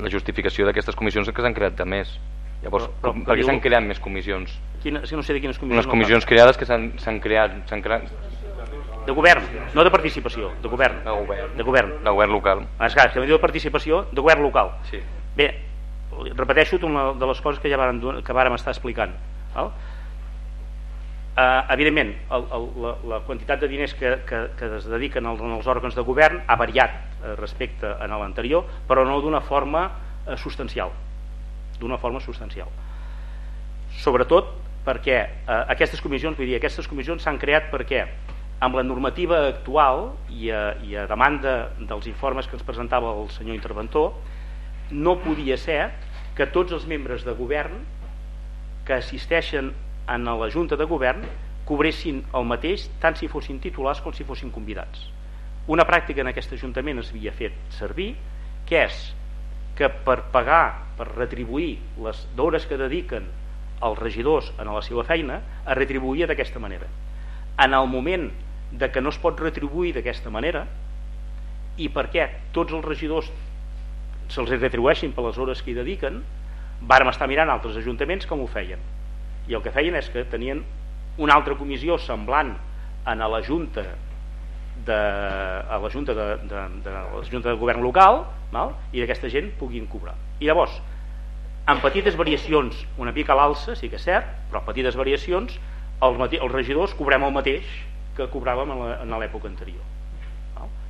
la justificació d'aquestes comissions que s'han creat de més. Llavors però, però, per què s'han creat més comissions? Quina, si no sé de quines comissions unes comissions no creades que s'han creat, creat de govern, no de participació, de govern. De govern. De govern, de govern local. Ah, és clar, que de participació, de govern local. Sí. Bé, repeteixo una de les coses que ja vàrem, que vàrem estar explicant val? Uh, evidentment el, el, la, la quantitat de diners que, que, que es dediquen als, als òrgans de govern ha variat uh, respecte a l'anterior però no d'una forma uh, substancial d'una forma substancial sobretot perquè uh, aquestes comissions vull dir, aquestes comissions s'han creat perquè amb la normativa actual i a, i a demanda dels informes que ens presentava el senyor interventor no podia ser que tots els membres de govern que assisteixen en la Junta de Govern cobressin el mateix tant si fossin titulars com si fossin convidats. Una pràctica en aquest Ajuntament es havia fet servir, que és que per pagar, per retribuir les d'hores que dediquen els regidors en la seva feina, es retribuïa d'aquesta manera. En el moment de que no es pot retribuir d'aquesta manera, i perquè tots els regidors se'ls retribueixin per les hores que hi dediquen, vàrem estar mirant altres ajuntaments com ho feien. I el que feien és que tenien una altra comissió semblant a la Junta de, a la Junta de, de, de, la Junta de Govern local val? i aquesta gent puguin cobrar. I llavors, amb petites variacions, una mica a l'alça, sí que és cert, però petites variacions, els, els regidors cobrem el mateix que cobràvem en l'època anterior.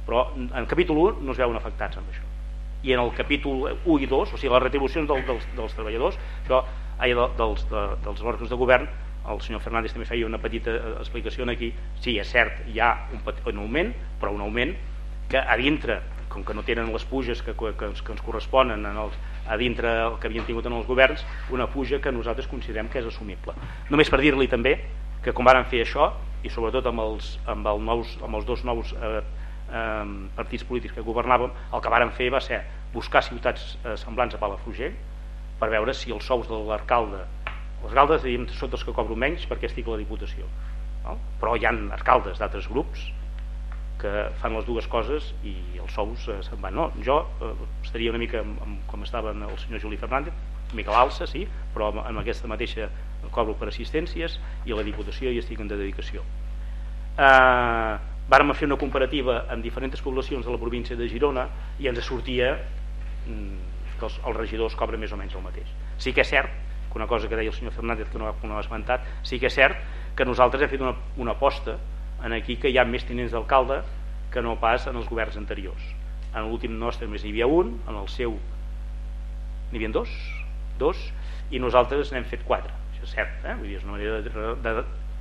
Però en capítol 1 no es veuen afectats amb això. I en el capítol 1 i 2, o sigui, les retribucions del, dels, dels treballadors, això, ai, dels, de, dels òrgans de govern, el senyor Fernández també feia una petita eh, explicació aquí, sí, és cert, hi ha un, un augment, però un augment que a dintre, com que no tenen les puges que, que, que, ens, que ens corresponen en els, a dintre el que havien tingut en els governs, una puja que nosaltres considerem que és assumible. Només per dir-li també que com varen fer això, i sobretot amb els, amb el nous, amb els dos nous eh, eh, partits polítics que governàvem, el que varen fer va ser buscar ciutats eh, semblants a Palafrugell per veure si els sous de l'alcalde els alcaldes diguem, són els que cobro menys perquè estic a la Diputació no? però hi han alcaldes d'altres grups que fan les dues coses i els sous eh, se'n van no, jo eh, estaria una mica amb, amb, com estava el senyor Juli Fernández mica l'alça, sí, però amb, amb aquesta mateixa cobro per assistències i la Diputació hi estic en de dedicació. Eh, vàrem fer una comparativa amb diferents poblacions de la província de Girona i ens sortia mm, que els, els regidors cobren més o menys el mateix. Sí que és cert que una cosa que deia el senyor Fernández que no, no ha esmentat, sí que és cert que nosaltres hem fet una, una aposta en aquí que hi ha més tinents d'alcalde que no pas en els governs anteriors. En l'últim nostre només hi havia un en el seu n'hi havia dos, dos i nosaltres n'hem fet quatre és cert, eh? Vull dir, és una manera de, de,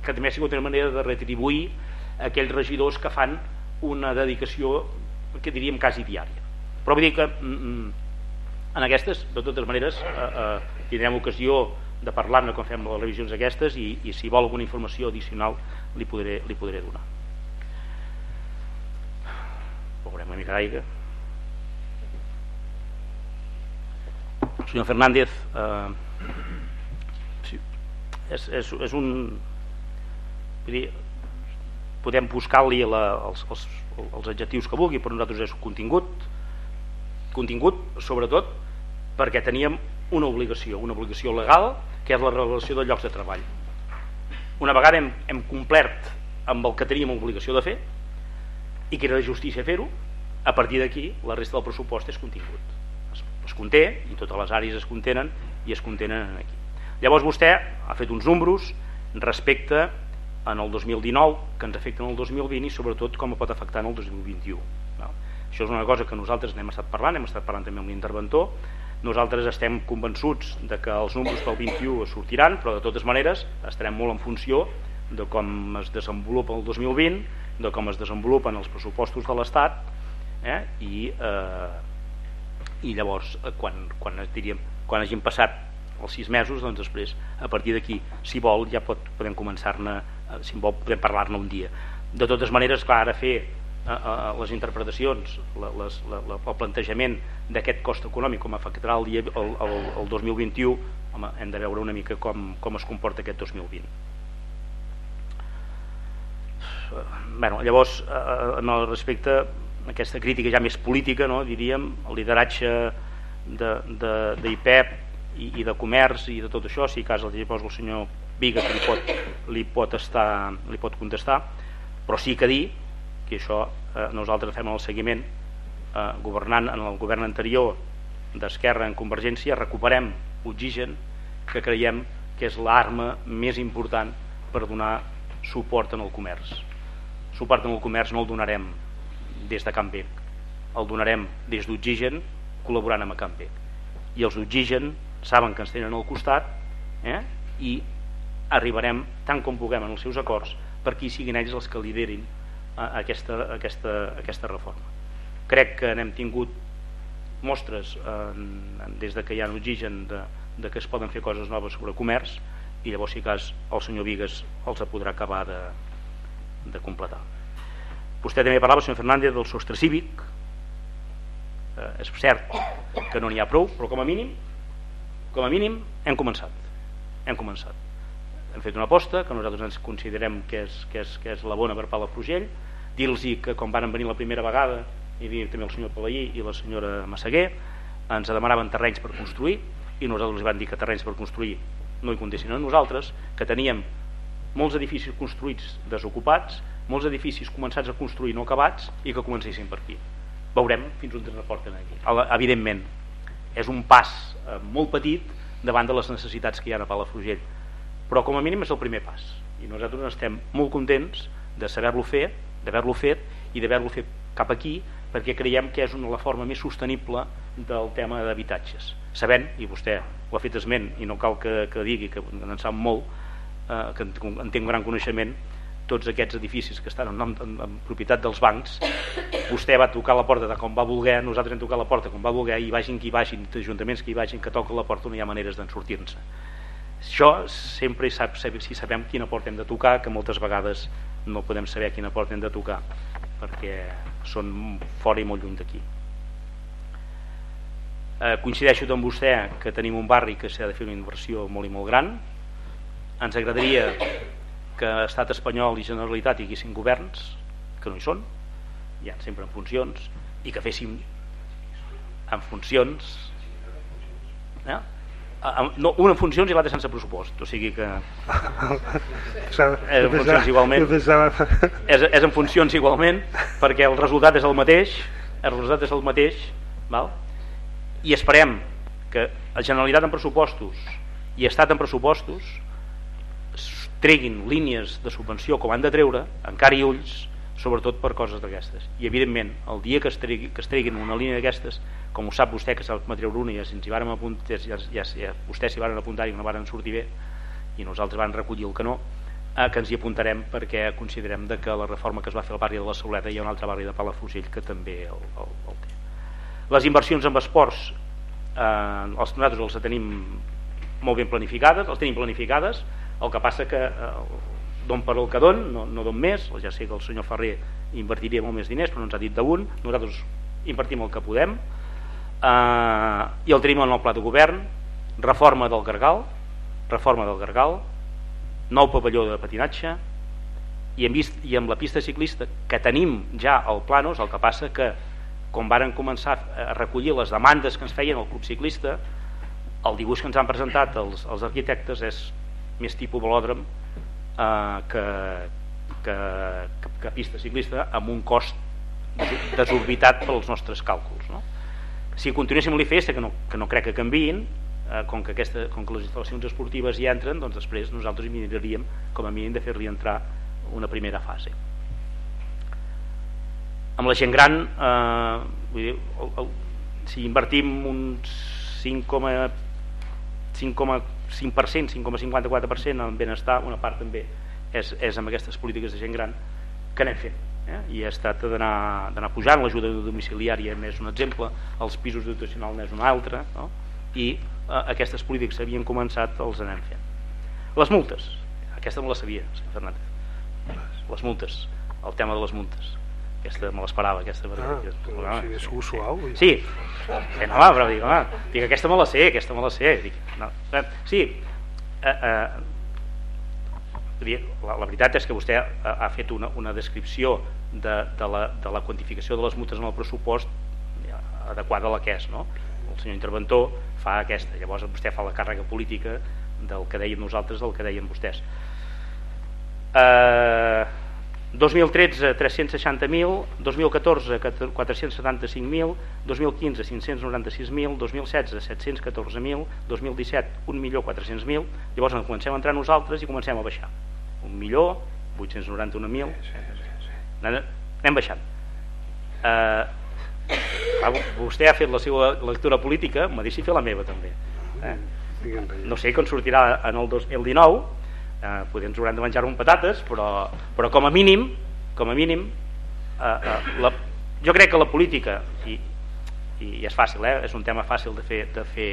que també ha sigut una manera de retribuir aquells regidors que fan una dedicació que diríem quasi diària. Però vull dir que mm, mm en aquestes, de totes maneres eh, eh, tindrem ocasió de parlar-ne quan fem les revisions aquestes i, i si vol alguna informació addicional li podré, li podré donar. Veurem una mica d'aigua. Senyor Fernández eh, és, és, és un dir, podem buscar-li els, els, els adjectius que vulgui però nosaltres és contingut contingut sobretot perquè teníem una obligació, una obligació legal que és la relació de llocs de treball. Una vegada hem, hem complert amb el que teníem obligació de fer i que era de justícia fer-ho a partir d'aquí la resta del pressupost és contingut. Es, es conté i totes les àrees es contenen i es contenen aquí llavors vostè ha fet uns números respecte en el 2019 que ens afecten el 2020 i sobretot com pot afectar en el 2021 no? Això és una cosa que nosaltres n'hem estat parlant, hem estat parlant també amb l'interventor, nosaltres estem convençuts de que els números pel 21 sortiran, però de totes maneres estarem molt en funció de com es desenvolupa el 2020, de com es desenvolupen els pressupostos de l'Estat, eh? I, eh, i llavors eh, quan, quan, diríem, quan hagin passat els sis mesos, doncs després, a partir d'aquí, si vol, ja pot, podem començar-ne, eh, si vol, podem parlar-ne un dia. De totes maneres, clar, ara fer a, a les interpretacions, les, la, la, el plantejament d'aquest cost econòmic com afectarà el, dia, el, el, el 2021, home, hem de veure una mica com, com es comporta aquest 2020. Bueno, llavors, en el respecte a aquesta crítica ja més política, no, diríem, el lideratge d'IPEP i, i de comerç i de tot això, si cas el, el senyor Viga que li pot, li pot, estar, li pot contestar, però sí que dir i això eh, nosaltres fem el seguiment eh, governant en el govern anterior d'Esquerra en Convergència recuperem oxigen que creiem que és l'arma més important per donar suport en el comerç. Suport en el comerç no el donarem des de Can Bec el donarem des d'Oxigen col·laborant amb Can Bec i els d'Oxigen saben que ens tenen al costat eh? i arribarem tant com puguem en els seus acords perquè siguin ells els que liderin aquesta, aquesta, aquesta reforma. Crec que n'hem tingut mostres eh, des de que hi ha oxigen de, de que es poden fer coses noves sobre comerç i llavors si cas el senyor Vigues els podrà acabar de, de completar. Vostè també parlava, senyor Fernández, del sostre cívic. Eh, és cert que no n'hi ha prou, però com a mínim com a mínim hem començat. Hem començat. Hem fet una aposta que nosaltres ens considerem que és, que és, que és la bona per Palafrugell dir-los que quan van venir la primera vegada hi havia també el senyor Palaí i la senyora Massaguer ens demanaven terrenys per construir i nosaltres els van dir que terrenys per construir no hi a nosaltres que teníem molts edificis construïts desocupats molts edificis començats a construir no acabats i que comencessin per aquí. Veurem fins on ens reporten aquí. Evidentment és un pas molt petit davant de les necessitats que hi ha a Palafrugell però com a mínim és el primer pas i nosaltres estem molt contents de saber-lo fer, d'haver-lo fet i d'haver-lo fet cap aquí perquè creiem que és una, la forma més sostenible del tema d'habitatges. Sabent, i vostè ho ha fet esment i no cal que, que digui que en sap molt, eh, que en té un gran coneixement, tots aquests edificis que estan en, nom, en, en propietat dels bancs, vostè va tocar la porta de com va voler, nosaltres hem tocat la porta com va voler, i vagin qui vagin, ajuntaments que hi vagin, que toquen la porta no hi ha maneres d'en sortir-se. Això sempre sap, si sabem quina porta hem de tocar, que moltes vegades no podem saber quina porta hem de tocar, perquè són fora i molt lluny d'aquí. Eh, coincideixo amb vostè que tenim un barri que s'ha de fer una inversió molt i molt gran. Ens agradaria que Estat espanyol i Generalitat hi haguessin governs, que no hi són, hi ha sempre en funcions, i que féssim en funcions eh? no, una en funcions i l'altra sense pressupost o sigui que és en funcions igualment és, és en funcions igualment perquè el resultat és el mateix el resultat és el mateix val? i esperem que la Generalitat en pressupostos i Estat en pressupostos treguin línies de subvenció com han de treure, encara i ulls, sobretot per coses d'aquestes. I evidentment, el dia que es, tregui, que es treguin una línia d'aquestes, com ho sap vostè que se'l treure una i si ens hi vàrem apuntar, ja, ja, ja, vostès s'hi varen apuntar i no varen sortir bé i nosaltres van recollir el que no, eh, que ens hi apuntarem perquè considerem de que la reforma que es va fer al barri de la Sauleta hi ha un altre barri de Palafrugell que també el, el, el té. Les inversions en esports eh, els nosaltres els tenim molt ben planificades, els tenim planificades, el que passa que eh, don per el que don, no, no don més ja sé que el senyor Ferrer invertiria molt més diners però no ens ha dit d'un, nosaltres invertim el que podem. Eh, i el tenim en el pla de govern. Reforma del Gargal reforma del Gargal. Nou pavelló de patinatge. I, hem vist, i amb la pista ciclista que tenim ja al Planos el que passa que quan varen començar a recollir les demandes que ens feien el club ciclista el dibuix que ens han presentat els, els arquitectes és més tipus velòdrom eh, que, que, que, que pista ciclista amb un cost desorbitat pels nostres càlculs no? si continuéssim l'IFS que, no, que no crec que canviïn eh, com, que aquesta, com que les instal·lacions esportives hi entren doncs després nosaltres miraríem com a mínim de fer-li entrar una primera fase amb la gent gran eh, vull dir, el, el, si invertim uns 5,5 5,5%, 5,54% en benestar, una part també és, és amb aquestes polítiques de gent gran que anem fent. Eh? I ha estat d'anar pujant, l'ajuda domiciliària n'és un exemple, els pisos dotacionals n'és un altre, no? i eh, aquestes polítiques s'havien començat, els anem fent. Les multes, aquesta me la sabia. Les multes, el tema de les multes aquesta me l'esperava aquesta ah, però, si és suau sí, eh, no, però dic, home, dic, aquesta me la sé, aquesta me la sé. Dic, no, eh, sí eh, eh, la, la veritat és que vostè ha, ha fet una, una descripció de, de, la, de la quantificació de les multes en el pressupost adequada a la que és no? el senyor interventor fa aquesta llavors vostè fa la càrrega política del que dèiem nosaltres del que deien vostès. Eh 2013 360.000, 2014 475.000, 2015 596.000, 2016 714.000, 2017 1.400.000, llavors en comencem a entrar nosaltres i comencem a baixar. 1.891.000, anem baixant. Eh, vostè ha fet la seva lectura política, me deixi fer la meva també. Eh? No sé com sortirà en el 2019, eh, potser ens haurem de menjar un patates però, però com a mínim com a mínim eh, eh, la, jo crec que la política i, i és fàcil, eh? és un tema fàcil de fer, de fer,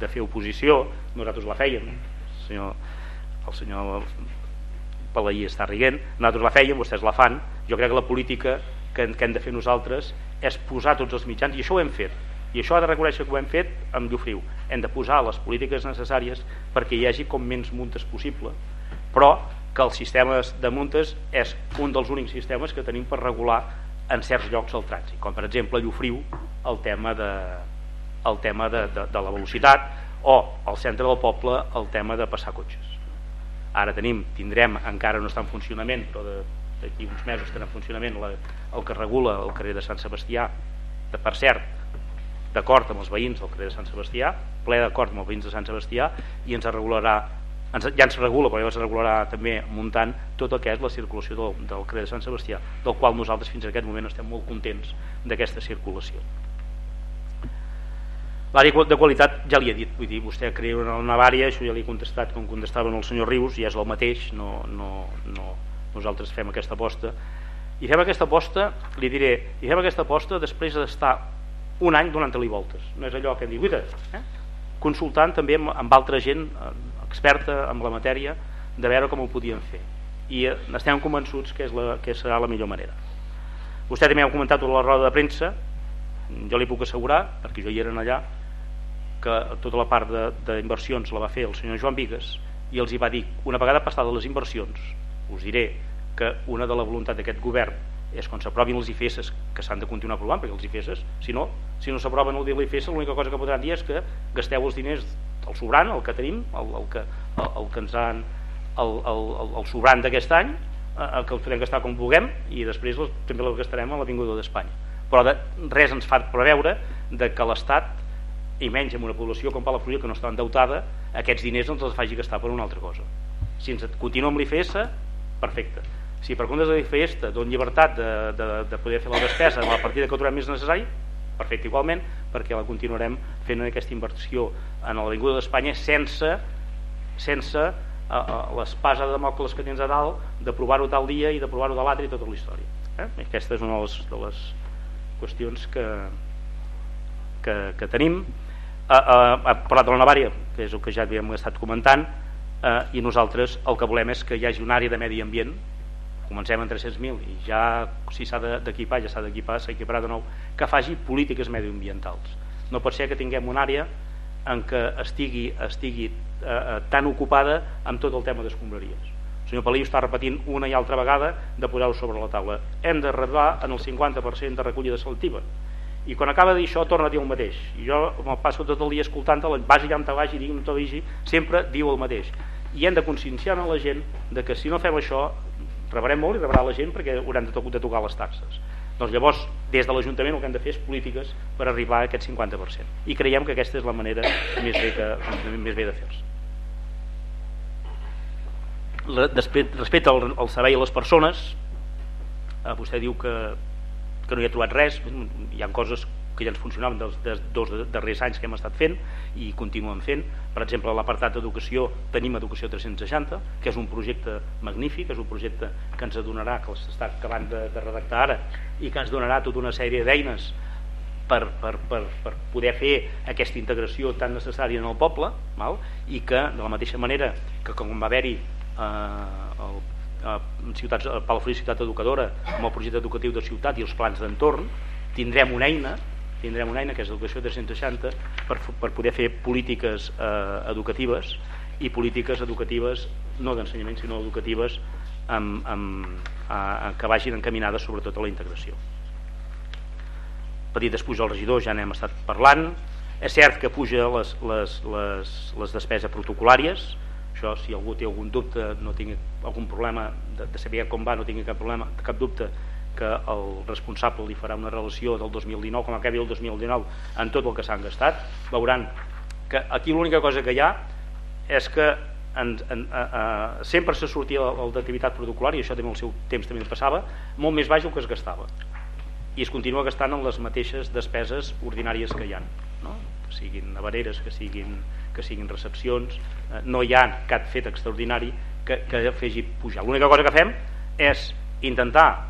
de fer oposició nosaltres la fèiem el senyor, el senyor Palaí està riguent nosaltres la fèiem, vostès la fan jo crec que la política que, que hem de fer nosaltres és posar tots els mitjans i això ho hem fet i això ha de reconèixer que ho hem fet amb Llufriu hem de posar les polítiques necessàries perquè hi hagi com menys muntes possible però que el sistema de muntes és un dels únics sistemes que tenim per regular en certs llocs el trànsit com per exemple a el tema de, el tema de, de, de la velocitat o al centre del poble el tema de passar cotxes. Ara tenim, tindrem, encara no està en funcionament però d'aquí uns mesos estarà en funcionament la, el que regula el carrer de Sant Sebastià de, per cert d'acord amb els veïns del carrer de Sant Sebastià, ple d'acord amb els veïns de Sant Sebastià i ens regularà ens, ja ens regula, però ja es regularà també muntant tot el que és la circulació del, del carrer de Sant Sebastià, del qual nosaltres fins a aquest moment estem molt contents d'aquesta circulació. L'àrea de qualitat ja li he dit, vull dir, vostè crea una, una àrea, això ja li he contestat com contestaven el senyor Rius, i és el mateix, no, no, no, nosaltres fem aquesta aposta, i fem aquesta aposta, li diré, i fem aquesta aposta després d'estar un any donant-li voltes, no és allò que dit, eh? consultant també amb, amb altra gent eh, experta en la matèria de veure com ho podíem fer. I eh, estem convençuts que, és la, que serà la millor manera. Vostè també ha comentat la roda de premsa. Jo li puc assegurar, perquè jo hi era allà que tota la part d'inversions la va fer el senyor Joan Vigues i els hi va dir, una vegada passades les inversions us diré que una de la voluntat d'aquest govern és quan s'aprovin els IFES que s'han de continuar aprovant perquè els IFES, si no si no s'aproven el IFES l'única cosa que podran dir és que gasteu els diners el sobrant, el que tenim el, el, que, el, el que ens han el, el, el sobrant d'aquest any eh, el que el podem gastar com vulguem i després les, també el gastarem a l'Avinguda d'Espanya. Però de, res ens fa preveure de que l'Estat i menys amb una població com Palafrugell que no està endeutada aquests diners ens els faci gastar per una altra cosa. Si ens continua amb l'IFS perfecte si per comptes de l'IFS don llibertat de, de, de poder fer la despesa a la partida que trobem més necessari perfecte igualment perquè la continuarem fent aquesta inversió en l'Avinguda d'Espanya sense sense uh, uh, l'espasa de mocles que tens a dalt d'aprovar-ho tal dia i d'aprovar-ho de l'altre i tota la història eh? aquesta és una de les, de les qüestions que, que, que tenim uh, uh, ha parlat de la Navària que és el que ja havíem estat comentant uh, i nosaltres el que volem és que hi hagi una àrea de medi ambient comencem en 300.000 i ja si s'ha d'equipar ja s'ha d'equipar, s'equiparà de nou. Que faci polítiques mediambientals. No pot ser que tinguem una àrea en què estigui, estigui eh, eh tan ocupada amb tot el tema d'escombraries. El senyor Paliu està repetint una i altra vegada de posar-ho sobre la taula. Hem de redar en el 50% de recollida selectiva. I quan acaba de dir això torna a dir el mateix. I jo me'l passo tot el dia escoltant-te vagi allà on te vagi, digui on te vagi sempre diu el mateix. I hem de conscienciar a la gent de que si no fem això rebrem molt i rebrà la gent perquè hauran de, to de tocar les taxes. Doncs llavors des de l'Ajuntament el que hem de fer és polítiques per arribar a aquest 50% i creiem que aquesta és la manera més bé, que, més bé de fer-se. Respecte al, al servei a les persones eh, vostè diu que, que no hi ha trobat res hi ha coses que ja ens funcionaven dels, dels dos darrers anys que hem estat fent i continuem fent. Per exemple, a l'apartat d'educació tenim Educació 360, que és un projecte magnífic, és un projecte que ens donarà, que s'està acabant de, de redactar ara, i que ens donarà tota una sèrie d'eines per, per, per, per poder fer aquesta integració tan necessària en el poble val? i que de la mateixa manera que com va haver-hi eh, el, eh, ciutats, Palafrugell Ciutat Educadora amb el projecte educatiu de ciutat i els plans d'entorn tindrem una eina tindrem una eina que és l'educació 360 per, per poder fer polítiques eh, educatives i polítiques educatives no d'ensenyament sinó educatives amb, amb, a, a, que vagin encaminades sobretot a la integració. Petites puja al regidor ja n'hem estat parlant. És cert que puja les, les, les, les despeses protocolàries. Això si algú té algun dubte no tingui algun problema de, de saber com va no tingui cap problema cap dubte que el responsable li farà una relació del 2019 com acabi el 2019 en tot el que s'han gastat veuran que aquí l'única cosa que hi ha és que en, en, a, a, sempre se sortia el, d'activitat protocolar i això també el seu temps també passava molt més baix del que es gastava i es continua gastant en les mateixes despeses ordinàries que hi ha no? que siguin navareres, que siguin, que siguin recepcions eh, no hi ha cap fet extraordinari que, que fegi pujar l'única cosa que fem és intentar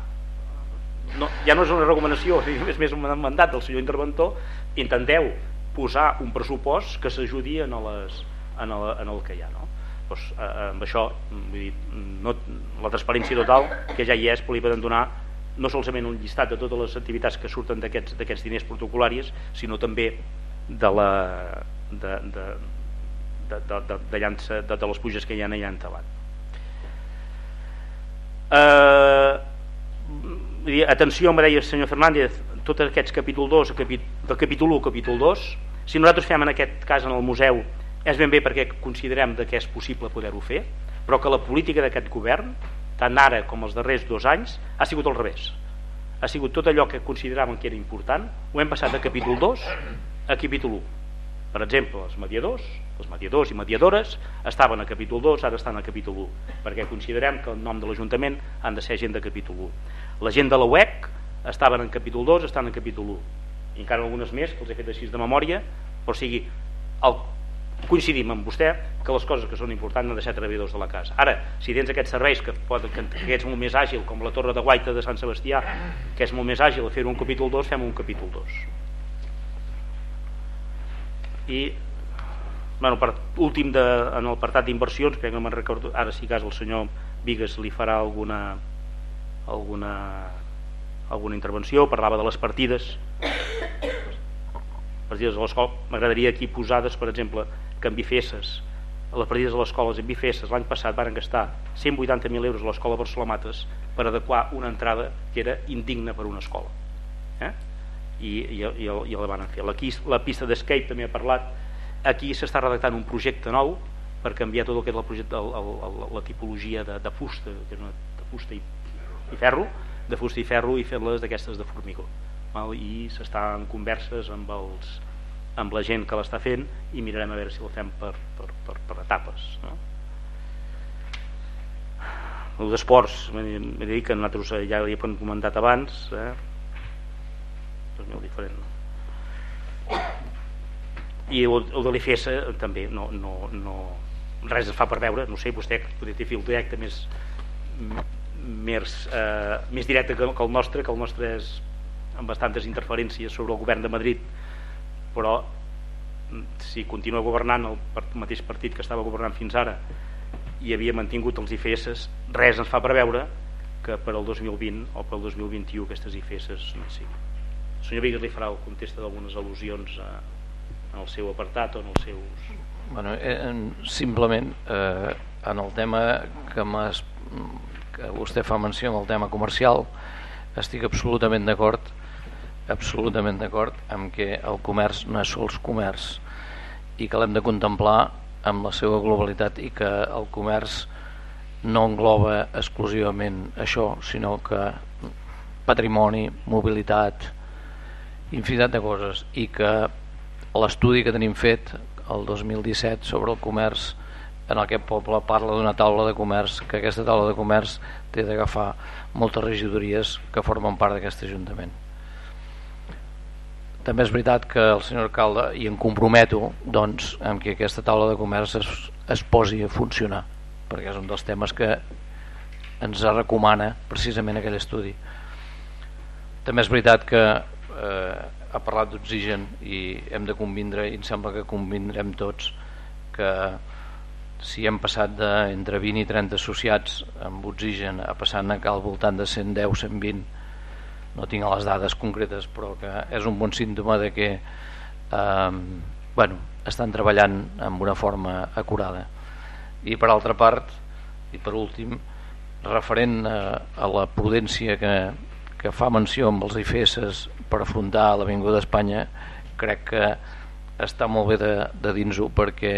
no, ja no és una recomanació, és més un mandat del senyor interventor, intenteu posar un pressupost que s'ajudi en, les, en, en el que hi ha. No? Doncs, eh, amb això, vull dir, no, la transparència total, que ja hi és, però li poden donar no solament un llistat de totes les activitats que surten d'aquests diners protocolaris, sinó també de, la, de, de, de, de, de, de, llança, de, de les puges que hi ha allà endavant. Eh, dir, atenció, em deia el senyor Fernández, tots aquests capítol 2, capit, del capítol 1 capítol 2, si nosaltres fem en aquest cas en el museu és ben bé perquè considerem que és possible poder-ho fer, però que la política d'aquest govern, tant ara com els darrers dos anys, ha sigut al revés. Ha sigut tot allò que consideràvem que era important, ho hem passat de capítol 2 a capítol 1. Per exemple, els mediadors, els mediadors i mediadores estaven a capítol 2, ara estan a capítol 1 perquè considerem que el nom de l'Ajuntament han de ser gent de capítol 1 la gent de la UEC estaven en capítol 2 estan en capítol 1 i encara algunes més que els he fet així de memòria però sigui el, coincidim amb vostè que les coses que són importants han de ser treballadors de la casa. Ara, si tens aquests serveis que, poden, que, que és molt més àgil com la Torre de Guaita de Sant Sebastià que és molt més àgil fer un capítol 2 fem un capítol 2 i bueno, per últim de, en el apartat d'inversions crec que me'n recordo, ara si cas el senyor Vigues li farà alguna alguna alguna intervenció, parlava de les partides. Partides de l'escola m'agradaria aquí posades per exemple que en Bifesses. Les partides de l'escola en Bifesses l'any passat varen gastar 180.000 euros a l'escola Barcelona Mates per adequar una entrada que era indigna per una escola eh? i, i, i, i la van fer. La, la pista d'escape també ha parlat. Aquí s'està redactant un projecte nou per canviar tot el que és el projecte, el, el, el, la tipologia de, de fusta que és una, de fusta i, i ferro de fusta i ferro i fer-les d'aquestes de formigó val? i s'està en converses amb, els, amb la gent que l'està fent i mirarem a veure si ho fem per, per, per, per etapes no? el d'esports m'he dit que nosaltres ja l'hi hem comentat abans eh? és molt diferent no? i el, el de l'IFS també no, no, no, res es fa per veure no sé, vostè podria fer el directe més més, eh, més directe que, que el nostre que el nostre és amb bastantes interferències sobre el govern de Madrid però si continua governant el mateix partit que estava governant fins ara i havia mantingut els IFS res ens fa preveure que per al 2020 o per al 2021 aquestes IFS no siguin. El senyor Vigues li farà el contesta d'algunes al·lusions a, en el seu apartat o en els seus... Bueno, eh, simplement eh, en el tema que, que vostè fa menció en el tema comercial estic absolutament d'acord absolutament d'acord amb que el comerç no és sols comerç i que l'hem de contemplar amb la seva globalitat i que el comerç no engloba exclusivament això, sinó que patrimoni, mobilitat, infinitat de coses i que l'estudi que tenim fet el 2017 sobre el comerç en aquest poble parla d'una taula de comerç que aquesta taula de comerç té d'agafar moltes regidories que formen part d'aquest Ajuntament. També és veritat que el senyor alcalde i em comprometo doncs, amb que aquesta taula de comerç es, es posi a funcionar perquè és un dels temes que ens recomana precisament aquell estudi. També és veritat que eh, ha parlat d'oxigen i hem de convindre i em sembla que convindrem tots que si hem passat de, entre 20 i 30 associats amb oxigen a passant a al voltant de 110, 120 no tinc les dades concretes però que és un bon símptoma de que eh, bueno, estan treballant amb una forma acurada. I per altra part i per últim referent a, a la prudència que, que fa menció amb els IFS per afrontar l'Avinguda d'Espanya crec que està molt bé de, de dins-ho perquè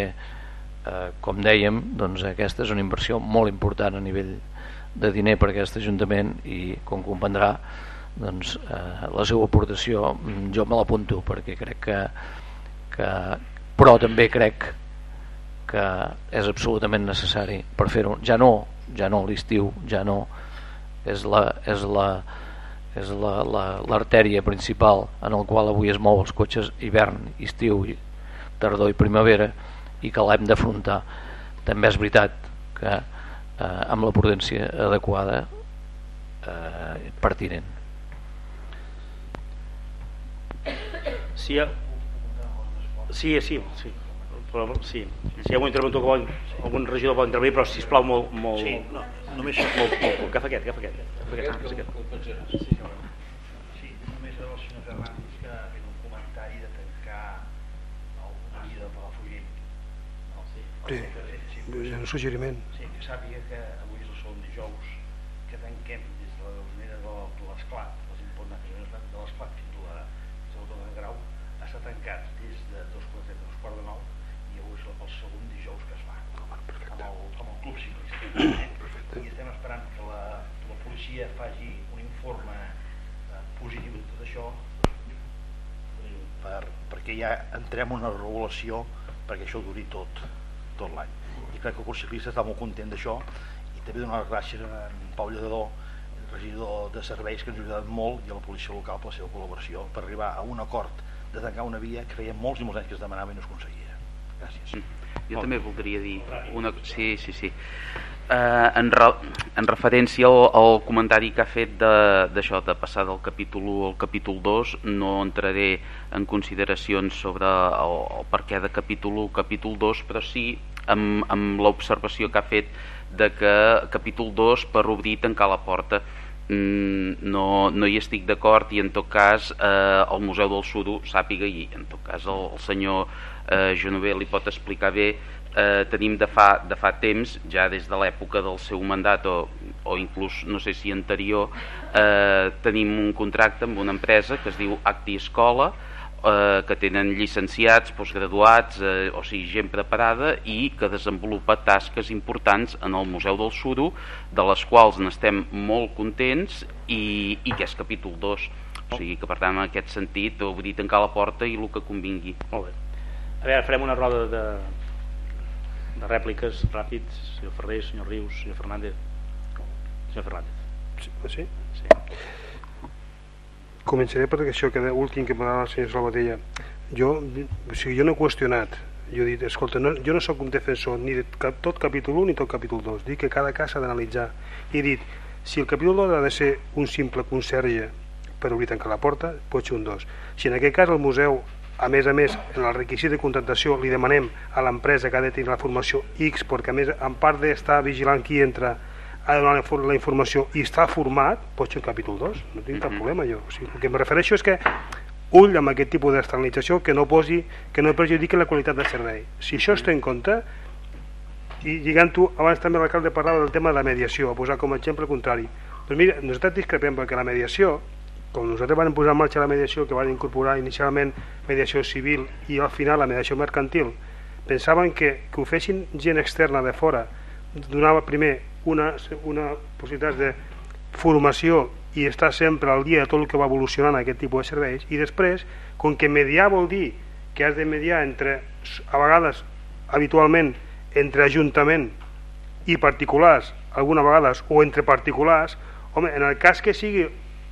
eh, com dèiem doncs aquesta és una inversió molt important a nivell de diner per aquest Ajuntament i com comprendrà doncs, eh, la seva aportació mm, jo me l'apunto perquè crec que, que però també crec que és absolutament necessari per fer-ho, ja no ja no l'estiu, ja no. És la, és la, és l'artèria la, la, principal en el qual avui es mou els cotxes hivern, estiu, tardor i primavera i que l'hem d'afrontar també és veritat que eh, amb la prudència adequada eh, pertinent Sí, sí, sí, sí. Però, sí. Si hi ha algun interventor que vol, algun regidor vol intervenir, però sisplau molt... molt sí, no, només... Molt, molt, agafa aquest, agafa aquest. Agafa aquest, agafa aquest. Sí, sí, només el senyor Fernández que ha fet un comentari de tancar alguna vida de Palafrugell. No? Sí, és un suggeriment. Sí, que sàpiga que avui és el segon dijous que tanquem des de la gasolinera de l'esclat, les importacions de l'esclat fins a la Salvador de Grau, està tancat des de dos quarts de dos quarts de nou i avui és el segon dijous que es fa. Amb el, amb el club ciclista eh? i estem esperant que la, la policia faci un informe eh, positiu de tot això. Per, perquè ja entrem en una regulació perquè això duri tot, tot l'any. I crec que el curs ciclista està molt content d'això i també donar les gràcies a en Pau Lledador, regidor de serveis que ens ha ajudat molt i a la policia local per la seva col·laboració per arribar a un acord de tancar una via que feia molts i molts anys que es demanava i no es aconseguia. Gràcies. Mm. Jo també voldria dir una... Sí, sí, sí. Eh, en, re... en referència al, al comentari que ha fet d'això, de, de passar del capítol 1 al capítol 2, no entraré en consideracions sobre el, el per què de capítol 1 capítol 2, però sí amb, amb l'observació que ha fet de que capítol 2 per obrir tancar la porta. Mm, no, no hi estic d'acord i en tot cas eh, el Museu del Suro sàpiga i en tot cas el, el senyor eh, Genover li pot explicar bé. Eh, tenim de fa, de fa temps ja des de l'època del seu mandat o, o inclús no sé si anterior eh, tenim un contracte amb una empresa que es diu Acti Escola eh, que tenen llicenciats, postgraduats, eh, o sigui, gent preparada i que desenvolupa tasques importants en el Museu del Suro, de les quals n'estem molt contents i, i que és capítol 2. O sigui que, per tant, en aquest sentit, obrir tancar la porta i el que convingui. Molt bé. A veure, farem una roda de, de rèpliques ràpids, senyor Ferrer, senyor Rius, senyor Fernández. Senyor Fernández. Sí? sí? Sí. Començaré per això que últim que parlava el senyor Salvatella. Jo, o sigui, jo no he qüestionat, jo he dit, escolta, no, jo no sóc un defensor ni de cap, tot capítol 1 ni tot capítol 2, dic que cada cas s'ha d'analitzar. I he dit, si el capítol 2 ha de ser un simple conserge per obrir tancar la porta, pot ser un 2. Si en aquest cas el museu, a més a més, en el requisit de contractació li demanem a l'empresa que ha de tenir la formació X, perquè a més, en part d'estar vigilant qui entra, ha de donar la informació i està format, pot ser un capítol 2, no tinc cap problema jo. O sigui, el que em refereixo és que ull amb aquest tipus d'externalització que no posi, que no perjudiqui la qualitat del servei. Si això es té en compte, i lligant-ho, abans també l'alcalde parlava del tema de la mediació, a posar com a exemple contrari. Doncs mira, nosaltres discrepem perquè la mediació, com nosaltres vam posar en marxa la mediació, que van incorporar inicialment mediació civil i al final la mediació mercantil, pensaven que, que ho fessin gent externa de fora, donava primer una, una possibilitat de formació i estar sempre al dia de tot el que va evolucionant aquest tipus de serveis. I després, com que mediar vol dir que has de mediar entre, a vegades, habitualment, entre ajuntament i particulars, alguna vegades, o entre particulars, home, en el cas que sigui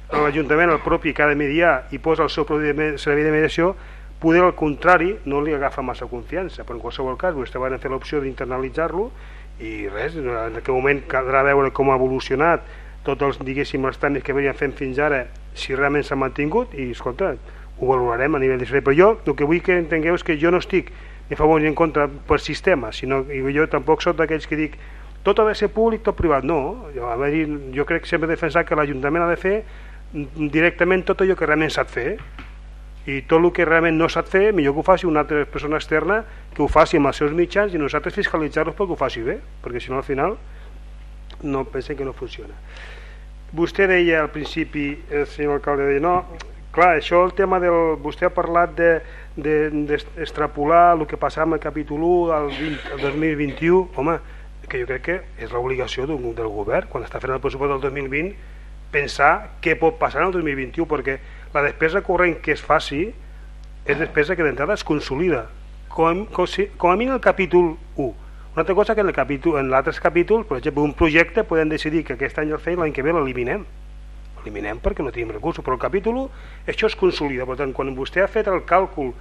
l'Ajuntament el propi que ha de mediar i posa el seu propi servei de mediació, poder al contrari no li agafa massa confiança, però en qualsevol cas vostè va fer l'opció d'internalitzar-lo i res, en aquest moment caldrà veure com ha evolucionat tots els, diguéssim, els tràmits que venien fent fins ara, si realment s'ha mantingut i, escolta, ho valorarem a nivell de servei. Però jo, el que vull que entengueu és que jo no estic ni a favor ni en contra per sistema, sinó que jo tampoc soc d'aquells que dic tot ha de ser públic, tot privat. No, jo, veure, jo crec que sempre he defensat que l'Ajuntament ha de fer directament tot allò que realment sap fer i tot el que realment no sap fer millor que ho faci una altra persona externa que ho faci amb els seus mitjans i nosaltres fiscalitzar-los perquè ho faci bé perquè si no al final no pensem que no funciona. Vostè deia al principi el senyor alcalde deia no, clar, això el tema del vostè ha parlat de d'extrapolar de, el que passava amb el capítol 1 al, 20, al 2021 home, que jo crec que és l'obligació del govern quan està fent el pressupost del 2020 pensar què pot passar en el 2021 perquè la despesa corrent que es faci és despesa que d'entrada es consolida. Com, com, com a mínim el capítol 1 una altra cosa que en el capítol, capítols, per exemple, un projecte podem decidir que aquest any el fem i l'any que ve l'eliminem. Eliminem perquè no tenim recursos però el capítol 1 això es consolida. Per tant quan vostè ha fet el càlcul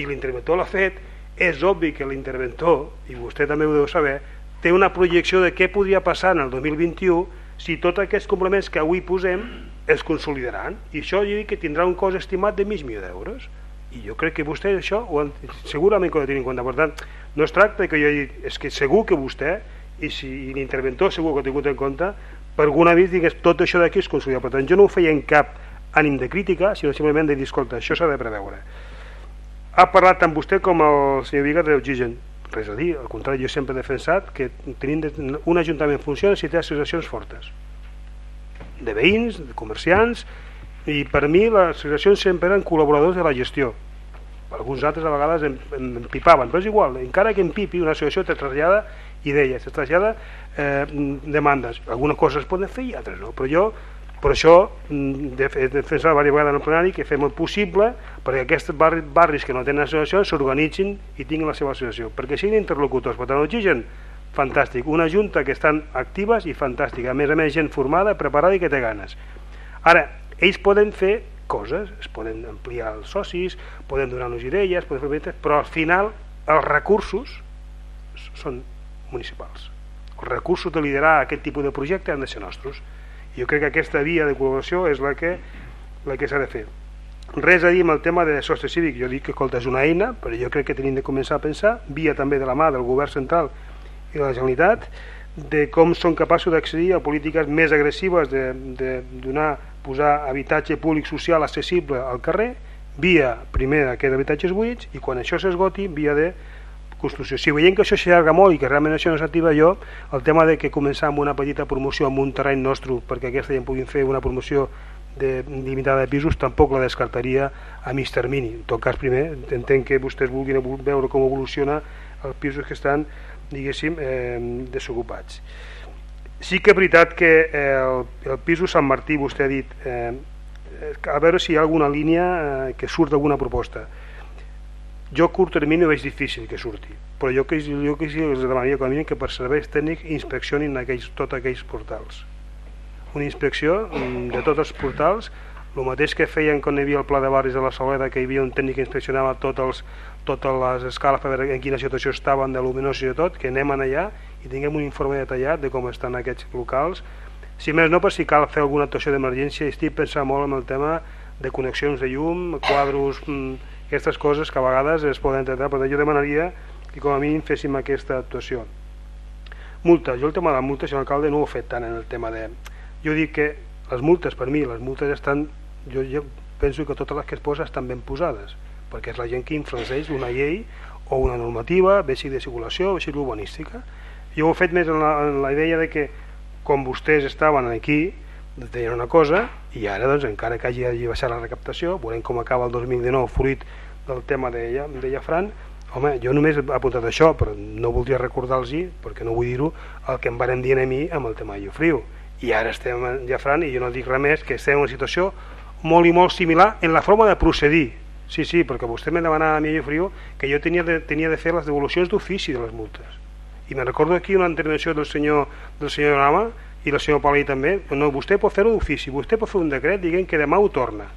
i l'interventor l'ha fet és obvi que l'interventor i vostè també ho deu saber té una projecció de què podria passar en el 2021 si tots aquests complements que avui posem es consolidaran. I això jo dic que tindrà un cost estimat de mig milió d'euros. I jo crec que vostè això ho han, segurament que ho tenir en compte. Per tant no es tracta que jo dit és que segur que vostè i si l'interventor segur que ho ha tingut en compte per alguna vegada digués tot això d'aquí es consolida per tant jo no ho feia en cap ànim de crítica sinó simplement de dir escolta això s'ha de preveure ha parlat tant vostè com el senyor Vigas de l'oxigen. Res a dir, al contrari jo sempre he defensat que tenint un ajuntament funciona si té associacions fortes de veïns, de comerciants i per mi les associacions sempre eren col·laboradors de la gestió alguns altres a vegades em, em, em pipaven però és igual, encara que em pipi una associació te trasllada idees, te trasllada eh, demandes algunes coses es poden fer i altres no però jo Per això, mm, de defensar diverses vegades en el plenari que fem el possible perquè aquests barris, barris que no tenen associació s'organitzin i tinguin la seva associació, perquè siguin interlocutors. Per tant, l'oxigen, fantàstic. Una junta que estan actives i fantàstica. A més a més, gent formada, preparada i que té ganes. Ara, ells poden fer coses, es poden ampliar els socis, poden donar-nos idees, poden fer però al final els recursos són municipals. Els recursos de liderar aquest tipus de projecte han de ser nostres. Jo crec que aquesta via de col·laboració és la que, la que s'ha de fer. Res a dir amb el tema de sostre cívic, jo dic que escolta, és una eina, però jo crec que tenim de començar a pensar, via també de la mà del govern central i la Generalitat, de com són capaços d'accedir a polítiques més agressives de, de donar, posar habitatge públic social accessible al carrer, via primer aquests habitatges buits i quan això s'esgoti via de construcció. Si veiem que això s'allarga molt i que realment això no s'activa jo, el tema de que començar amb una petita promoció amb un terreny nostre perquè aquesta gent puguin fer una promoció de, limitada de pisos tampoc la descartaria a mig termini. En tot cas, primer, entenc que vostès vulguin veure com evoluciona els pisos que estan, diguéssim, eh, desocupats. Sí que és veritat que el, el piso Sant Martí, vostè ha dit, eh, a veure si hi ha alguna línia eh, que surt d'alguna proposta jo a curt termini veig difícil que surti, però jo que, jo que els demanaria com a mínim que per serveis tècnics inspeccionin aquells, tots aquells portals. Una inspecció mm, de tots els portals, el mateix que feien quan hi havia el pla de barris de la Soleda, que hi havia un tècnic que inspeccionava tots els, totes les escales per veure en quina situació estaven de luminosi i tot, que anem allà i tinguem un informe detallat de com estan aquests locals. Si més no, per si cal fer alguna actuació d'emergència, estic pensant molt en el tema de connexions de llum, quadros, mm, aquestes coses que a vegades es poden tractar, però jo demanaria que com a mínim féssim aquesta actuació. Multa, jo el tema de la multa, senyor alcalde, no ho he fet tant en el tema de... Jo dic que les multes, per mi, les multes estan... Jo, jo penso que totes les que es posen estan ben posades, perquè és la gent que influeix una llei o una normativa, bé sigui de circulació, bé sigui urbanística. Jo ho he fet més en la, en la idea de que, com vostès estaven aquí, tenien una cosa, i ara, doncs, encara que hagi, hagi baixat la recaptació, veurem com acaba el 2019 fruit del tema de, de Llafran, home, jo només he apuntat això, però no voldria recordar-los, perquè no vull dir-ho, el que em varen dir a mi amb el tema de Llofriu. I ara estem en Llafran i jo no dic res més que estem en una situació molt i molt similar en la forma de procedir. Sí, sí, perquè vostè me demanava a mi a Llofriu que jo tenia de, tenia de fer les devolucions d'ofici de les multes. I me recordo aquí una intervenció del senyor, del senyor Rama i el senyor Palai també, no, vostè pot fer-ho d'ofici, vostè pot fer un decret dient que demà ho torna.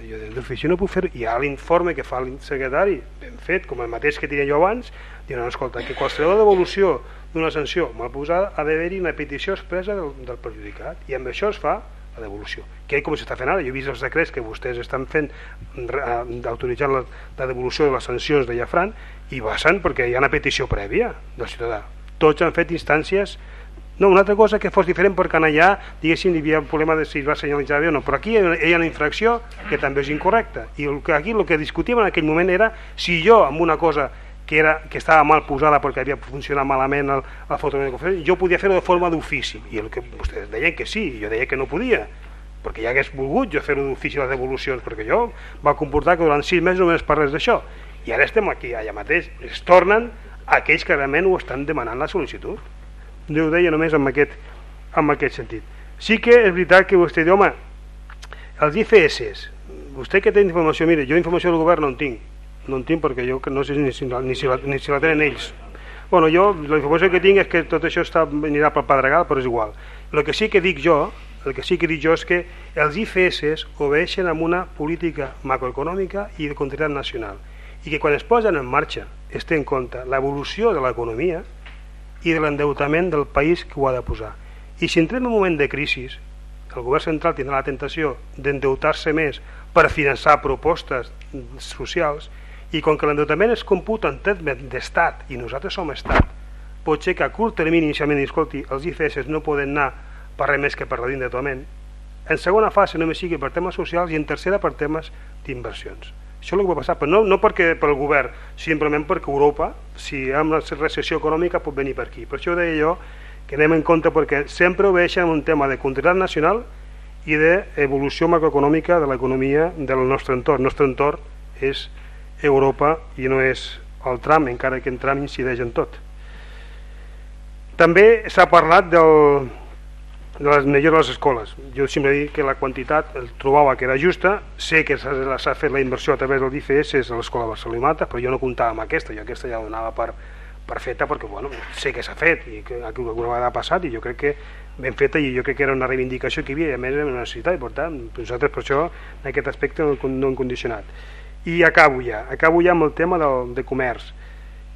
Jo d'ofici no puc fer hi ha l'informe que fa el secretari ben fet, com el mateix que tenia jo abans diuen, escolta, que qualsevol devolució d'una sanció mal posada ha d'haver-hi una petició expressa del, del perjudicat. I amb això es fa la devolució. Que com s'està fent ara, jo he vist els decrets que vostès estan fent autoritzant la, la devolució de les sancions de Llafran i basen perquè hi ha una petició prèvia del ciutadà. Tots han fet instàncies. No, una altra cosa que fos diferent perquè allà, diguéssim, hi havia un problema de si es va senyalitzar bé o no, però aquí hi ha una infracció que també és incorrecta. I aquí el que discutíem en aquell moment era si jo amb una cosa que, era, que estava mal posada perquè havia funcionat malament el, la fotografia, jo podia fer-ho de forma d'ofici. I el que vostès deien que sí, jo deia que no podia perquè ja hagués volgut jo fer-ho d'ofici les devolucions, perquè jo va comportar que durant sis mesos només parlés d'això. I ara estem aquí, allà mateix, es tornen aquells que realment ho estan demanant la sol·licitud jo ho deia només amb aquest, amb aquest sentit. Sí que és veritat que vostè diu, home, els IFS, vostè que té informació, mire, jo informació del govern no en tinc, no en tinc perquè jo no sé ni si, ni si, la, ni si la tenen ells. Bueno, jo la informació que tinc és que tot això està, anirà pel Pedregal, però és igual. El que sí que dic jo, el que sí que dic jo és que els IFS obeixen amb una política macroeconòmica i de continuïtat nacional i que quan es posen en marxa es té en compte l'evolució de l'economia i de l'endeutament del país que ho ha de posar. I si entrem en un moment de crisi, el govern central tindrà la tentació d'endeutar-se més per finançar propostes socials i com que l'endeutament es computa en termes d'estat i nosaltres som estat, pot ser que a curt termini inicialment, escolti, els IFS no poden anar per res més que per l'endeutament, en segona fase només sigui per temes socials i en tercera per temes d'inversions. Això és el que va passar, però no, no perquè pel govern, simplement perquè Europa, si hi ha una recessió econòmica, pot venir per aquí. Per això deia jo que anem en compte perquè sempre obeixen un tema de continuïtat nacional i d'evolució macroeconòmica de l'economia del nostre entorn. El nostre entorn és Europa i no és el tram, encara que el tram incideix en tot. També s'ha parlat del, de les millors de les escoles. Jo sempre dit que la quantitat el trobava que era justa, sé que s'ha fet la inversió a través del DIFES a l'escola Barcelona i Mata, però jo no comptava amb aquesta, jo aquesta ja la donava per, per feta perquè bueno, sé que s'ha fet i que alguna vegada ha passat i jo crec que ben feta i jo crec que era una reivindicació que hi havia i a més era una necessitat i per tant nosaltres per això en aquest aspecte no hem condicionat i acabo ja, acabo ja amb el tema del, de comerç.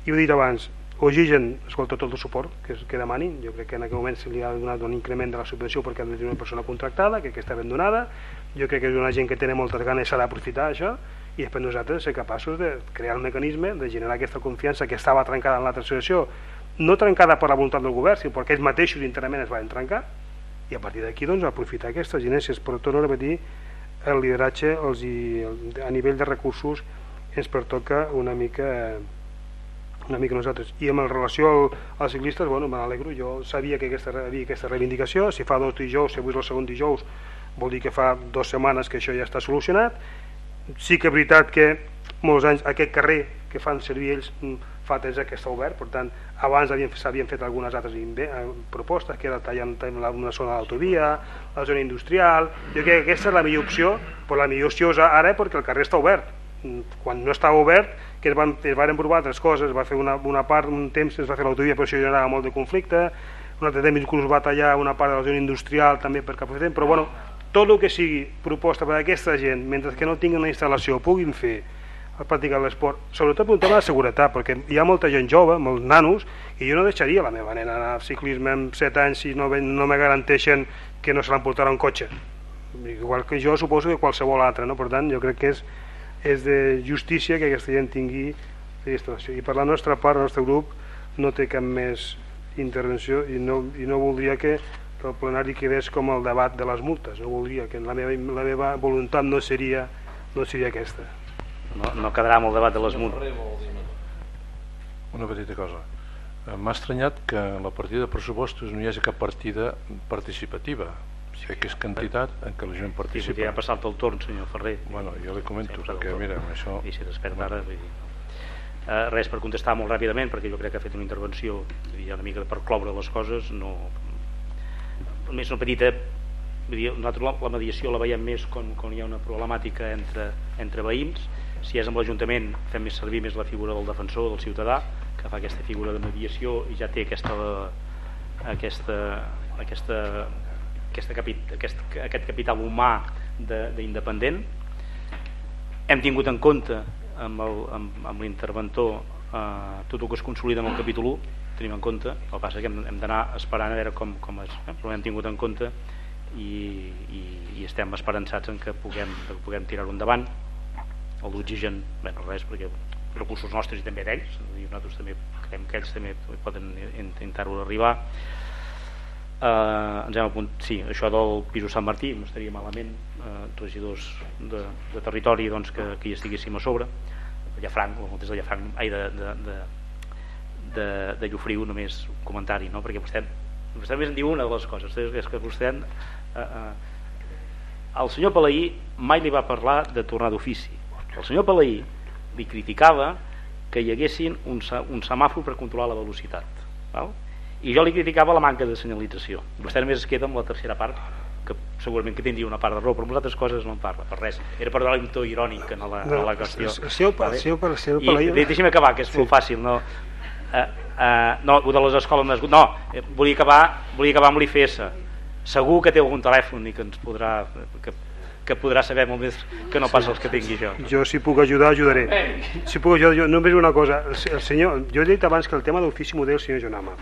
I ho he dit abans, Oxigen escolta tot el suport que, que demanin, jo crec que en aquest moment se li ha donat un increment de la subvenció perquè han de tenir una persona contractada, que aquesta ben donada, jo crec que és una gent que té moltes ganes s'ha d'aprofitar això, i després nosaltres ser capaços de crear un mecanisme de generar aquesta confiança que estava trencada en l'altra associació, no trencada per la voluntat del govern, sinó perquè ells mateixos internament es van trencar, i a partir d'aquí doncs, aprofitar aquestes ginèsies, però torno a repetir, el lideratge els hi, a nivell de recursos ens pertoca una mica una mica nosaltres. I amb relació al, als ciclistes, bueno, me n'alegro, jo sabia que aquesta, havia aquesta reivindicació, si fa dos dijous, si avui és el segon dijous, vol dir que fa dues setmanes que això ja està solucionat. Sí que és veritat que molts anys aquest carrer que fan servir ells mm, fa temps que està obert, per tant, abans s'havien fet algunes altres eh, propostes, que era tallar una zona d'autovia, la zona industrial, jo crec que aquesta és la millor opció, però la millor opció és ara perquè el carrer està obert, mm, quan no estava obert que es van, es van provar altres coses, es va fer una, una part, un temps es va fer l'autovia, però això generava molt de conflicte, un altre temps inclús va tallar una part de la zona industrial també per cap però bueno, tot el que sigui proposta per a aquesta gent, mentre que no tinguin una instal·lació, puguin fer practicar l'esport, sobretot per un tema de seguretat, perquè hi ha molta gent jove, molts nanos, i jo no deixaria la meva nena anar al ciclisme amb 7 anys si no, no me garanteixen que no se l'emportarà un cotxe. Igual que jo suposo que qualsevol altre, no? per tant jo crec que és és de justícia que aquesta gent tingui instal·lació. I per la nostra part, el nostre grup no té cap més intervenció i no, i no voldria que el plenari quedés com el debat de les multes, no voldria que la meva, la meva voluntat no seria, no seria aquesta. No, no quedarà amb el debat de les multes. Una petita cosa. Eh, m'ha estranyat que en la partida de pressupostos no hi hagi cap partida participativa sé que és quantitat en què la gent participa. Sí, ja ha passat el torn, senyor Ferrer. Bueno, jo li comento, sí, perquè mira, això... I si desperta ara, vull dir... Uh, res per contestar molt ràpidament perquè jo crec que ha fet una intervenció dir, una mica per cloure les coses no... només una petita vull dir, nosaltres la mediació la veiem més quan, quan hi ha una problemàtica entre, entre veïns si és amb l'Ajuntament fem més servir més la figura del defensor, del ciutadà que fa aquesta figura de mediació i ja té aquesta, aquesta, aquesta aquesta capit, aquest, aquest capital humà d'independent hem tingut en compte amb, l'interventor eh, tot el que es consolida en el capítol 1 tenim en compte, el que passa que hem, hem d'anar esperant a veure com, com és, eh? però hem tingut en compte i, i, i estem esperançats en que puguem, puguem tirar-ho endavant el d'oxigen, bé, no res perquè recursos nostres i també d'ells nosaltres també creiem que ells també poden intentar-ho arribar. Eh, ens hem apunt, sí, això del piso Sant Martí no estaria malament eh, regidors de, de territori doncs, que, que hi estiguéssim a sobre. Llafranc, o des de Llafranc ai, de, de, de, de, de Llofriu només un comentari no? perquè vostè, vostè només en diu una de les coses és que vostè eh, eh, el senyor Palaí mai li va parlar de tornar d'ofici el senyor Palaí li criticava que hi haguessin un, un semàfor per controlar la velocitat val? i jo li criticava la manca de senyalització. Vostè només es queda amb la tercera part que segurament que tindria una part de raó però amb les altres coses no en parla, per res. Era per donar un to irònic en la, no, en la qüestió el, si el, si el, i deixi'm acabar que és sí. molt fàcil no, uh, uh, no, de les escoles no, eh, volia acabar, volia acabar amb l'IFS segur que té algun telèfon i que ens podrà que, que podrà saber molt més que no pas els que tingui jo. Jo si puc ajudar, ajudaré. Si puc ajudar, jo, només una cosa, el, el senyor, jo he dit abans que el tema d'ofici model, senyor Jonama,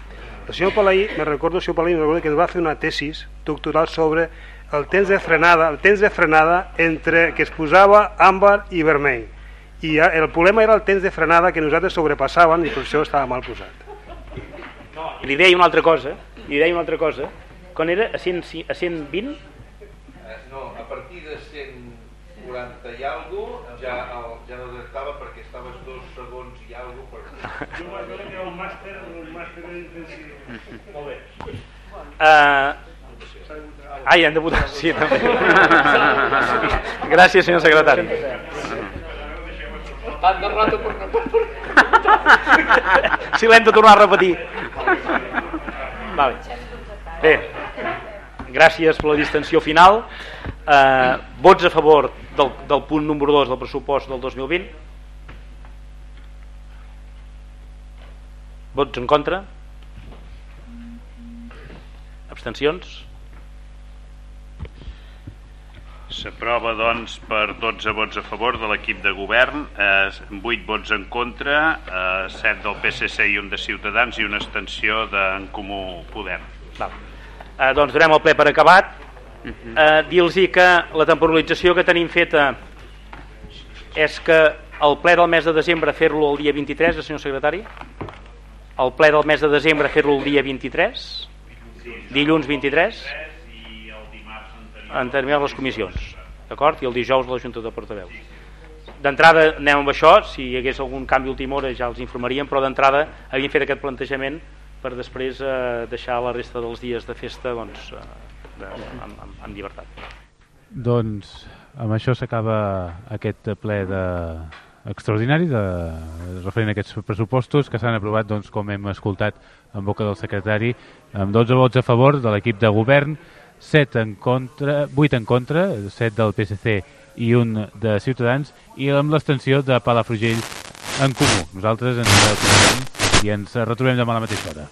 el senyor Palaí, me recordo el senyor Palaí, me recordo que va fer una tesis doctoral sobre el temps de frenada, el temps de frenada entre que es posava àmbar i vermell. I el problema era el temps de frenada que nosaltres sobrepassàvem i per això estava mal posat. No, li deia una altra cosa, li deia una altra cosa, quan era a, 100, a 120? Eh, no, a partir de 140 i alguna ja, el, ja no detectava perquè estaves dos segons i alguna per... Jo m'adono que era un màster, un màster d'intensiu. Molt bé. Uh, Ai, hem de votar, sí, també. Gràcies, senyor secretari. Tant de rato per no... Si l'hem de tornar a repetir. Vale. Bé, gràcies per la distensió final. Eh, vots a favor del, del punt número 2 del pressupost del 2020? Vots en contra? Abstencions? S'aprova, doncs, per 12 vots a favor de l'equip de govern, eh, 8 vots en contra, eh, 7 del PSC i un de Ciutadans i una extensió d'en Comú Podem. Val. Eh, doncs donem el ple per acabat. Eh, Dir-los que la temporalització que tenim feta és que el ple del mes de desembre fer-lo el dia 23, eh, senyor secretari? El ple del mes de desembre fer-lo el dia 23? Dilluns 23? en terminar les comissions d'acord? i el dijous la Junta de Portaveus d'entrada anem amb això si hi hagués algun canvi última hora ja els informaríem però d'entrada havíem fet aquest plantejament per després eh, deixar la resta dels dies de festa doncs, eh, amb, amb, amb llibertat doncs amb això s'acaba aquest ple de extraordinari de, referent a aquests pressupostos que s'han aprovat, doncs, com hem escoltat en boca del secretari, amb 12 vots a favor de l'equip de govern, 7 en contra, 8 en contra, 7 del PSC i un de Ciutadans, i amb l'extensió de Palafrugell en comú. Nosaltres ens i ens retrobem demà a la mateixa hora.